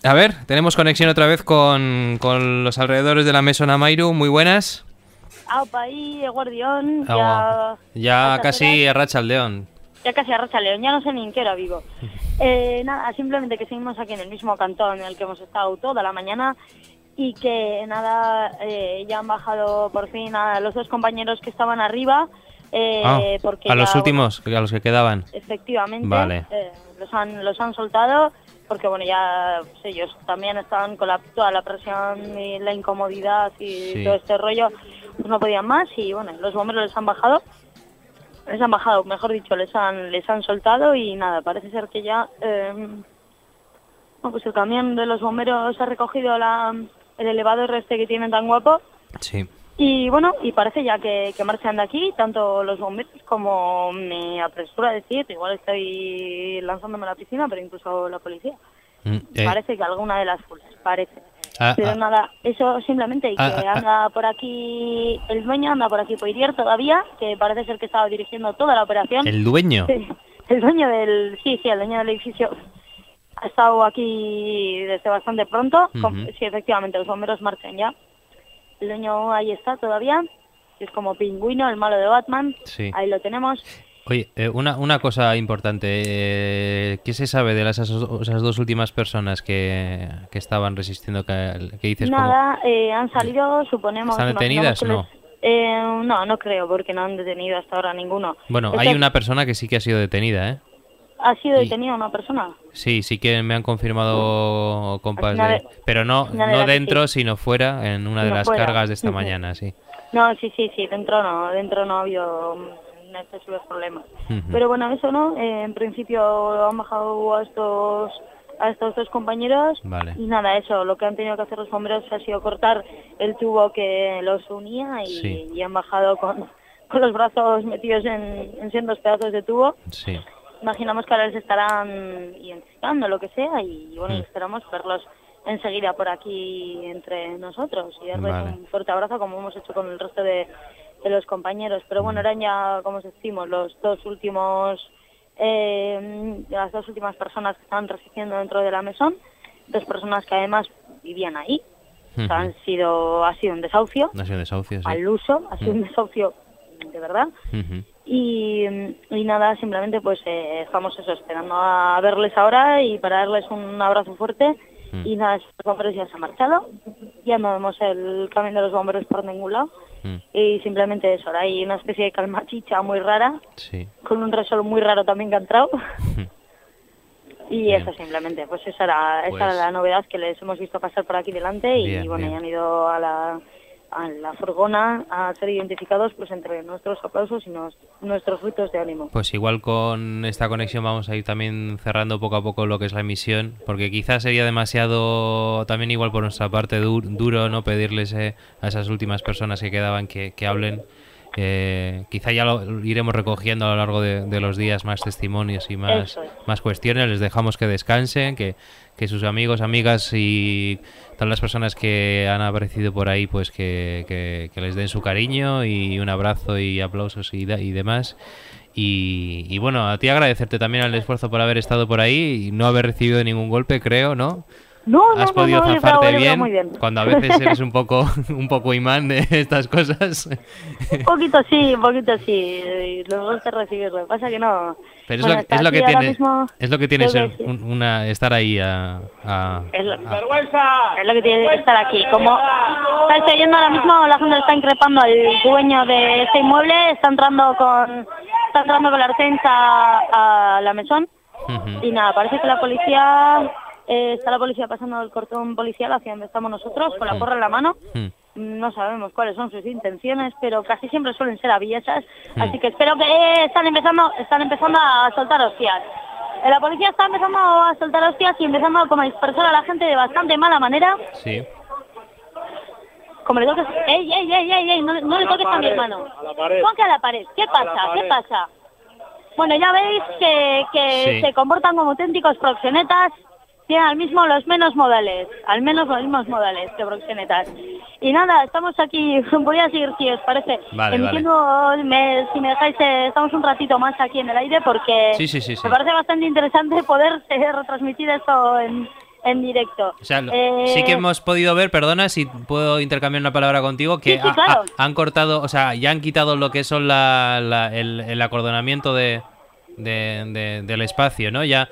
A ver, tenemos conexión otra vez con, con los alrededores de la Mesa Namairu. Muy buenas. Aupa ahí, Guardión, ya, Ah, Ya altas casi racha al león. ya casi arracha León, ya no sé ni en qué hora vivo. Eh, nada, simplemente que seguimos aquí en el mismo cantón en el que hemos estado toda la mañana y que nada, eh, ya han bajado por fin a los dos compañeros que estaban arriba. Eh, Ah, porque a los ya, últimos, a los que quedaban. bueno, efectivamente, Vale. eh, los, han, los han soltado porque bueno, ya pues, ellos también estaban con la, toda la presión y la incomodidad y Sí. todo este rollo, pues no podían más y bueno, los bomberos les han bajado les han bajado, mejor dicho, les han les han soltado y nada, parece ser que ya eh, bueno, pues el camión de los bomberos ha recogido la, el elevador este que tienen tan guapo Sí. Y bueno, y parece ya que, que marchan de aquí, tanto los bomberos como me apresuro a decir, igual estoy lanzándome a la piscina, pero incluso la policía. Mm, eh, Parece que alguna de las fuerzas, parece. ah, Pero ah, nada, eso simplemente, y que Ah, ah. anda por aquí, el dueño anda por aquí Poirier todavía, que parece ser que estaba dirigiendo toda la operación. ¿El dueño? Sí, el dueño del, sí, sí, el dueño del edificio ha estado aquí desde bastante pronto. Ujú. Sí, efectivamente, los bomberos marchan ya. El dueño ahí está todavía, es como pingüino, el malo de Batman. Sí. Ahí lo tenemos. Oye, eh, una, una cosa importante. eh, ¿Qué se sabe de las, esas, dos últimas personas que, que estaban resistiendo? Que, que dices como- Nada, eh, han salido, suponemos. ¿Están detenidas? No. les- Eh, no, no creo, porque no han detenido hasta ahora ninguno. Bueno, Esta- hay una persona que sí que ha sido detenida, ¿eh? ¿Ha sido detenida una persona? Sí, sí que me han confirmado compas de... de- Pero no, no dentro, sí. sino fuera, en una de las fuera. cargas de esta mañana, sí. No, sí, sí, sí, dentro no, dentro no ha habido mm, excesivos problemas. Pero bueno, eso no, eh, en principio han bajado a estos a estos dos compañeros Vale. y nada, eso, lo que han tenido que hacer los bomberos ha sido cortar el tubo que los unía y, Sí. y han bajado con, con los brazos metidos en, en sendos pedazos de tubo. Sí. Imaginamos que ahora les estarán identificando, lo que sea, y bueno, Mm. esperamos verlos enseguida por aquí entre nosotros y darles Vale. un fuerte abrazo como hemos hecho con el resto de, de los compañeros. Pero bueno, eran ya, como os decimos, los dos últimos, eh, las dos últimas personas que estaban resistiendo dentro de la mesón, dos personas que además vivían ahí. O sea, han sido, ha sido un desahucio Ha sido desahucio, sí. al uso, ha sido un desahucio de verdad. Y, y nada, simplemente pues eh, estamos eso, esperando a verles ahora y para darles un abrazo fuerte. Mm. Y nada, los bomberos ya se han marchado, ya no vemos el camión de los bomberos por ningún lado. Mm. Y simplemente eso, ahora hay una especie de calma chicha muy rara, Sí. con un resol muy raro también que ha entrado. y Bien. eso simplemente, pues esa era, esa Pues- era la novedad que les hemos visto pasar por aquí delante y Bien, bueno, bien. ya han ido a la, a la furgona a ser identificados pues entre nuestros aplausos y nos- nuestros gritos de ánimo. Pues igual con esta conexión vamos a ir también cerrando poco a poco lo que es la emisión, porque quizás sería demasiado también igual por nuestra parte du- duro no pedirles eh, a esas últimas personas que quedaban que, que hablen. Eh, quizá ya lo iremos recogiendo a lo largo de, de los días más testimonios y más, es. más cuestiones. Les dejamos que descansen, que, que sus amigos, amigas y todas las personas que han aparecido por ahí, pues que, que- que les den su cariño y un abrazo y aplausos y, y demás. Y, y bueno, a ti agradecerte también el esfuerzo por haber estado por ahí y no haber recibido ningún golpe, creo, ¿no? No, no, Has no, podido no, zafarte yo bien, bien. cuando a veces eres un poco un poco imán de estas cosas. Un poquito sí, un poquito sí. Los golpes recibirlo. Lo que pasa que no. Pero es, Bueno, lo, está es lo que tiene mismo- es lo que tiene ser un- una estar ahí a, a- Es lo, es lo que tiene que estar aquí. Como estáis oyendo ahora mismo, la gente está increpando al dueño de este inmueble, está entrando con está entrando con la defensa a la mesón. Y nada, parece que la policía eh, está la policía pasando el cordón policial hacia donde estamos nosotros con la porra en la mano. No sabemos cuáles son sus intenciones, pero casi siempre suelen ser aviesas, Mm. así que espero que eh, están empezando están empezando a soltar hostias. Eh, La policía está empezando a soltar hostias y empezando como a dispersar a la gente de bastante mala manera. Sí. Como le toques, ey, ey, ey, ey, ey, no, le- no le toques a mi hermano. Ponte a la pared. ¿Qué pasa? ¿Qué pared. pasa? Bueno, ya veis que, que Sí. se comportan como auténticos proxenetas tienen al mismo los menos modales, al menos los mismos modales que proxenetas. Y nada, estamos aquí, voy a seguir si os parece, Vale, emitiendo, me- si me dejáis, eh, estamos un ratito más aquí en el aire porque Sí, sí, sí, sí. me parece bastante interesante poder retransmitir esto en, en directo. O sea, lo- Eh, sí que hemos podido ver, perdona si puedo intercambiar una palabra contigo, que Sí, sí, ha- claro. ha- han cortado, o sea, ya han quitado lo que son la, la- el, el acordonamiento de, de- de- del espacio, ¿no? Ya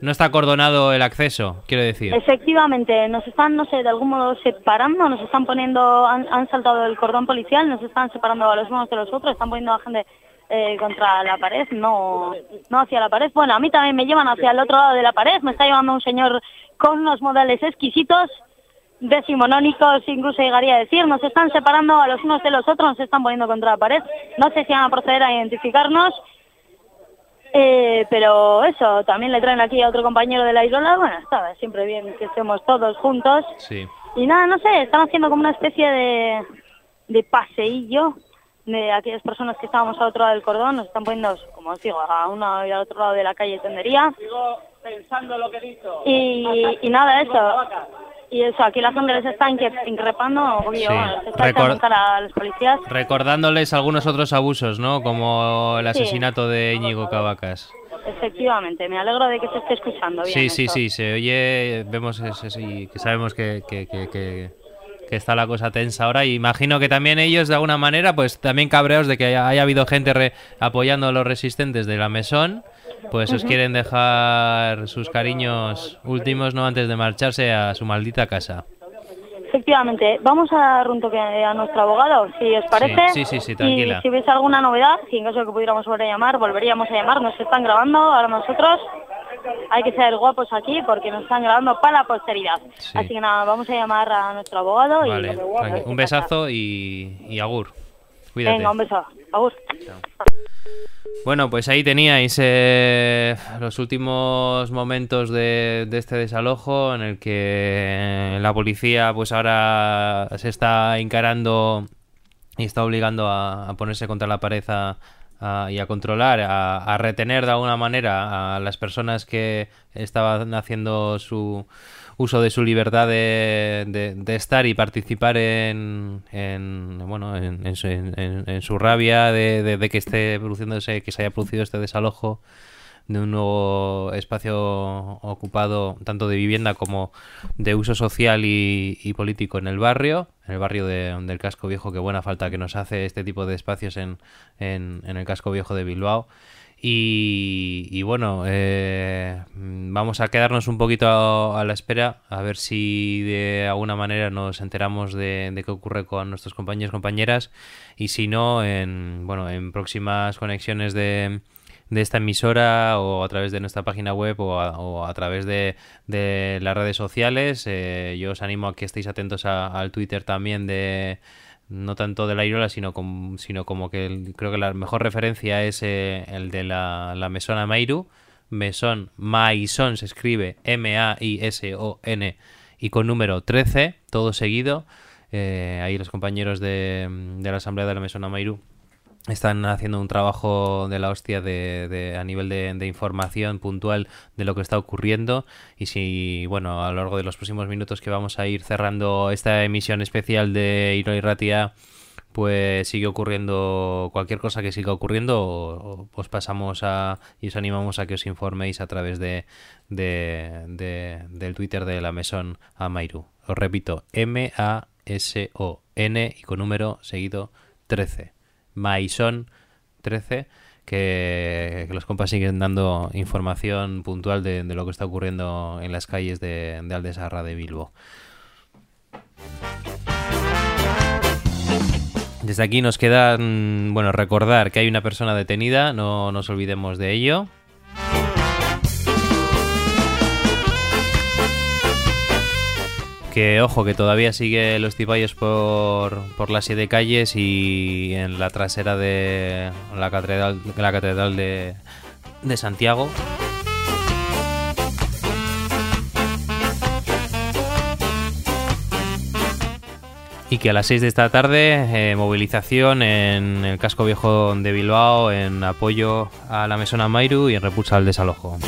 no está acordonado el acceso, quiero decir. Efectivamente, nos están, no sé, de algún modo separando, nos están poniendo, han, saltado el cordón policial, nos están separando a los unos de los otros, están poniendo a gente eh, contra la pared, no, no hacia la pared. Bueno, a mí también me llevan hacia el otro lado de la pared, me está llevando un señor con unos modales exquisitos, decimonónicos, incluso llegaría a decir, nos están separando a los unos de los otros, nos están poniendo contra la pared. No sé si van a proceder a identificarnos. Eh, pero eso, también le traen aquí a otro compañero de la Irola. Bueno, está siempre bien que estemos todos juntos. Sí. Y nada, no sé, están haciendo como una especie de, de paseillo de aquellas personas que estábamos al otro lado del cordón. Nos están poniendo, como os digo, a uno y al otro lado de la calle Tendería. pensando lo que he dicho. Y, y nada, eso. Y eso, aquí la gente les está inque- increpando poquillo. Sí. Se Record- a los policías. Recordándoles algunos otros abusos, ¿no? Como el Sí. asesinato de Íñigo Cavacas. Efectivamente, me alegro de que se esté escuchando bien. Sí, sí, esto. sí, se oye, vemos ese- sí, que sabemos que, que, que, que- que está la cosa tensa ahora y imagino que también ellos de alguna manera pues también cabreos de que haya, haya habido gente re- apoyando a los resistentes de la mesón, pues os quieren dejar sus cariños últimos no antes de marcharse a su maldita casa. Efectivamente, vamos a dar un toque a nuestro abogado, si os parece. sí, sí, sí, tranquila. Y si hubiese alguna novedad, si en caso de que pudiéramos volver a llamar, volveríamos a llamar. Nos están grabando ahora nosotros. Hay que ser guapos aquí porque nos están grabando para la posteridad. Sí. Así que nada, vamos a llamar a nuestro abogado Vale, y... un besazo y, y agur. Cuídate. Venga, un beso. Agur. Bueno, pues ahí teníais eh, los últimos momentos de, de este desalojo en el que la policía pues ahora se está encarando y está obligando a, a ponerse contra la pared a- a- y a controlar, a, a retener de alguna manera a las personas que estaban haciendo su uso de su libertad de, estar y participar en, en, bueno en, en su, en- su rabia de, que esté produciéndose que se haya producido este desalojo de un nuevo espacio ocupado tanto de vivienda como de uso social y, político en el barrio, en el barrio de- del casco viejo, que buena falta que nos hace este tipo de espacios en- en el casco viejo de Bilbao. Y, bueno, eh, vamos a quedarnos un poquito a, la espera, a ver si de alguna manera nos enteramos de, qué ocurre con nuestros compañeros y compañeras. Y si no, en, bueno, en próximas conexiones de, de esta emisora o a través de nuestra página web o a, través de, las redes sociales. Eh, yo os animo a que estéis atentos al Twitter también de no tanto de la Irola, sino, com- sino como que creo que la mejor referencia es eh, el de la, la Mesona Mairu. Mesón, Maison se escribe M-A-I-S-O-N y con número 13, todo seguido. Eh, ahí los compañeros de, de la Asamblea de la Mesona Mairu están haciendo un trabajo de la hostia de, a nivel de, información puntual de lo que está ocurriendo. Y si bueno a lo largo de los próximos minutos que vamos a ir cerrando esta emisión especial de Iro y Ratia pues sigue ocurriendo cualquier cosa que siga ocurriendo os pasamos a y os animamos a que os informéis a través de, de- de- del Twitter de la Mesón a Mairu os repito M A S O N y con número seguido 13 Maison 13 que, los compas siguen dando información puntual de, lo que está ocurriendo en las calles de, de Aldesarra de Bilbo. Desde aquí nos queda bueno recordar que hay una persona detenida, no nos olvidemos de ello. Ojo, que todavía sigue los tipayos por, por las siete calles y en la trasera de la catedral, de, Santiago. Y que a las 6 de esta tarde, eh, movilización en el casco viejo de Bilbao en apoyo a la mesona Mairu y en repulsa al desalojo.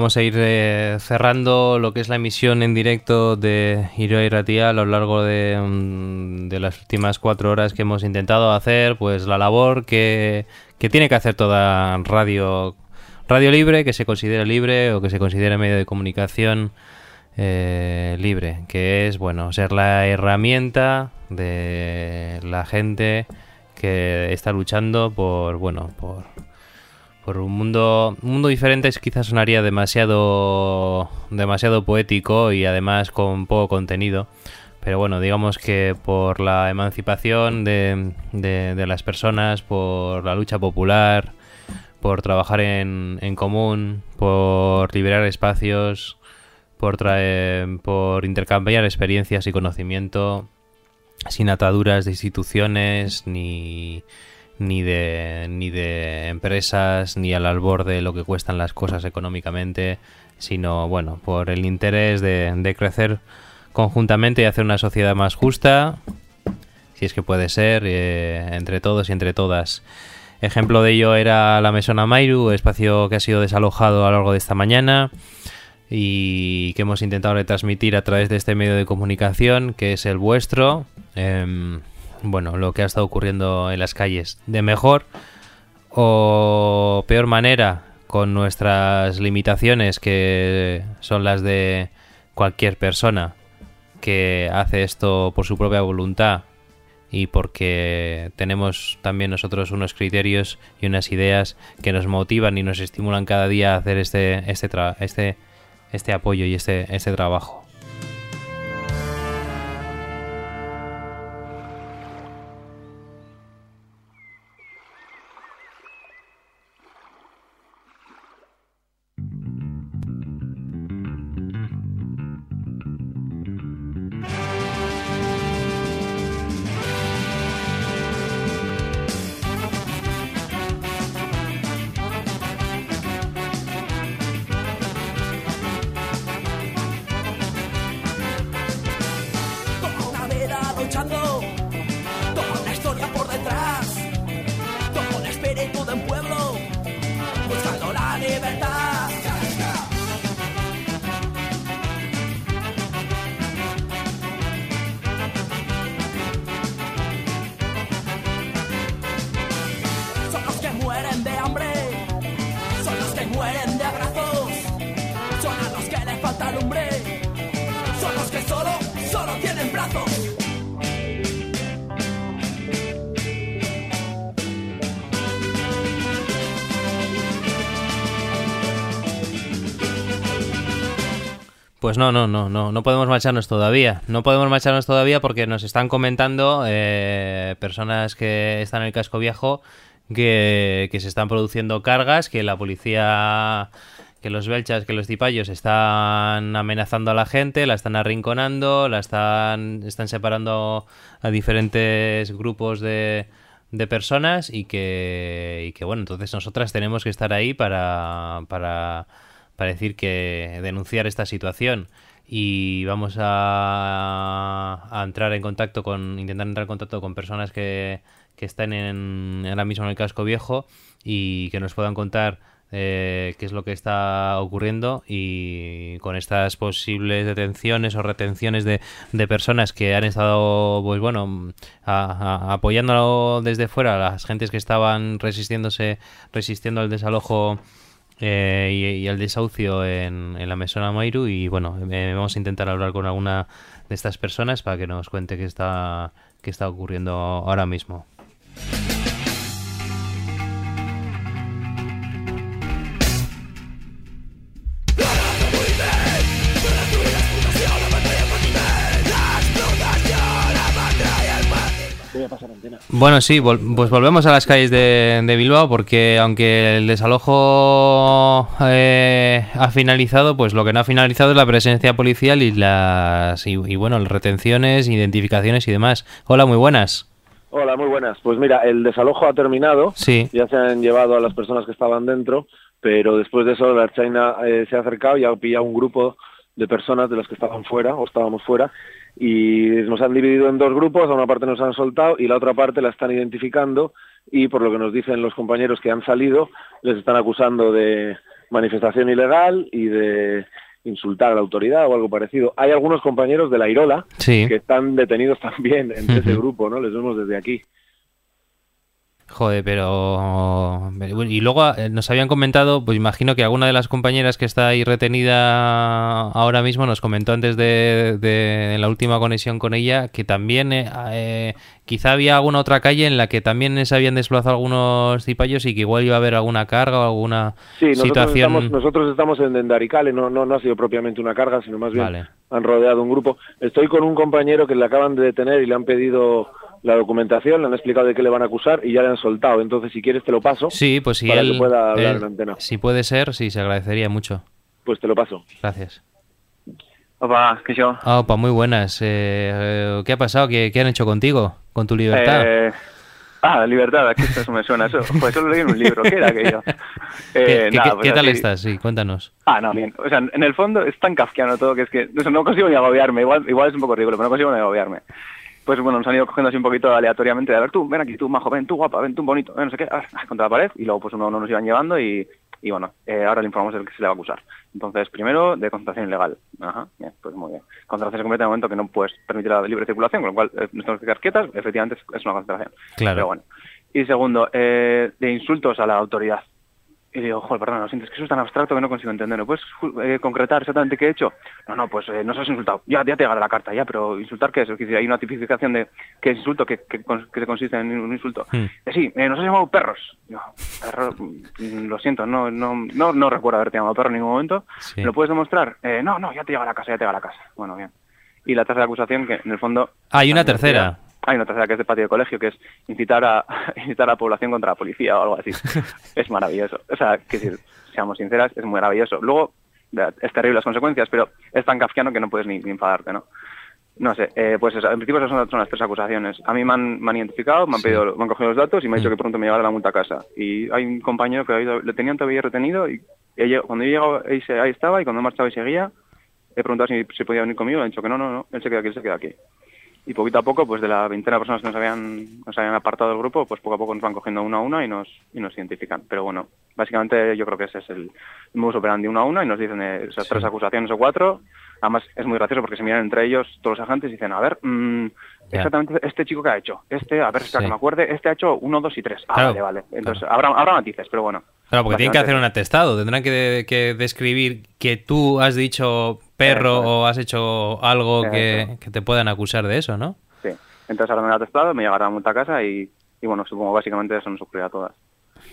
Vamos a ir eh, cerrando lo que es la emisión en directo de Hiro y Ratia a lo largo de, mm, de las últimas cuatro horas que hemos intentado hacer, pues la labor que, que tiene que hacer toda radio, radio libre, que se considere libre o que se considere medio de comunicación eh, libre, que es, bueno, ser la herramienta de la gente que está luchando por, bueno, por por un mundo un mundo diferente quizás sonaría demasiado demasiado poético y además con poco contenido. Pero bueno digamos que por la emancipación de, de, de las personas por la lucha popular por trabajar en, en común por liberar espacios por traer por intercambiar experiencias y conocimiento sin ataduras de instituciones ni ni de, ni de empresas, ni al albor de lo que cuestan las cosas económicamente, sino, bueno, por el interés de, de crecer conjuntamente y hacer una sociedad más justa, si es que puede ser, eh, entre todos y entre todas. Ejemplo de ello era la Mesona Mairu, espacio que ha sido desalojado a lo largo de esta mañana y que hemos intentado retransmitir a través de este medio de comunicación, que es el vuestro. Em, bueno, lo que ha estado ocurriendo en las calles de mejor o peor manera con nuestras limitaciones que son las de cualquier persona que hace esto por su propia voluntad y porque tenemos también nosotros unos criterios y unas ideas que nos motivan y nos estimulan cada día a hacer este este este este apoyo y este este trabajo. Marcharnos todavía. No podemos marcharnos todavía porque nos están comentando eh, personas que están en el casco viejo que, que se están produciendo cargas, que la policía, que los belchas, que los cipayos están amenazando a la gente, la están arrinconando, la están, están separando a diferentes grupos de, de personas y que, y que, bueno, entonces nosotras tenemos que estar ahí para, para, para decir que denunciar esta situación y vamos a, entrar en contacto con intentar entrar en contacto con personas que, que estén en, ahora mismo en el casco viejo y que nos puedan contar eh, qué es lo que está ocurriendo y con estas posibles detenciones o retenciones de, de personas que han estado pues bueno a- a- apoyando desde fuera las gentes que estaban resistiéndose resistiendo al desalojo eh, y, y al desahucio en, en la mesona Mairu y bueno eh, vamos a intentar hablar con alguna de estas personas para que nos cuente qué está qué está ocurriendo ahora mismo pasar antena. Bueno, sí, vol- pues volvemos a las calles de, de Bilbao porque aunque el desalojo eh, ha finalizado, pues lo que no ha finalizado es la presencia policial y las y, y, bueno, las retenciones, identificaciones y demás. Hola, muy buenas. Hola, muy buenas. Pues mira, el desalojo ha terminado. Sí. Ya se han llevado a las personas que estaban dentro, pero después de eso la China eh, se ha acercado y ha pillado un grupo de personas de los que estaban fuera o estábamos fuera y nos han dividido en dos grupos, a una parte nos han soltado y la otra parte la están identificando y por lo que nos dicen los compañeros que han salido les están acusando de, manifestación ilegal y de insultar a la autoridad o algo parecido. Hay algunos compañeros de la Irola Sí. que están detenidos también entre ese grupo, ¿no? Les vemos desde aquí. Joder, pero... Y luego eh, nos habían comentado, pues imagino que alguna de las compañeras que está ahí retenida ahora mismo nos comentó antes de, de- en la última conexión con ella que también eh, eh, quizá había alguna otra calle en la que también se habían desplazado algunos cipayos y que igual iba a haber alguna carga o alguna Sí, nosotros situación... estamos, nosotros estamos en Dendaricale, no, no, no ha sido propiamente una carga, sino más bien Vale. han rodeado un grupo. Estoy con un compañero que le acaban de detener y le han pedido la documentación, le han explicado de qué le van a acusar y ya le han soltado. Entonces, si quieres, te lo paso. Sí, pues si para él, que pueda hablar él- en antena. si puede ser, sí, se agradecería mucho. Pues te lo paso. Gracias. Opa, ¿qué yo? Ah, opa, muy buenas. Eh, eh, ¿Qué ha pasado? ¿Qué, qué han hecho contigo? ¿Con tu libertad? Eh, ah, libertad, aquí eso me suena eso. Pues eso lo leí en un libro, ¿qué era aquello? Eh, ¿Qué, qué- nada, qué- pues qué tal así. estás? Sí, cuéntanos. Ah, no, bien. O sea, en el fondo es tan kafkiano todo que es que no, sé, no consigo ni agobiarme. Igual, igual es un poco ridículo, pero no consigo ni agobiarme. Pues bueno, nos han ido cogiendo así un poquito aleatoriamente de a ver tú, ven aquí, tú majo, ven tú guapa, ven tú bonito, ven no sé qué, ah, contra la pared y luego pues uno, uno nos iban llevando y, y bueno, eh, ahora le informamos del que se le va a acusar. Entonces, primero, de concentración ilegal. Ajá, bien, pues muy bien. Concentración completa en el momento que no puedes permitir la libre circulación, con lo cual eh, nos tenemos que quedar quietas, efectivamente es, una concentración. Claro. Pero bueno. Y segundo, eh, de insultos a la autoridad. Y digo, joder, perdón, lo siento, es que eso es tan abstracto que no consigo entender. ¿No puedes eh, concretar exactamente qué he hecho? No, no, pues eh, nos has insultado. Ya, ya te llegará la carta, ya, pero ¿insultar qué es? Es decir, hay una tipificación de qué es insulto, que, que, que consiste en un insulto. Hmm. Eh, sí, eh, nos has llamado perros. No, perro, mm, lo siento, no, no, no, no recuerdo haberte llamado perro en ningún momento. Sí. ¿Me lo puedes demostrar? Eh, no, no, ya te llega a la casa, ya te llega a la casa. Bueno, bien. Y la tercera acusación, que en el fondo... Ah, hay una la universidad- tercera. Hay una tercera que es de patio de colegio, que es incitar a, incitar a la población contra la policía o algo así. es maravilloso. O sea, que decir, seamos sinceras, es muy maravilloso. Luego, es terrible las consecuencias, pero es tan kafkiano que no puedes ni, ni enfadarte, ¿no? No sé, eh, pues eso, en principio esas son, son las tres acusaciones. A mí me han, me han identificado, me han, pedido, me han cogido los datos y me han dicho que pronto me llegará la multa a casa. Y hay un compañero que le tenían todavía retenido y cuando yo llegaba, ahí, estaba y cuando he marchado y seguía, he preguntado si, si podía venir conmigo, le han dicho que no, no, no, él se queda aquí, él se queda aquí. Y poquito a poco, pues de la veintena de personas que nos habían, nos habían apartado del grupo, pues poco a poco nos van cogiendo una a una y nos, y nos identifican. Pero bueno, básicamente yo creo que ese es el modus operandi una a una y nos dicen eh, esas tres acusaciones o cuatro. Además es muy gracioso porque se miran entre ellos todos los agentes y dicen, a ver, mm, exactamente este chico que ha hecho, este, a ver, Sí. que me acuerde, este ha hecho uno, dos y tres. Ah, Claro, vale, vale. Entonces habrá, habrá matices, pero bueno. Claro, porque tienen que hacer un atestado. Tendrán que, que describir que tú has dicho perro Eso o has hecho algo que, te puedan acusar de eso, ¿no? Sí. Entonces ahora me lo ha testado, me llegará la multa a casa y, y bueno, supongo básicamente eso nos ocurrirá a todas.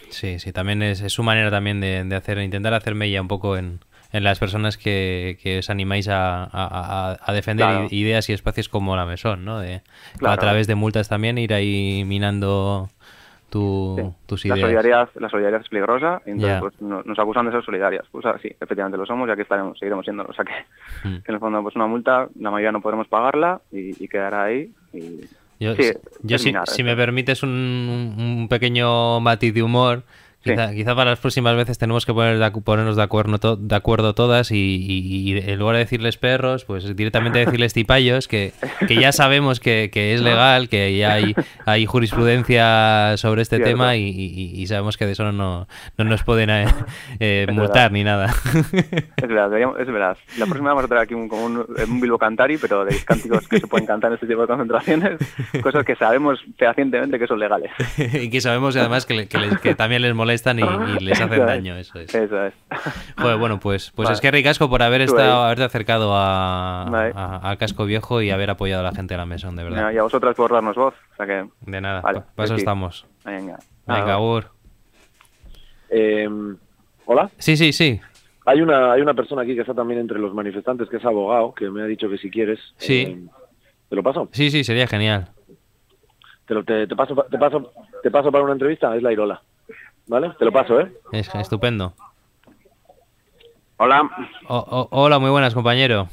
Sí, sí, también es, es su manera también de, de hacer, intentar hacer mella un poco en, en las personas que, que os animáis a, a- a- a defender Claro. ideas y espacios como la mesón, ¿no? De, A través de multas también ir ahí minando tu, tus La ideas. solidaridad, la solidaridad es peligrosa y entonces pues, no- nos acusan de ser solidarias. Pues ah, sí, efectivamente lo somos y aquí estaremos, seguiremos siendo. O sea que, Mm. que en el fondo pues una multa, la mayoría no podremos pagarla y, y quedará ahí. Y, Yo, sí, yo si, si es- me permites un, un pequeño matiz de humor, quizá, quizá para las próximas veces tenemos que poner de ponernos de acuerdo, to- de acuerdo todas y, y- y en lugar de decirles perros, pues directamente decirles tipayos, que, que ya sabemos que, que es legal, que ya hay, hay jurisprudencia sobre este Cierto. tema y, y- sabemos que de eso no, no nos pueden eh, eh, multar verdad. ni nada. Es verdad, es verdad. La próxima vamos a traer aquí un, como un, un Bilbo Cantari, pero de cánticos que se pueden cantar en este tipo de concentraciones, cosas que sabemos fehacientemente que son legales. y que sabemos además que, le- que les- que también les molestan y, y les hacen Eso es. daño, eso es. Eso es. Joder, bueno, pues, pues Vale. es que ricasco por haber estado, haberte acercado a, Vale. a- casco viejo y haber apoyado a la gente de la mesón, de verdad. Y a vosotras por darnos voz. O sea que, De nada, Vale, pa- para eso sí. estamos. venga. Venga. Eh, Hola. Sí, sí, sí. Hay una, hay una persona aquí que está también entre los manifestantes, que es abogado, que me ha dicho que si quieres... Sí. eh, ¿Te lo paso? Sí, sí, sería genial. Te, lo- te, te paso, pa- te, paso, te paso para una entrevista, es la Irola. ¿Vale? Te lo paso, ¿eh? Es estupendo. Hola. O- o- hola, muy buenas, compañero.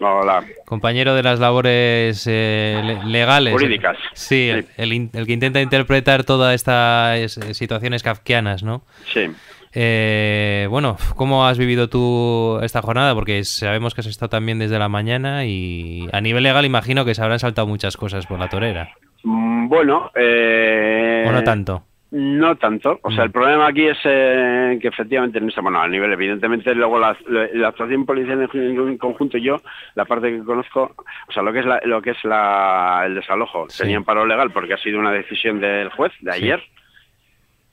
Hola. Compañero de las labores eh, le- legales. Jurídicas. Sí, el, el que intenta interpretar todas estas eh, situaciones kafkianas, ¿no? Sí. Eh, bueno, ¿cómo has vivido tú esta jornada? Porque sabemos que has estado también desde la mañana y a nivel legal imagino que se habrán saltado muchas cosas por la torera. Mm, Bueno, eh... ¿O no tanto? No tanto. O sea, el problema aquí es eh, que efectivamente, bueno, a nivel, evidentemente, luego la, la actuación policial en, en conjunto y yo, la parte que conozco, o sea, lo que es la, lo que es la, el desalojo, tenía paro legal porque ha sido una decisión del juez de Sí. ayer.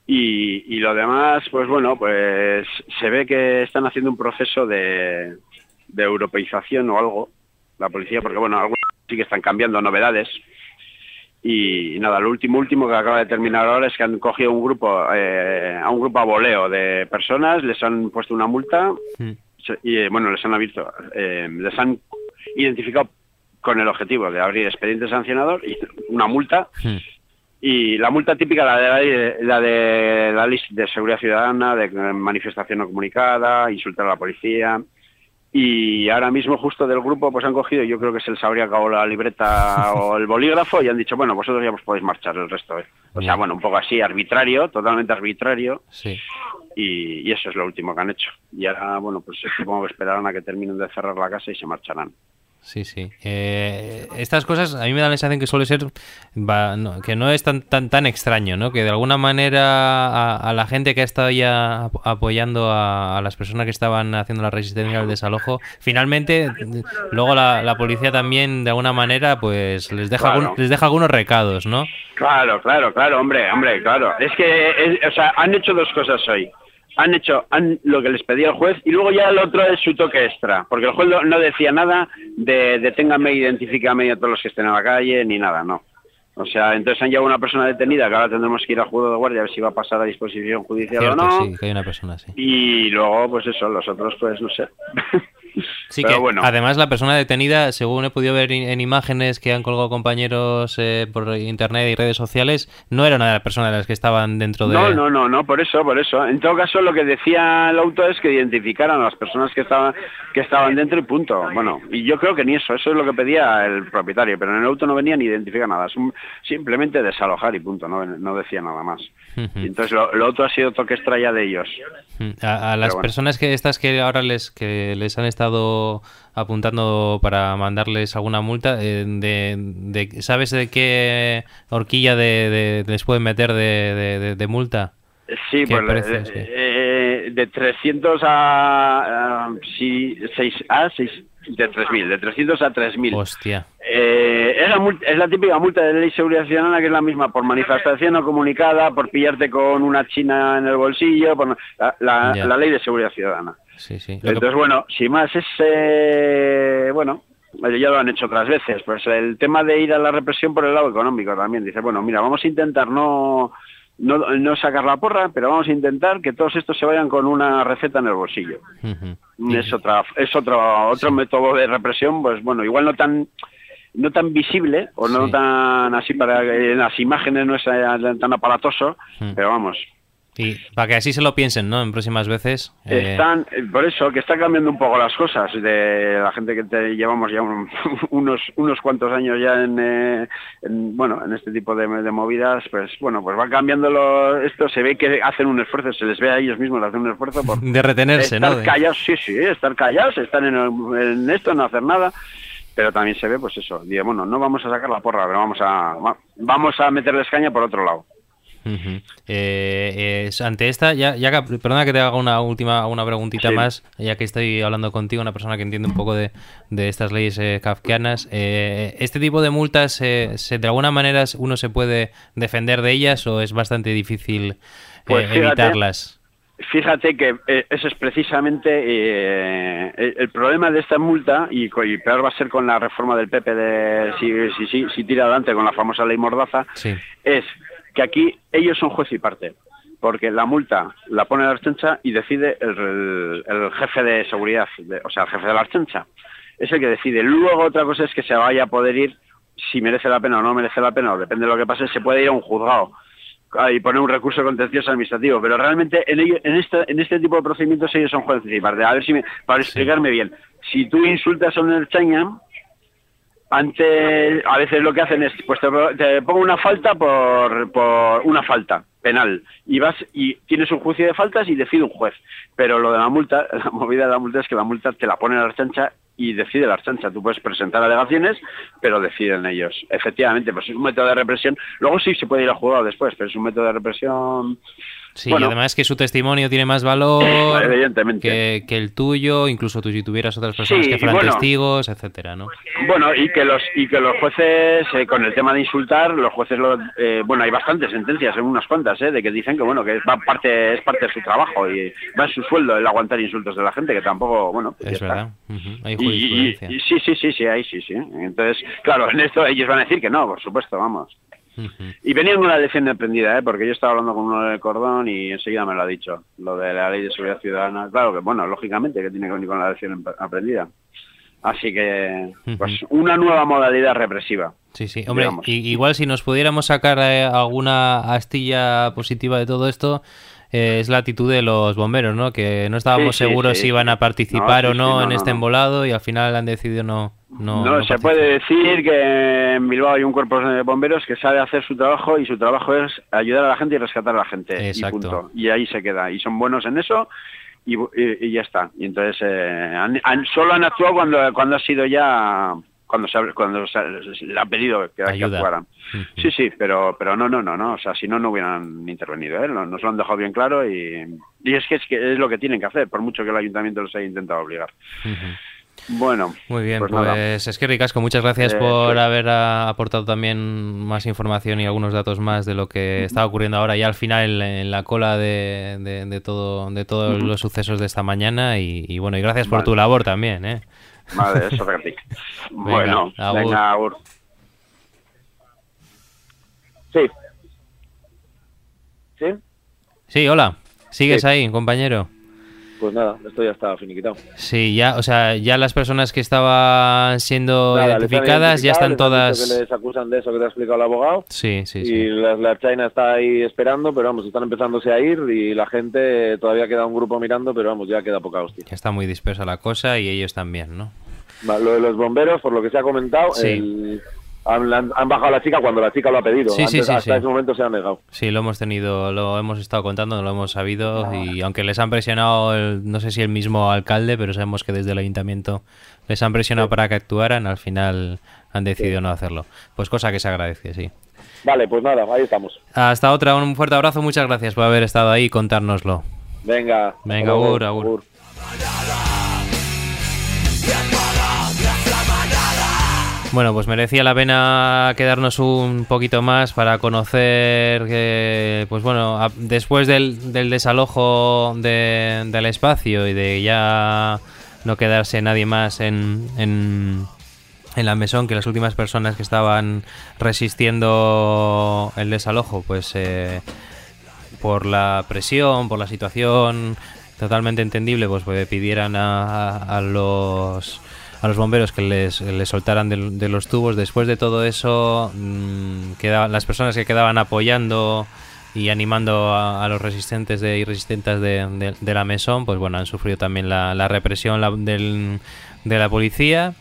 Y, y lo demás, pues bueno, pues se ve que están haciendo un proceso de, de europeización o algo, la policía, porque bueno, algunos sí que están cambiando novedades. Y, nada, lo último último que acaba de terminar ahora es que han cogido un grupo, eh, a un grupo a voleo de personas, les han puesto una multa se- y eh, bueno, les han abierto, eh, les han identificado con el objetivo de abrir expediente sancionador y una multa y la multa típica, la de la, ley- la de la ley de seguridad ciudadana, de manifestación no comunicada, insultar a la policía. Y ahora mismo justo del grupo pues han cogido, yo creo que se les habría acabado la libreta o el bolígrafo y han dicho, bueno, vosotros ya os podéis marchar el resto. ¿eh? O sea, bueno, un poco así, arbitrario, totalmente arbitrario. Sí. Y, y eso es lo último que han hecho. Y ahora, bueno, pues supongo que esperarán a que terminen de cerrar la casa y se marcharán. Sí, sí. Eh, estas cosas a mí me da la sensación que suele ser va, no, que no es tan tan tan extraño, ¿no? Que de alguna manera a, a la gente que ha estado ya ap- apoyando a, a las personas que estaban haciendo la resistencia al desalojo, finalmente luego la, la policía también de alguna manera pues les deja Claro. algún- les deja algunos recados, ¿no? Claro, claro, claro, hombre, hombre, claro. Es que, es- o sea, han hecho dos cosas hoy. Han hecho han, lo que les pedía el juez y luego ya el otro es su toque extra, porque el juez no, decía nada de deténgame, identifícame a todos los que estén en la calle, ni nada, no. O sea, entonces han llevado una persona detenida que ahora tendremos que ir al juzgado de guardia a ver si va a pasar a disposición judicial Cierto, o no. sí, que hay una persona así. Y luego, pues eso, los otros, pues no sé. Sí, Pero que bueno. además la persona detenida, según he podido ver in- en imágenes que han colgado compañeros eh, por internet y redes sociales, no era una de las personas de las que estaban dentro de... No, no, no, no, por eso, por eso. En todo caso, lo que decía el auto es que identificaran a las personas que estaban que estaban dentro y punto. Bueno, y yo creo que ni eso, eso es lo que pedía el propietario, pero en el auto no venía ni identifica nada, es un- simplemente desalojar y punto, no, no decía nada más. Entonces lo, lo otro ha sido toque extra ya de ellos. A, a las bueno. personas que estas que ahora les que les han estado apuntando para mandarles alguna multa, eh, de, de- ¿sabes de qué horquilla de, de- les pueden meter de, multa? Sí, ¿Qué pues precio? eh, Sí. eh, de 300 a, a sí, 6 a 6 de 3000, de 300 a 3000. Hostia. Eh, es, la es la típica multa de ley de seguridad ciudadana que es la misma por manifestación no comunicada, por pillarte con una china en el bolsillo, por la, la- ley de seguridad ciudadana. Sí, sí. Que- Entonces, bueno, sin más es, eh, bueno, ya lo han hecho otras veces, pues el tema de ir a la represión por el lado económico también. Dice, bueno, mira, vamos a intentar no, no, no sacar la porra, pero vamos a intentar que todos estos se vayan con una receta en el bolsillo. Ujú. Es otra, es otro, otro método de represión, pues bueno, igual no tan no tan visible o no Sí. tan así para en las imágenes no es tan aparatoso, Mm. pero vamos, Y para que así se lo piensen, ¿no? En próximas veces. eh, están eh, por eso que está cambiando un poco las cosas de la gente que te llevamos ya un- unos unos cuantos años ya en, eh, en, bueno en este tipo de, de movidas pues bueno pues va cambiando lo- esto se ve que hacen un esfuerzo se les ve a ellos mismos hacer un esfuerzo por de retenerse, estar ¿no? De- callados sí sí estar callados estar en, esto no hacer nada pero también se ve pues eso digo, bueno no vamos a sacar la porra pero vamos a va- vamos a meterles caña por otro lado Eh, ante esta, ya, ya perdona que te haga una última una preguntita Sí. más, ya que estoy hablando contigo, una persona que entiende un poco de, de estas leyes eh, kafkianas. Eh, ¿Este tipo de multas, eh, se, de alguna manera uno se puede defender de ellas o es bastante difícil Pues fíjate, evitarlas? Fíjate que ese es precisamente el, problema de esta multa, y, peor va a ser con la reforma del PP de si, si, si, si tira adelante con la famosa ley Mordaza, Sí. es que aquí ellos son juez y parte, porque la multa la pone la Archancha y decide el, el- el jefe de seguridad, de- o sea, el jefe de la Archancha. Es el que decide. Luego otra cosa es que se vaya a poder ir, si merece la pena o no merece la pena, o depende de lo que pase, se puede ir a un juzgado ah, y poner un recurso contencioso administrativo, pero realmente en, ello- en, este, en este tipo de procedimientos ellos son jueces y parte. A ver si me, para explicarme bien, si tú insultas a un Erchaña, ante a veces lo que hacen es pues te, pongo una falta por, por una falta penal y vas y tienes un juicio de faltas y decide un juez pero lo de la multa la movida de la multa es que la multa te la pone la chancha y decide la Archancha. Tú puedes presentar alegaciones, pero deciden ellos. Efectivamente, pues es un método de represión. Luego sí se puede ir a juzgado después, pero es un método de represión Sí, Bueno. y además que su testimonio tiene más valor Evidentemente. que, que el tuyo, incluso tú si tuvieras otras personas Sí, que fueran bueno. testigos, etcétera, ¿no? Bueno, y que los y que los jueces, eh, con el tema de insultar, los jueces, lo- eh, bueno, hay bastantes sentencias, eh, unas cuantas, eh, de que dicen que bueno que va parte es parte de su trabajo y va en su sueldo el aguantar insultos de la gente, que tampoco, bueno, pues Es verdad. Hay Y- y- jurisprudencia. y sí, sí, sí, sí, ahí sí, sí. Entonces, claro, en esto ellos van a decir que no, por supuesto, vamos. Y venían con una lección aprendida, ¿eh? porque yo estaba hablando con uno del cordón y enseguida me lo ha dicho, lo de la ley de seguridad ciudadana. Claro que, bueno, lógicamente que tiene que venir con la lección ap- aprendida. Así que, pues, una nueva modalidad represiva. Sí, sí. Hombre, i- igual si nos pudiéramos sacar eh, alguna astilla positiva de todo esto, eh, es la actitud de los bomberos, ¿no? Que no estábamos Sí, sí, seguros sí, si iban a participar No, o no en no, este embolado y al final han decidido no... No, No, no se puede decir que en Bilbao hay un cuerpo de bomberos que sabe hacer su trabajo y su trabajo es ayudar a la gente y rescatar a la gente. Exacto. Y punto. Y ahí se queda. Y son buenos en eso y, bu- y- y ya está. Y entonces eh, han- han- solo han actuado cuando, cuando ha sido ya cuando se, ha- cuando se, le ha pedido que, actuaran. Sí, sí, pero pero no, no, no, no. O sea, si no, no hubieran intervenido. ¿eh? Nos lo han dejado bien claro y, y es que es que es lo que tienen que hacer, por mucho que el ayuntamiento los haya intentado obligar. Bueno, Muy bien, pues pues, es que Ricasco, muchas gracias Eh, por haber aportado también más información y algunos datos más de lo que está ocurriendo ahora ya al final en la cola de, de- de todo de todos los sucesos de esta mañana y, y bueno y gracias por tu labor también, ¿eh? Vale, eso es. Bueno, agur. venga. Sí. ¿Sí? Sí, hola, sigues Sí. ahí, compañero. Pues nada, esto ya está finiquitado. Sí, ya, o sea, ya las personas que estaban siendo Nada, identificadas ya están les todas. que les acusan de eso que te ha explicado el abogado. Sí, sí, y sí. la, la China está ahí esperando, pero vamos, están empezándose a ir y la gente todavía queda un grupo mirando, pero vamos, ya queda poca hostia. Ya está muy dispersa la cosa y ellos también, ¿no? Lo de los bomberos, por lo que se ha comentado, Sí. el- han, han- han bajado a la chica cuando la chica lo ha pedido. Sí, sí, Antes- sí, hasta sí. ese momento se ha negado. Sí, lo hemos tenido, lo hemos estado contando, lo hemos sabido y aunque les han presionado, el- no sé si el mismo alcalde, pero sabemos que desde el ayuntamiento les han presionado para que actuaran, al final han decidido no hacerlo. Pues cosa que se agradece, sí. Vale, pues nada, ahí estamos. Hasta otra, un fuerte abrazo, muchas gracias por haber estado ahí y contárnoslo. Venga. Venga, luego. agur, agur. Bueno, pues merecía la pena quedarnos un poquito más para conocer que, pues bueno, después del, del desalojo de- del espacio y de ya no quedarse nadie más en, en, la mesón, que las últimas personas que estaban resistiendo el desalojo, pues eh, por la presión, por la situación totalmente entendible, pues, pues pidieran a- a los a los bomberos que les, soltaran de, los tubos. Después de todo eso, mm, quedaban, las personas que quedaban apoyando y animando a, los resistentes de, y resistentes de, la mesón, pues bueno, han sufrido también la, represión de la policía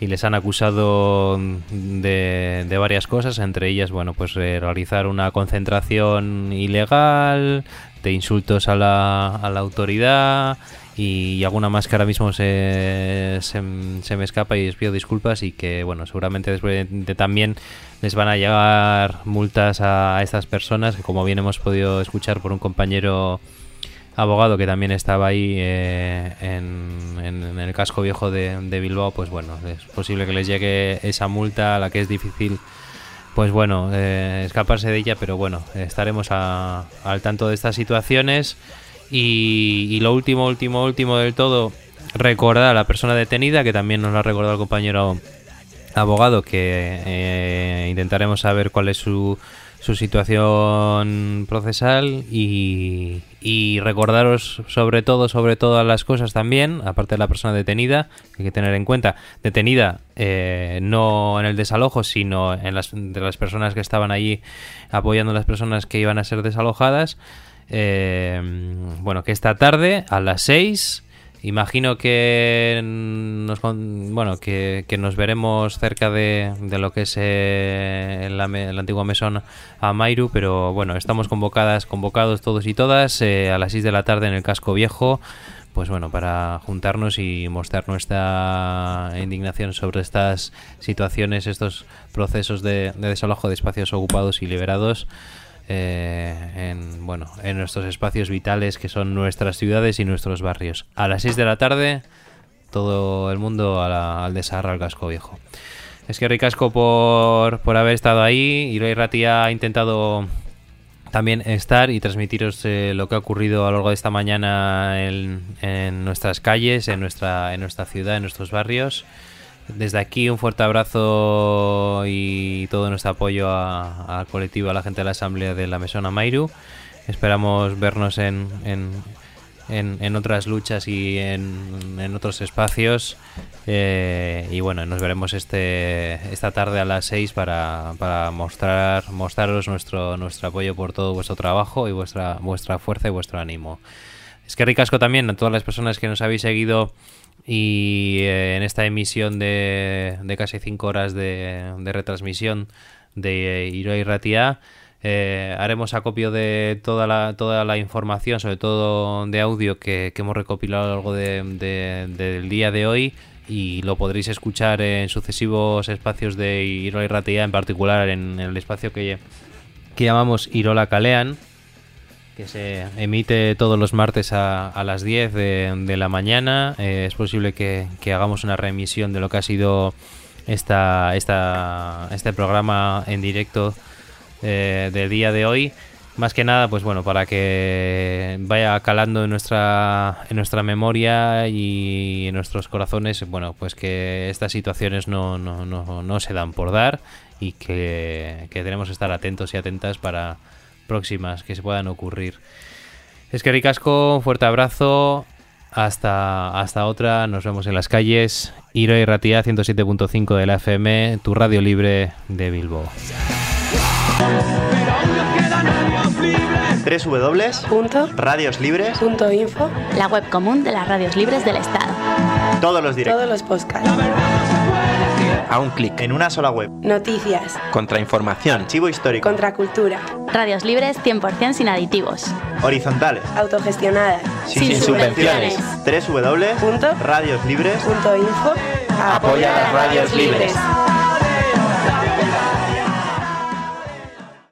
y les han acusado de, de varias cosas, entre ellas, bueno, pues eh, realizar una concentración ilegal, de insultos a la, a la autoridad y alguna más que ahora mismo se, se, me escapa y les pido disculpas y que, bueno, seguramente después de, también les van a llegar multas a, estas personas que como bien hemos podido escuchar por un compañero abogado que también estaba ahí eh, en el casco viejo de, de Bilbao, pues bueno, es posible que les llegue esa multa a la que es difícil, pues bueno, eh, escaparse de ella, pero bueno, estaremos a- al tanto de estas situaciones y, y lo último, último, último del todo, recordar a la persona detenida, que también nos lo ha recordado el compañero abogado que eh, intentaremos saber cuál es su, su situación procesal y, recordaros sobre todo, sobre todas las cosas también, aparte de la persona detenida, que hay que tener en cuenta, detenida eh, no en el desalojo, sino en las, de las personas que estaban allí apoyando a las personas que iban a ser desalojadas. Eh, bueno, que esta tarde a las 6 Imagino que nos, bueno, que, nos veremos cerca de, de lo que es eh, la, la antigua mesón Amairu, pero bueno, estamos convocadas, convocados todos y todas eh, a las 6 de la tarde en el casco viejo pues bueno, para juntarnos y mostrar nuestra indignación sobre estas situaciones, estos procesos de desalojo de espacios ocupados y liberados eh, en, bueno, en nuestros espacios vitales que son nuestras ciudades y nuestros barrios. A las 6 de la tarde, todo el mundo al desarrollo al casco viejo. Es que ricasco por, por haber estado ahí. Iroi Ratia ha intentado también estar y transmitiros eh, lo que ha ocurrido a lo largo de esta mañana en, en nuestras calles, en nuestra, en nuestra ciudad, en nuestros barrios. Desde aquí un fuerte abrazo y todo nuestro apoyo al colectivo, a la gente de la Asamblea de la Mesona Mairu. Esperamos vernos en, en, en- otras luchas y en, en otros espacios. Eh, y bueno, nos veremos este esta tarde a las 6 para, para mostrar mostraros nuestro nuestro apoyo por todo vuestro trabajo y vuestra vuestra fuerza y vuestro ánimo. Es que ricasco también a todas las personas que nos habéis seguido y eh, en esta emisión de, casi 5 horas de, retransmisión de eh, Iroi Ratia. Eh, haremos acopio de toda la, toda la información, sobre todo de audio que, hemos recopilado a lo largo de- de- del día de hoy y lo podréis escuchar en sucesivos espacios de Iroi Ratia, en particular en el espacio que, que llamamos Irola Kalean, que se emite todos los martes a, a las 10 de, la mañana. Eh, es posible que, que hagamos una remisión de lo que ha sido esta, esta, este programa en directo eh, del día de hoy. Más que nada, pues bueno, para que vaya calando en nuestra, en nuestra memoria y en nuestros corazones, bueno, pues que estas situaciones no, no, no, no se dan por dar y que, que tenemos que estar atentos y atentas para próximas que se puedan ocurrir. Es que ricasco, un fuerte abrazo. Hasta, hasta otra, nos vemos en las calles. Iro y Ratia 107.5 de la FM, tu radio libre de Bilbo. www.radioslibres.info La web común de las radios libres del Estado. Todos los directos. Todos los podcasts. A un clic, en una sola web. Noticias. Contrainformación, archivo histórico, Contracultura. Radios libres 100% sin aditivos. horizontales, Autogestionadas. sin, Sin subvenciones. www.radioslibres.info Apoya las radios libres.